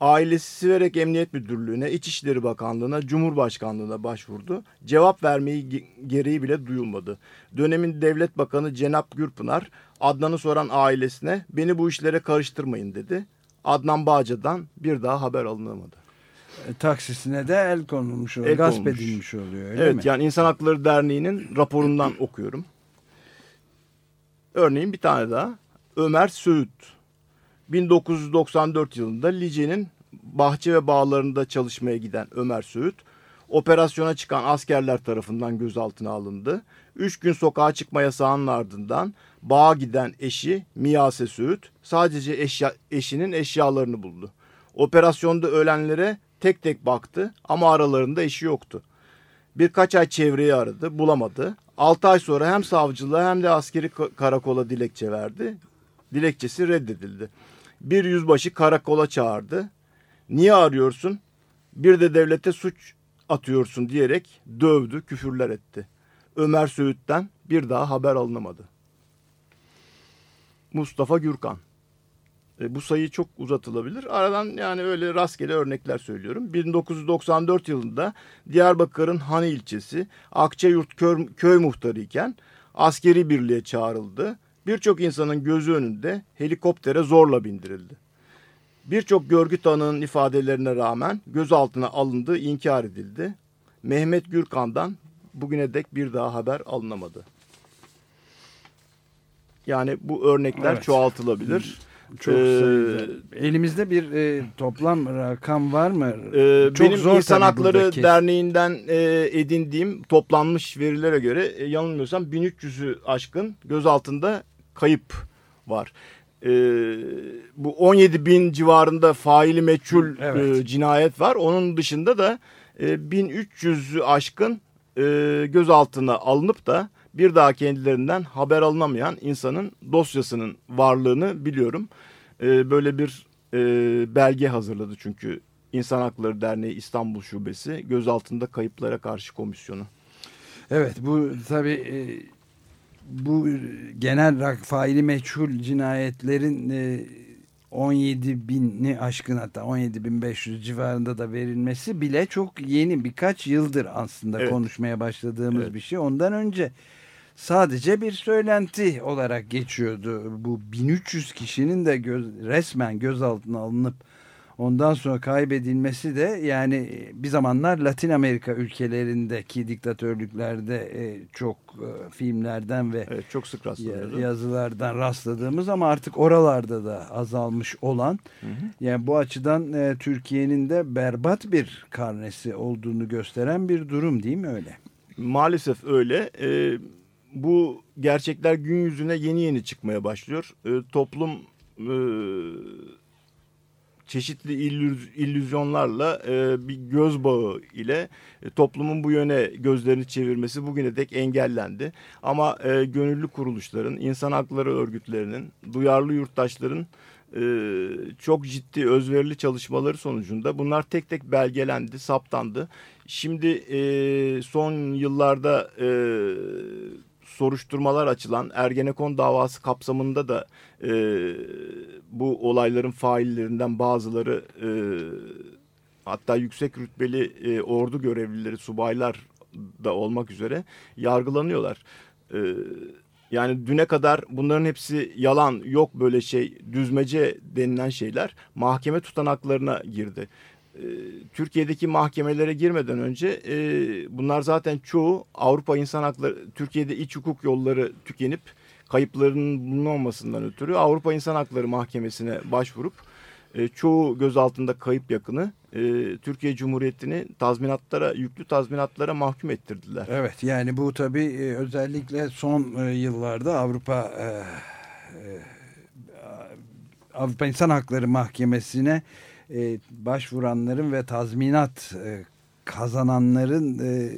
Speaker 30: Ailesi Siverek Emniyet Müdürlüğü'ne, İçişleri Bakanlığı'na, Cumhurbaşkanlığı'na başvurdu. Cevap vermeyi gereği bile duyulmadı. Dönemin Devlet Bakanı Cenap Gürpınar, Adnan'ı soran ailesine beni bu işlere karıştırmayın dedi. Adnan Bağcı'dan bir daha haber alınamadı.
Speaker 2: E, taksisine de el konulmuş oluyor, el gasp konmuş. edilmiş oluyor öyle
Speaker 30: evet,
Speaker 2: mi?
Speaker 30: yani İnsan Hakları Derneği'nin raporundan okuyorum. Örneğin bir tane daha. Ömer Söğüt 1994 yılında Lice'nin bahçe ve bağlarında çalışmaya giden Ömer Söğüt, operasyona çıkan askerler tarafından gözaltına alındı. Üç gün sokağa çıkma yasağının ardından bağa giden eşi Miyase Söğüt sadece eşya, eşinin eşyalarını buldu. Operasyonda ölenlere tek tek baktı ama aralarında eşi yoktu. Birkaç ay çevreyi aradı, bulamadı. 6 ay sonra hem savcılığa hem de askeri karakola dilekçe verdi. Dilekçesi reddedildi. Bir yüzbaşı karakola çağırdı. Niye arıyorsun? Bir de devlete suç atıyorsun diyerek dövdü, küfürler etti. Ömer Söğüt'ten bir daha haber alınamadı. Mustafa Gürkan. E, bu sayı çok uzatılabilir. Aradan yani öyle rastgele örnekler söylüyorum. 1994 yılında Diyarbakır'ın Hani ilçesi Akçayurt köy, köy muhtarı iken askeri birliğe çağrıldı birçok insanın gözü önünde helikoptere zorla bindirildi. Birçok görgü tanığının ifadelerine rağmen gözaltına alındığı inkar edildi. Mehmet Gürkan'dan bugüne dek bir daha haber alınamadı. Yani bu örnekler evet. çoğaltılabilir.
Speaker 2: Çok ee, Elimizde bir e, toplam rakam var mı? E,
Speaker 30: Çok benim zor İnsan Hakları Derneği'nden e, edindiğim toplanmış verilere göre e, yanılmıyorsam 1300'ü aşkın gözaltında kayıp var. E, bu 17 bin civarında faili meçhul evet. e, cinayet var. Onun dışında da e, 1300'ü aşkın e, gözaltına alınıp da bir daha kendilerinden haber alınamayan insanın dosyasının varlığını biliyorum. E, böyle bir e, belge hazırladı çünkü İnsan Hakları Derneği İstanbul Şubesi gözaltında kayıplara karşı komisyonu.
Speaker 2: Evet bu tabii e, bu genel faili meçhul cinayetlerin 17 e, bini aşkın hatta 17 bin 500 civarında da verilmesi bile çok yeni birkaç yıldır aslında evet. konuşmaya başladığımız evet. bir şey. Ondan önce sadece bir söylenti olarak geçiyordu. Bu 1300 kişinin de göz, resmen gözaltına alınıp ondan sonra kaybedilmesi de yani bir zamanlar Latin Amerika ülkelerindeki diktatörlüklerde e, çok e, filmlerden ve
Speaker 30: evet, çok sık
Speaker 2: yazılardan rastladığımız ama artık oralarda da azalmış olan hı hı. yani bu açıdan e, Türkiye'nin de berbat bir karnesi olduğunu gösteren bir durum değil mi öyle?
Speaker 30: Maalesef öyle. E, bu gerçekler gün yüzüne yeni yeni çıkmaya başlıyor. E, toplum e, çeşitli illüz, illüzyonlarla e, bir göz bağı ile e, toplumun bu yöne gözlerini çevirmesi bugüne dek engellendi. Ama e, gönüllü kuruluşların, insan hakları örgütlerinin, duyarlı yurttaşların e, çok ciddi özverili çalışmaları sonucunda bunlar tek tek belgelendi, saptandı. Şimdi e, son yıllarda e, soruşturmalar açılan Ergenekon davası kapsamında da e, bu olayların faillerinden bazıları e, hatta yüksek rütbeli e, ordu görevlileri, subaylar da olmak üzere yargılanıyorlar. E, yani düne kadar bunların hepsi yalan, yok böyle şey, düzmece denilen şeyler mahkeme tutanaklarına girdi. Ee, Türkiye'deki mahkemelere girmeden önce e, bunlar zaten çoğu Avrupa İnsan Hakları, Türkiye'de iç hukuk yolları tükenip kayıplarının bulunmamasından ötürü Avrupa İnsan Hakları Mahkemesi'ne başvurup e, çoğu gözaltında kayıp yakını e, Türkiye Cumhuriyeti'ni tazminatlara, yüklü tazminatlara mahkum ettirdiler.
Speaker 2: Evet yani bu tabii e, özellikle son e, yıllarda Avrupa e, e, Avrupa İnsan Hakları Mahkemesi'ne e, başvuranların ve tazminat e, kazananların e,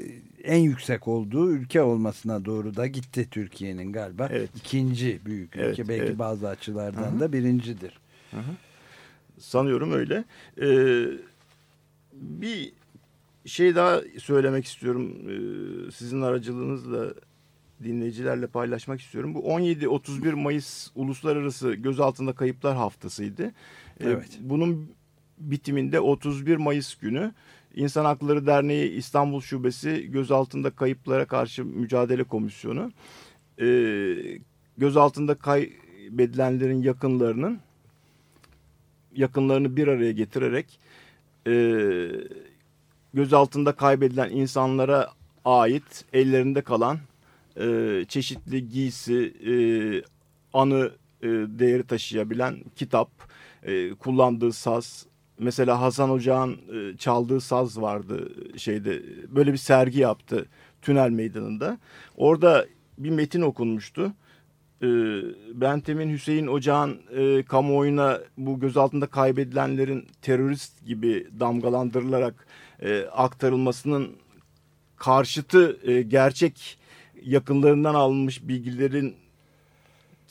Speaker 2: en yüksek olduğu ülke olmasına doğru da gitti Türkiye'nin galiba. Evet. ikinci büyük ülke. Evet, Belki evet. bazı açılardan Hı-hı. da birincidir.
Speaker 30: Hı-hı. Sanıyorum öyle. Ee, bir şey daha söylemek istiyorum. Ee, sizin aracılığınızla dinleyicilerle paylaşmak istiyorum. Bu 17-31 Mayıs Uluslararası Gözaltında Kayıplar Haftası'ydı. Ee, evet. Bunun bitiminde 31 Mayıs günü İnsan Hakları Derneği İstanbul Şubesi Gözaltında Kayıplara Karşı Mücadele Komisyonu e, gözaltında kaybedilenlerin yakınlarının yakınlarını bir araya getirerek e, gözaltında kaybedilen insanlara ait ellerinde kalan e, çeşitli giysi, e, anı e, değeri taşıyabilen kitap, e, kullandığı saz, mesela Hasan Ocağ'ın e, çaldığı saz vardı şeyde böyle bir sergi yaptı Tünel Meydanı'nda. Orada bir metin okunmuştu. E, Bentem'in Hüseyin Ocağ'ın e, kamuoyuna bu gözaltında kaybedilenlerin terörist gibi damgalandırılarak e, aktarılmasının karşıtı gerçek yakınlarından alınmış bilgilerin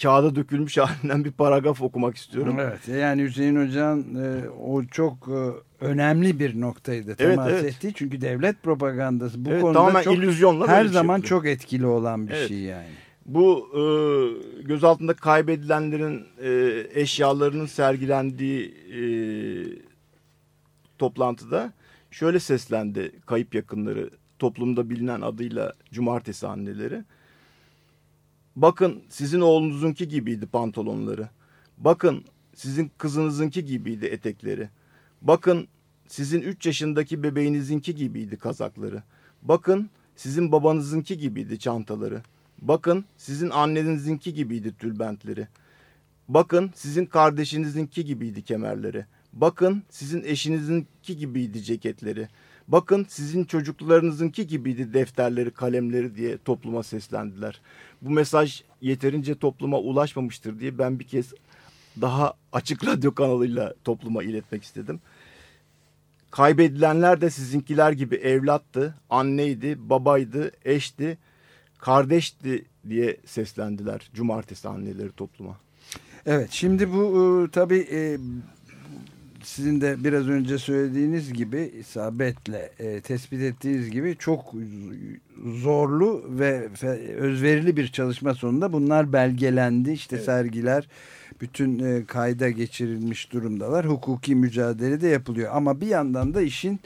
Speaker 30: kağıda dökülmüş halinden bir paragraf okumak istiyorum.
Speaker 2: Evet yani Hüseyin Hoca'nın e, o çok e, önemli bir noktaydı temas evet, evet. ettiği. Çünkü devlet propagandası bu evet, konuda çok her şey zaman çok etkili olan bir evet. şey yani.
Speaker 30: Bu e, gözaltında kaybedilenlerin e, eşyalarının sergilendiği e, toplantıda şöyle seslendi kayıp yakınları toplumda bilinen adıyla cumartesi anneleri. Bakın sizin oğlunuzunki gibiydi pantolonları. Bakın sizin kızınızınki gibiydi etekleri. Bakın sizin üç yaşındaki bebeğinizinki gibiydi kazakları. Bakın sizin babanızınki gibiydi çantaları. Bakın sizin annenizinki gibiydi tülbentleri. Bakın sizin kardeşinizinki gibiydi kemerleri. Bakın sizin eşinizinki gibiydi ceketleri. Bakın sizin çocuklarınızınki gibiydi defterleri, kalemleri diye topluma seslendiler. Bu mesaj yeterince topluma ulaşmamıştır diye ben bir kez daha açık radyo kanalıyla topluma iletmek istedim. Kaybedilenler de sizinkiler gibi evlattı, anneydi, babaydı, eşti, kardeşti diye seslendiler cumartesi anneleri topluma.
Speaker 2: Evet şimdi bu e, tabii e, sizin de biraz önce söylediğiniz gibi isabetle e, tespit ettiğiniz gibi çok zorlu ve özverili bir çalışma sonunda bunlar belgelendi. İşte evet. sergiler bütün e, kayda geçirilmiş durumdalar. Hukuki mücadele de yapılıyor. Ama bir yandan da işin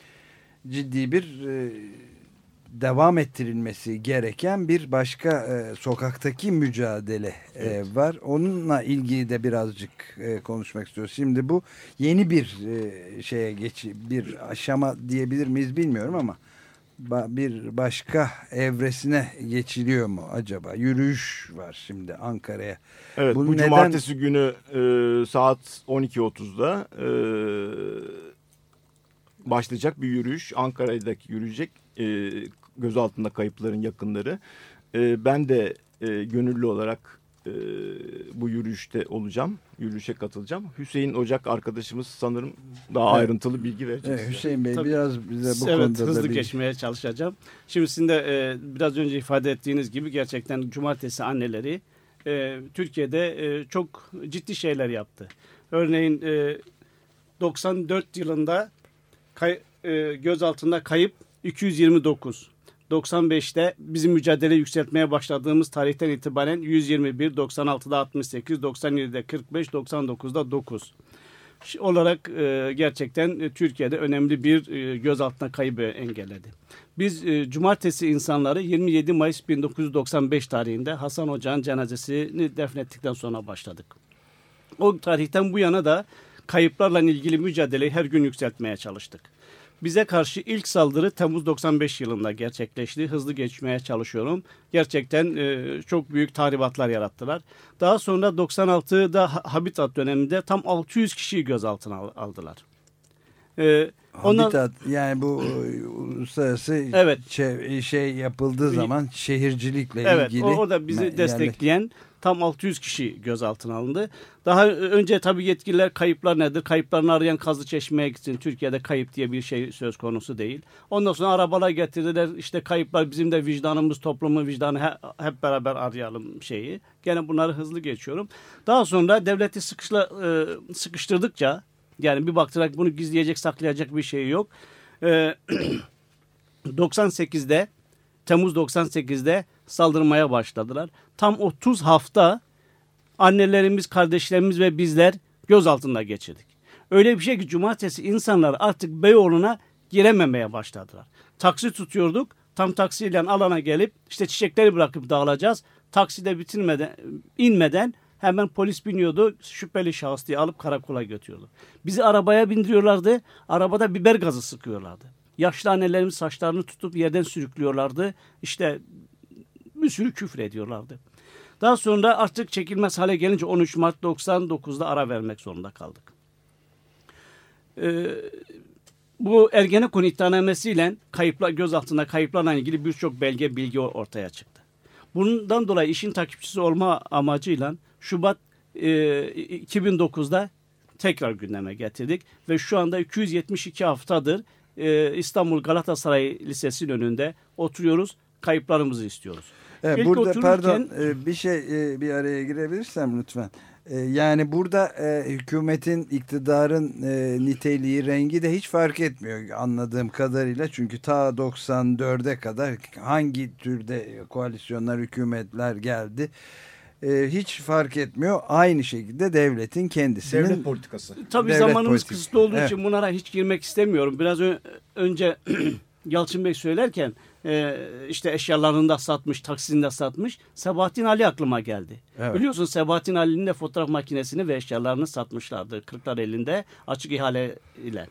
Speaker 2: ciddi bir e, devam ettirilmesi gereken bir başka e, sokaktaki mücadele e, evet. var. Onunla ilgili de birazcık e, konuşmak istiyoruz. Şimdi bu yeni bir e, şeye geç bir aşama diyebilir miyiz bilmiyorum ama bir başka evresine geçiliyor mu acaba? Yürüyüş var şimdi Ankara'ya.
Speaker 30: Evet bu, bu neden... cumartesi günü e, saat 12.30'da e, başlayacak bir yürüyüş. Ankara'daki yürüyecek e, gözaltında kayıpların yakınları. E, ben de e, gönüllü olarak e, bu yürüyüşte olacağım. Yürüyüşe katılacağım. Hüseyin Ocak arkadaşımız sanırım daha evet. ayrıntılı bilgi verecek.
Speaker 2: Evet, Hüseyin Bey Tabii, biraz bize bu
Speaker 29: evet,
Speaker 2: konuda
Speaker 29: hızlı
Speaker 2: bir...
Speaker 29: geçmeye çalışacağım. Şimdi sizin de e, biraz önce ifade ettiğiniz gibi gerçekten cumartesi anneleri e, Türkiye'de e, çok ciddi şeyler yaptı. Örneğin e, 94 yılında kay, e, gözaltında kayıp 229. 95'te bizim mücadele yükseltmeye başladığımız tarihten itibaren 121, 96'da 68, 97'de 45, 99'da 9 olarak e, gerçekten e, Türkiye'de önemli bir e, gözaltına kaybı engelledi. Biz e, cumartesi insanları 27 Mayıs 1995 tarihinde Hasan Hoca'nın cenazesini defnettikten sonra başladık. O tarihten bu yana da kayıplarla ilgili mücadeleyi her gün yükseltmeye çalıştık. Bize karşı ilk saldırı Temmuz 95 yılında gerçekleşti. Hızlı geçmeye çalışıyorum. Gerçekten e, çok büyük tahribatlar yarattılar. Daha sonra 96'da Habitat döneminde tam 600 kişiyi gözaltına aldılar.
Speaker 2: E, Habitat yani bu e, uluslararası evet. şey yapıldığı zaman şehircilikle
Speaker 29: evet,
Speaker 2: ilgili.
Speaker 29: Evet o da bizi destekleyen tam 600 kişi gözaltına alındı. Daha önce tabii yetkililer kayıplar nedir? Kayıplarını arayan kazı çeşmeye gitsin. Türkiye'de kayıp diye bir şey söz konusu değil. Ondan sonra arabalar getirdiler. İşte kayıplar bizim de vicdanımız, toplumun vicdanı hep beraber arayalım şeyi. Gene bunları hızlı geçiyorum. Daha sonra devleti sıkışla, e, sıkıştırdıkça yani bir baktırak bunu gizleyecek, saklayacak bir şey yok. 98'de Temmuz 98'de saldırmaya başladılar. Tam 30 hafta annelerimiz, kardeşlerimiz ve bizler gözaltında geçirdik. Öyle bir şey ki cumartesi insanlar artık Beyoğlu'na girememeye başladılar. Taksi tutuyorduk. Tam taksiyle alana gelip işte çiçekleri bırakıp dağılacağız. Takside bitirmeden, inmeden hemen polis biniyordu. Şüpheli şahıs diye alıp karakola götürüyordu. Bizi arabaya bindiriyorlardı. Arabada biber gazı sıkıyorlardı. Yaşlı annelerimiz saçlarını tutup yerden sürüklüyorlardı. İşte bir sürü küfür ediyorlardı. Daha sonra artık çekilmez hale gelince 13 Mart 99'da ara vermek zorunda kaldık. Ee, bu Ergenekon iddianamesiyle kayıpla, gözaltında kayıplarla ilgili birçok belge bilgi ortaya çıktı. Bundan dolayı işin takipçisi olma amacıyla Şubat e, 2009'da tekrar gündeme getirdik ve şu anda 272 haftadır e, İstanbul Galatasaray Lisesi'nin önünde oturuyoruz, kayıplarımızı istiyoruz.
Speaker 2: Evet, İlk burada otururken... pardon e, bir şey e, bir araya girebilirsem lütfen. E, yani burada hükümetin, iktidarın niteliği, rengi de hiç fark etmiyor anladığım kadarıyla. Çünkü ta 94'e kadar hangi türde koalisyonlar, hükümetler geldi hiç fark etmiyor. Aynı şekilde devletin kendisinin...
Speaker 30: Devlet politikası.
Speaker 29: Tabii devlet zamanımız politikası. kısıtlı olduğu evet. için bunlara hiç girmek istemiyorum. Biraz önce Yalçın Bey söylerken e, işte eşyalarını da satmış, taksini de satmış. Sebahattin Ali aklıma geldi. Evet. Biliyorsun Sebahattin Ali'nin de fotoğraf makinesini ve eşyalarını satmışlardı. Kırklar elinde açık ihale ile.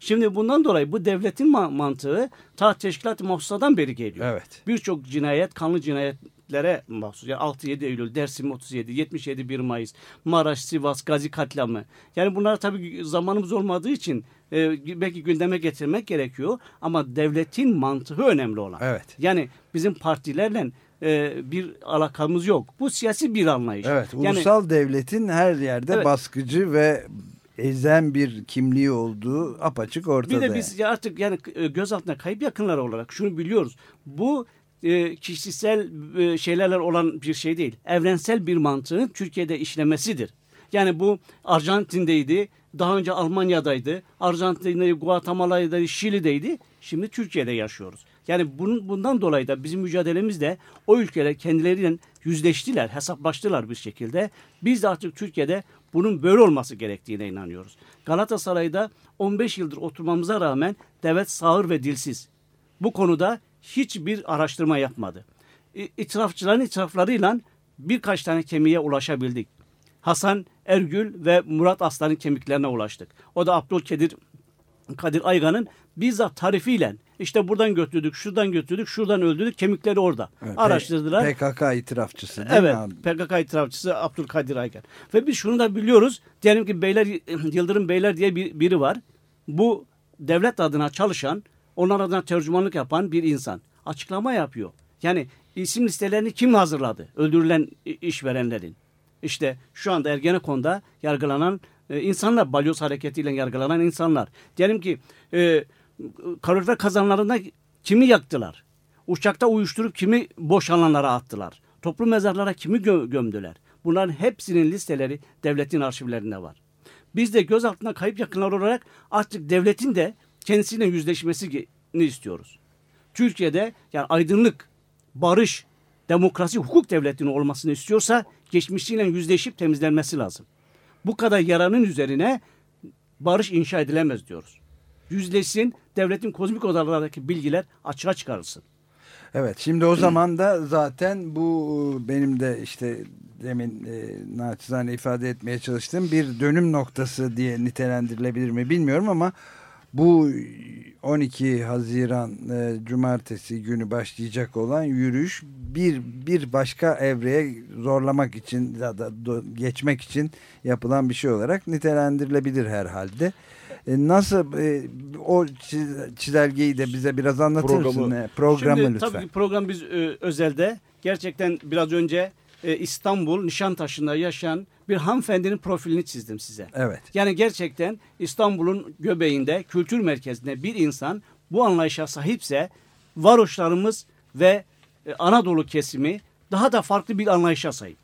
Speaker 29: Şimdi bundan dolayı bu devletin mantığı ta teşkilat mahsusadan beri geliyor.
Speaker 2: Evet.
Speaker 29: Birçok cinayet, kanlı cinayetlere mahsus. Yani 6-7 Eylül, Dersim 37, 77 1 Mayıs, Maraş, Sivas, Gazi katliamı. Yani bunlar tabii zamanımız olmadığı için e, belki gündeme getirmek gerekiyor. Ama devletin mantığı önemli olan.
Speaker 2: Evet.
Speaker 29: Yani bizim partilerle e, bir alakamız yok. Bu siyasi bir anlayış.
Speaker 2: Evet. Ulusal yani, devletin her yerde evet, baskıcı ve ezen bir kimliği olduğu apaçık ortada.
Speaker 29: Bir de biz artık yani e, gözaltına kayıp yakınlar olarak şunu biliyoruz. Bu e, kişisel e, şeylerle olan bir şey değil. Evrensel bir mantığın Türkiye'de işlemesidir. Yani bu Arjantin'deydi, daha önce Almanya'daydı, Arjantin'de, Guatemala'daydı, Şili'deydi. Şimdi Türkiye'de yaşıyoruz. Yani bunun, bundan dolayı da bizim mücadelemiz de o ülkeler kendileriyle yüzleştiler, hesaplaştılar bir şekilde. Biz de artık Türkiye'de bunun böyle olması gerektiğine inanıyoruz. Galatasaray'da 15 yıldır oturmamıza rağmen devlet sağır ve dilsiz. Bu konuda hiçbir araştırma yapmadı. İtirafçıların itiraflarıyla birkaç tane kemiğe ulaşabildik. Hasan Ergül ve Murat Aslan'ın kemiklerine ulaştık. O da Abdülkadir Kadir Aygan'ın bizzat tarifiyle işte buradan götürdük, şuradan götürdük, şuradan öldürdük, kemikleri orada. Evet, Araştırdılar.
Speaker 2: PKK itirafçısı değil
Speaker 29: evet,
Speaker 2: mi abi?
Speaker 29: PKK itirafçısı Abdülkadir Aygan. Ve biz şunu da biliyoruz. Diyelim ki Beyler Yıldırım Beyler diye bir, biri var. Bu devlet adına çalışan, onlar adına tercümanlık yapan bir insan. Açıklama yapıyor. Yani isim listelerini kim hazırladı? Öldürülen işverenlerin. İşte şu anda Ergenekon'da yargılanan e, insanlar, balyoz hareketiyle yargılanan insanlar. Diyelim ki e, kalorifer kazanlarında kimi yaktılar? Uçakta uyuşturup kimi boş alanlara attılar? Toplu mezarlara kimi gö gömdüler? Bunların hepsinin listeleri devletin arşivlerinde var. Biz de gözaltına kayıp yakınlar olarak artık devletin de kendisiyle yüzleşmesini istiyoruz. Türkiye'de yani aydınlık, barış, demokrasi, hukuk devletinin olmasını istiyorsa geçmişiyle yüzleşip temizlenmesi lazım. Bu kadar yaranın üzerine barış inşa edilemez diyoruz. Yüzleşsin, devletin kozmik odalarındaki bilgiler açığa çıkarılsın.
Speaker 2: Evet şimdi o zaman da zaten bu benim de işte demin e, naçizane ifade etmeye çalıştığım bir dönüm noktası diye nitelendirilebilir mi bilmiyorum ama bu 12 Haziran e, Cumartesi günü başlayacak olan yürüyüş bir bir başka evreye zorlamak için ya da geçmek için yapılan bir şey olarak nitelendirilebilir herhalde. E, nasıl e, o çizelgeyi de bize biraz anlatır programı, mısın? E, programı
Speaker 29: Şimdi,
Speaker 2: lütfen.
Speaker 29: Tabii program biz e, özelde gerçekten biraz önce e, İstanbul Nişantaşı'nda yaşayan bir hanımefendinin profilini çizdim size.
Speaker 2: Evet.
Speaker 29: Yani gerçekten İstanbul'un göbeğinde, kültür merkezinde bir insan bu anlayışa sahipse varoşlarımız ve e, Anadolu kesimi daha da farklı bir anlayışa sahip.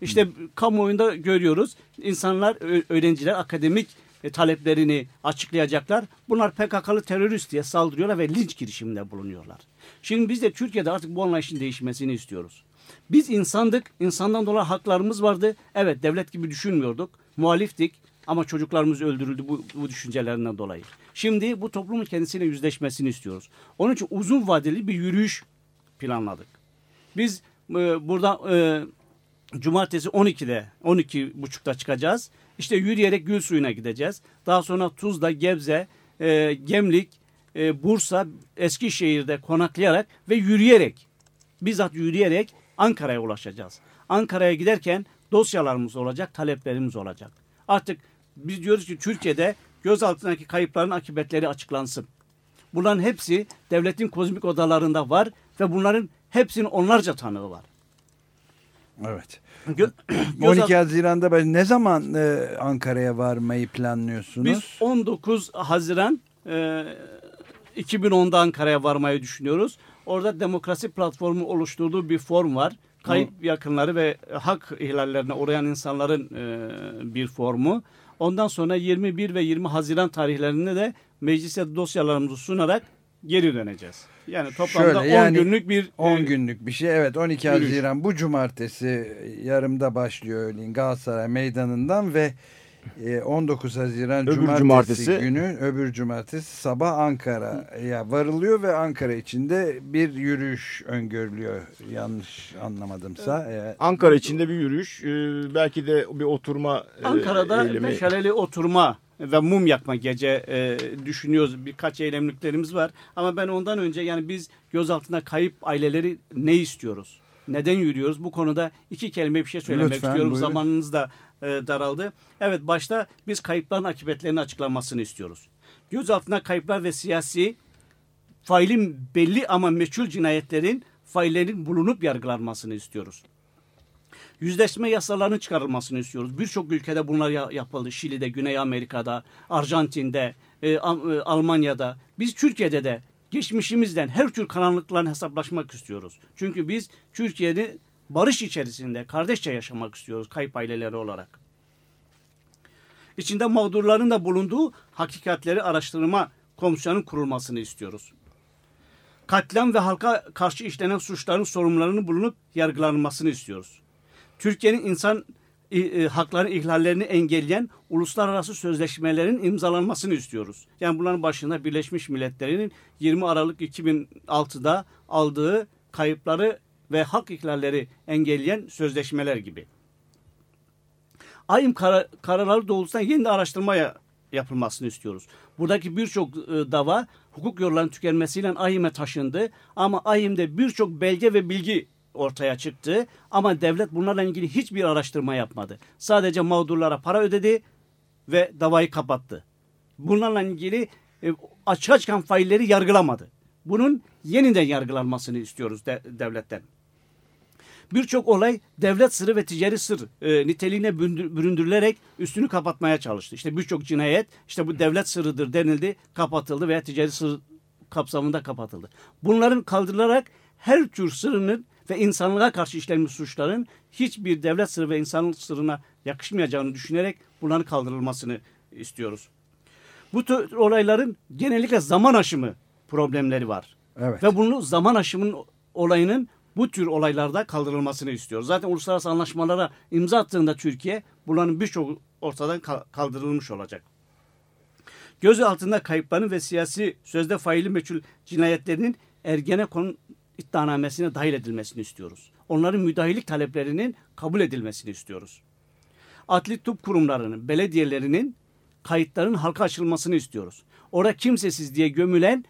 Speaker 29: İşte hmm. kamuoyunda görüyoruz insanlar, öğrenciler akademik e, taleplerini açıklayacaklar. Bunlar PKK'lı terörist diye saldırıyorlar ve linç girişiminde bulunuyorlar. Şimdi biz de Türkiye'de artık bu anlayışın değişmesini istiyoruz. Biz insandık, insandan dolayı haklarımız vardı. Evet devlet gibi düşünmüyorduk, muhaliftik ama çocuklarımız öldürüldü bu, bu düşüncelerinden dolayı. Şimdi bu toplumun kendisiyle yüzleşmesini istiyoruz. Onun için uzun vadeli bir yürüyüş planladık. Biz e, burada e, cumartesi 12'de 12.30'da çıkacağız. İşte yürüyerek gül suyuna gideceğiz. Daha sonra Tuzla, Gebze, e, Gemlik, e, Bursa, Eskişehir'de konaklayarak ve yürüyerek bizzat yürüyerek Ankara'ya ulaşacağız. Ankara'ya giderken dosyalarımız olacak, taleplerimiz olacak. Artık biz diyoruz ki Türkiye'de gözaltındaki kayıpların akıbetleri açıklansın. Bunların hepsi devletin kozmik odalarında var ve bunların hepsinin onlarca tanığı var.
Speaker 2: Evet. Gö 12 Haziran'da ne zaman e, Ankara'ya varmayı planlıyorsunuz?
Speaker 29: Biz 19 Haziran e, 2010'da Ankara'ya varmayı düşünüyoruz. Orada demokrasi platformu oluşturduğu bir form var. Kayıp Hı. yakınları ve hak ihlallerine uğrayan insanların e, bir formu. Ondan sonra 21 ve 20 Haziran tarihlerinde de meclise dosyalarımızı sunarak geri döneceğiz. Yani toplamda Şöyle, 10 yani günlük bir
Speaker 2: 10 e, günlük bir şey. Evet 12 yürüyüş. Haziran bu cumartesi yarımda başlıyor öğleyin Galatasaray Meydanı'ndan ve 19 e, Haziran öbür cumartesi, cumartesi günü öbür cumartesi sabah Ankara'ya varılıyor ve Ankara içinde bir yürüyüş öngörülüyor yanlış anlamadımsa.
Speaker 30: Evet. Ankara içinde bir yürüyüş e, belki de bir oturma
Speaker 29: Ankara'da eylemi. meşaleli oturma ve mum yakma gece e, düşünüyoruz. Birkaç eylemliklerimiz var. Ama ben ondan önce yani biz gözaltına kayıp aileleri ne istiyoruz? Neden yürüyoruz? Bu konuda iki kelime bir şey söylemek Lütfen, istiyorum. Buyurun. Zamanınız da e, daraldı. Evet başta biz kayıpların akıbetlerini açıklanmasını istiyoruz. Gözaltına kayıplar ve siyasi failin belli ama meçhul cinayetlerin faillerin bulunup yargılanmasını istiyoruz yüzleşme yasalarının çıkarılmasını istiyoruz. Birçok ülkede bunlar yapıldı. Şili'de, Güney Amerika'da, Arjantin'de, e, e, Almanya'da. Biz Türkiye'de de geçmişimizden her tür karanlıklarla hesaplaşmak istiyoruz. Çünkü biz Türkiye'de barış içerisinde kardeşçe yaşamak istiyoruz kayıp aileleri olarak. İçinde mağdurların da bulunduğu hakikatleri araştırma komisyonunun kurulmasını istiyoruz. Katliam ve halka karşı işlenen suçların sorumlularının bulunup yargılanmasını istiyoruz. Türkiye'nin insan e, hakların ihlallerini engelleyen uluslararası sözleşmelerin imzalanmasını istiyoruz. Yani bunların başında Birleşmiş Milletler'in 20 Aralık 2006'da aldığı kayıpları ve hak ihlalleri engelleyen sözleşmeler gibi. AYİM kar kararları doğrultusunda yeni araştırmaya yapılmasını istiyoruz. Buradaki birçok e, dava hukuk yollarının tükenmesiyle AYİM'e taşındı ama AYİM'de birçok belge ve bilgi ortaya çıktı ama devlet bunlarla ilgili hiçbir araştırma yapmadı. Sadece mağdurlara para ödedi ve davayı kapattı. Bunlarla ilgili e, açığa çıkan failleri yargılamadı. Bunun yeniden yargılanmasını istiyoruz de, devletten. Birçok olay devlet sırrı ve ticari sır e, niteliğine büründürülerek üstünü kapatmaya çalıştı. İşte birçok cinayet işte bu devlet sırrıdır denildi, kapatıldı veya ticari sır kapsamında kapatıldı. Bunların kaldırılarak her tür sırrının ve insanlığa karşı işlenmiş suçların hiçbir devlet sırrı ve insanlık sırrına yakışmayacağını düşünerek bunların kaldırılmasını istiyoruz. Bu tür olayların genellikle zaman aşımı problemleri var.
Speaker 2: Evet.
Speaker 29: Ve bunu zaman aşımının olayının bu tür olaylarda kaldırılmasını istiyoruz. Zaten uluslararası anlaşmalara imza attığında Türkiye bunların birçok ortadan kaldırılmış olacak. Göz altında kayıpların ve siyasi sözde faili meçhul cinayetlerinin Ergenekon iddianamesine dahil edilmesini istiyoruz. Onların müdahillik taleplerinin kabul edilmesini istiyoruz. Adli tıp kurumlarının, belediyelerinin kayıtların halka açılmasını istiyoruz. Orada kimsesiz diye gömülen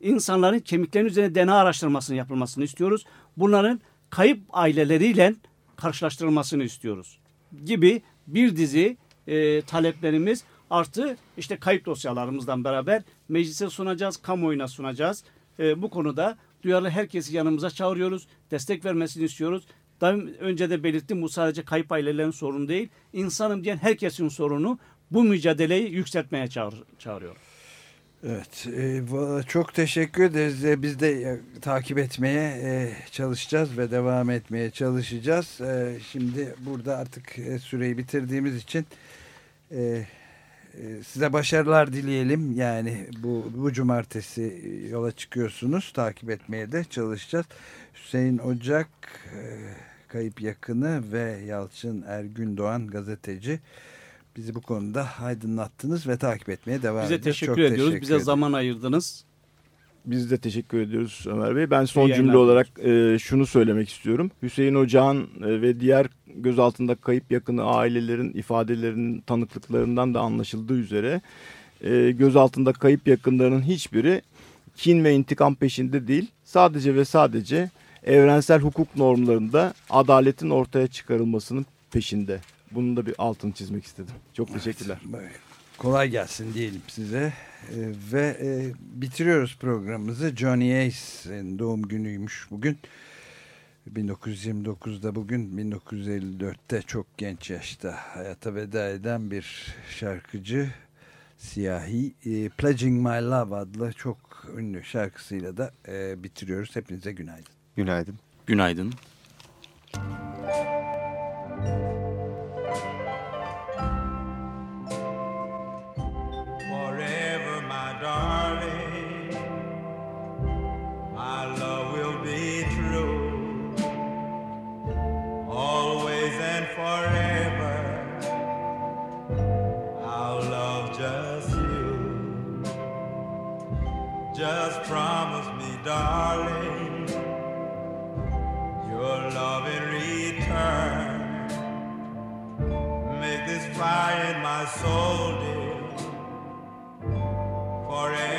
Speaker 29: insanların kemiklerinin üzerine DNA araştırmasını yapılmasını istiyoruz. Bunların kayıp aileleriyle karşılaştırılmasını istiyoruz. Gibi bir dizi e, taleplerimiz artı işte kayıp dosyalarımızdan beraber meclise sunacağız, kamuoyuna sunacağız. E, bu konuda duyarlı herkesi yanımıza çağırıyoruz. Destek vermesini istiyoruz. Daha önce de belirttim bu sadece kayıp ailelerin sorunu değil. İnsanım diyen herkesin sorunu bu mücadeleyi yükseltmeye çağır, çağırıyor.
Speaker 2: Evet, e, çok teşekkür ederiz. E, biz de e, takip etmeye çalışacağız ve devam etmeye çalışacağız. Şimdi burada artık süreyi bitirdiğimiz için size başarılar dileyelim. Yani bu, bu cumartesi yola çıkıyorsunuz. Takip etmeye de çalışacağız. Hüseyin Ocak, kayıp yakını ve Yalçın Ergün Doğan gazeteci bizi bu konuda aydınlattınız ve takip etmeye devam
Speaker 29: Bize teşekkür Çok ediyoruz. Teşekkür Bize ederim. zaman ayırdınız.
Speaker 30: Biz de teşekkür ediyoruz Ömer Bey. Ben son cümle olarak e, şunu söylemek istiyorum. Hüseyin Ocağan e, ve diğer gözaltında kayıp yakını ailelerin ifadelerinin tanıklıklarından da anlaşıldığı üzere e, gözaltında kayıp yakınlarının hiçbiri kin ve intikam peşinde değil. Sadece ve sadece evrensel hukuk normlarında adaletin ortaya çıkarılmasının peşinde. Bunun da bir altını çizmek istedim. Çok teşekkürler.
Speaker 2: Evet, kolay gelsin diyelim size. Ee, ve e, bitiriyoruz programımızı. Johnny Ace'in doğum günüymüş bugün. 1929'da bugün 1954'te çok genç yaşta hayata veda eden bir şarkıcı siyahi e, Pledging My Love adlı çok ünlü şarkısıyla da e, bitiriyoruz. Hepinize günaydın.
Speaker 4: Günaydın.
Speaker 26: Günaydın.
Speaker 31: Just promise me, darling, your love in return. Make this fire in my soul, dear, forever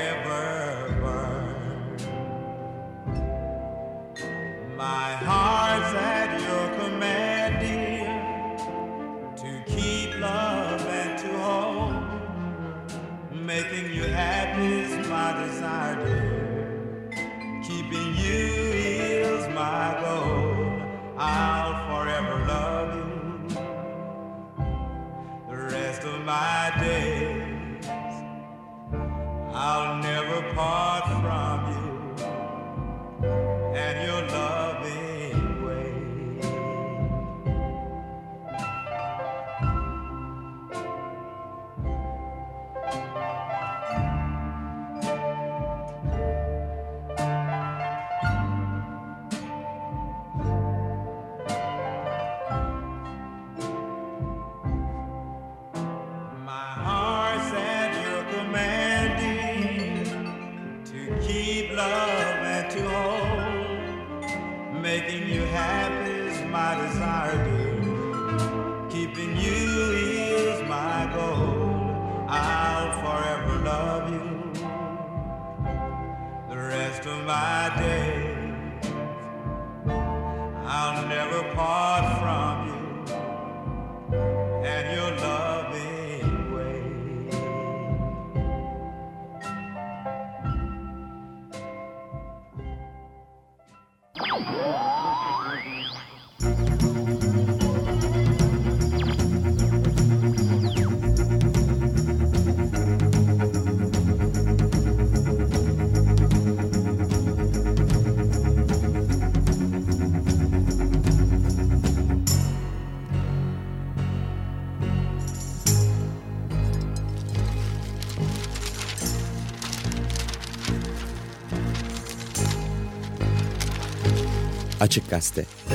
Speaker 4: Açık Gazete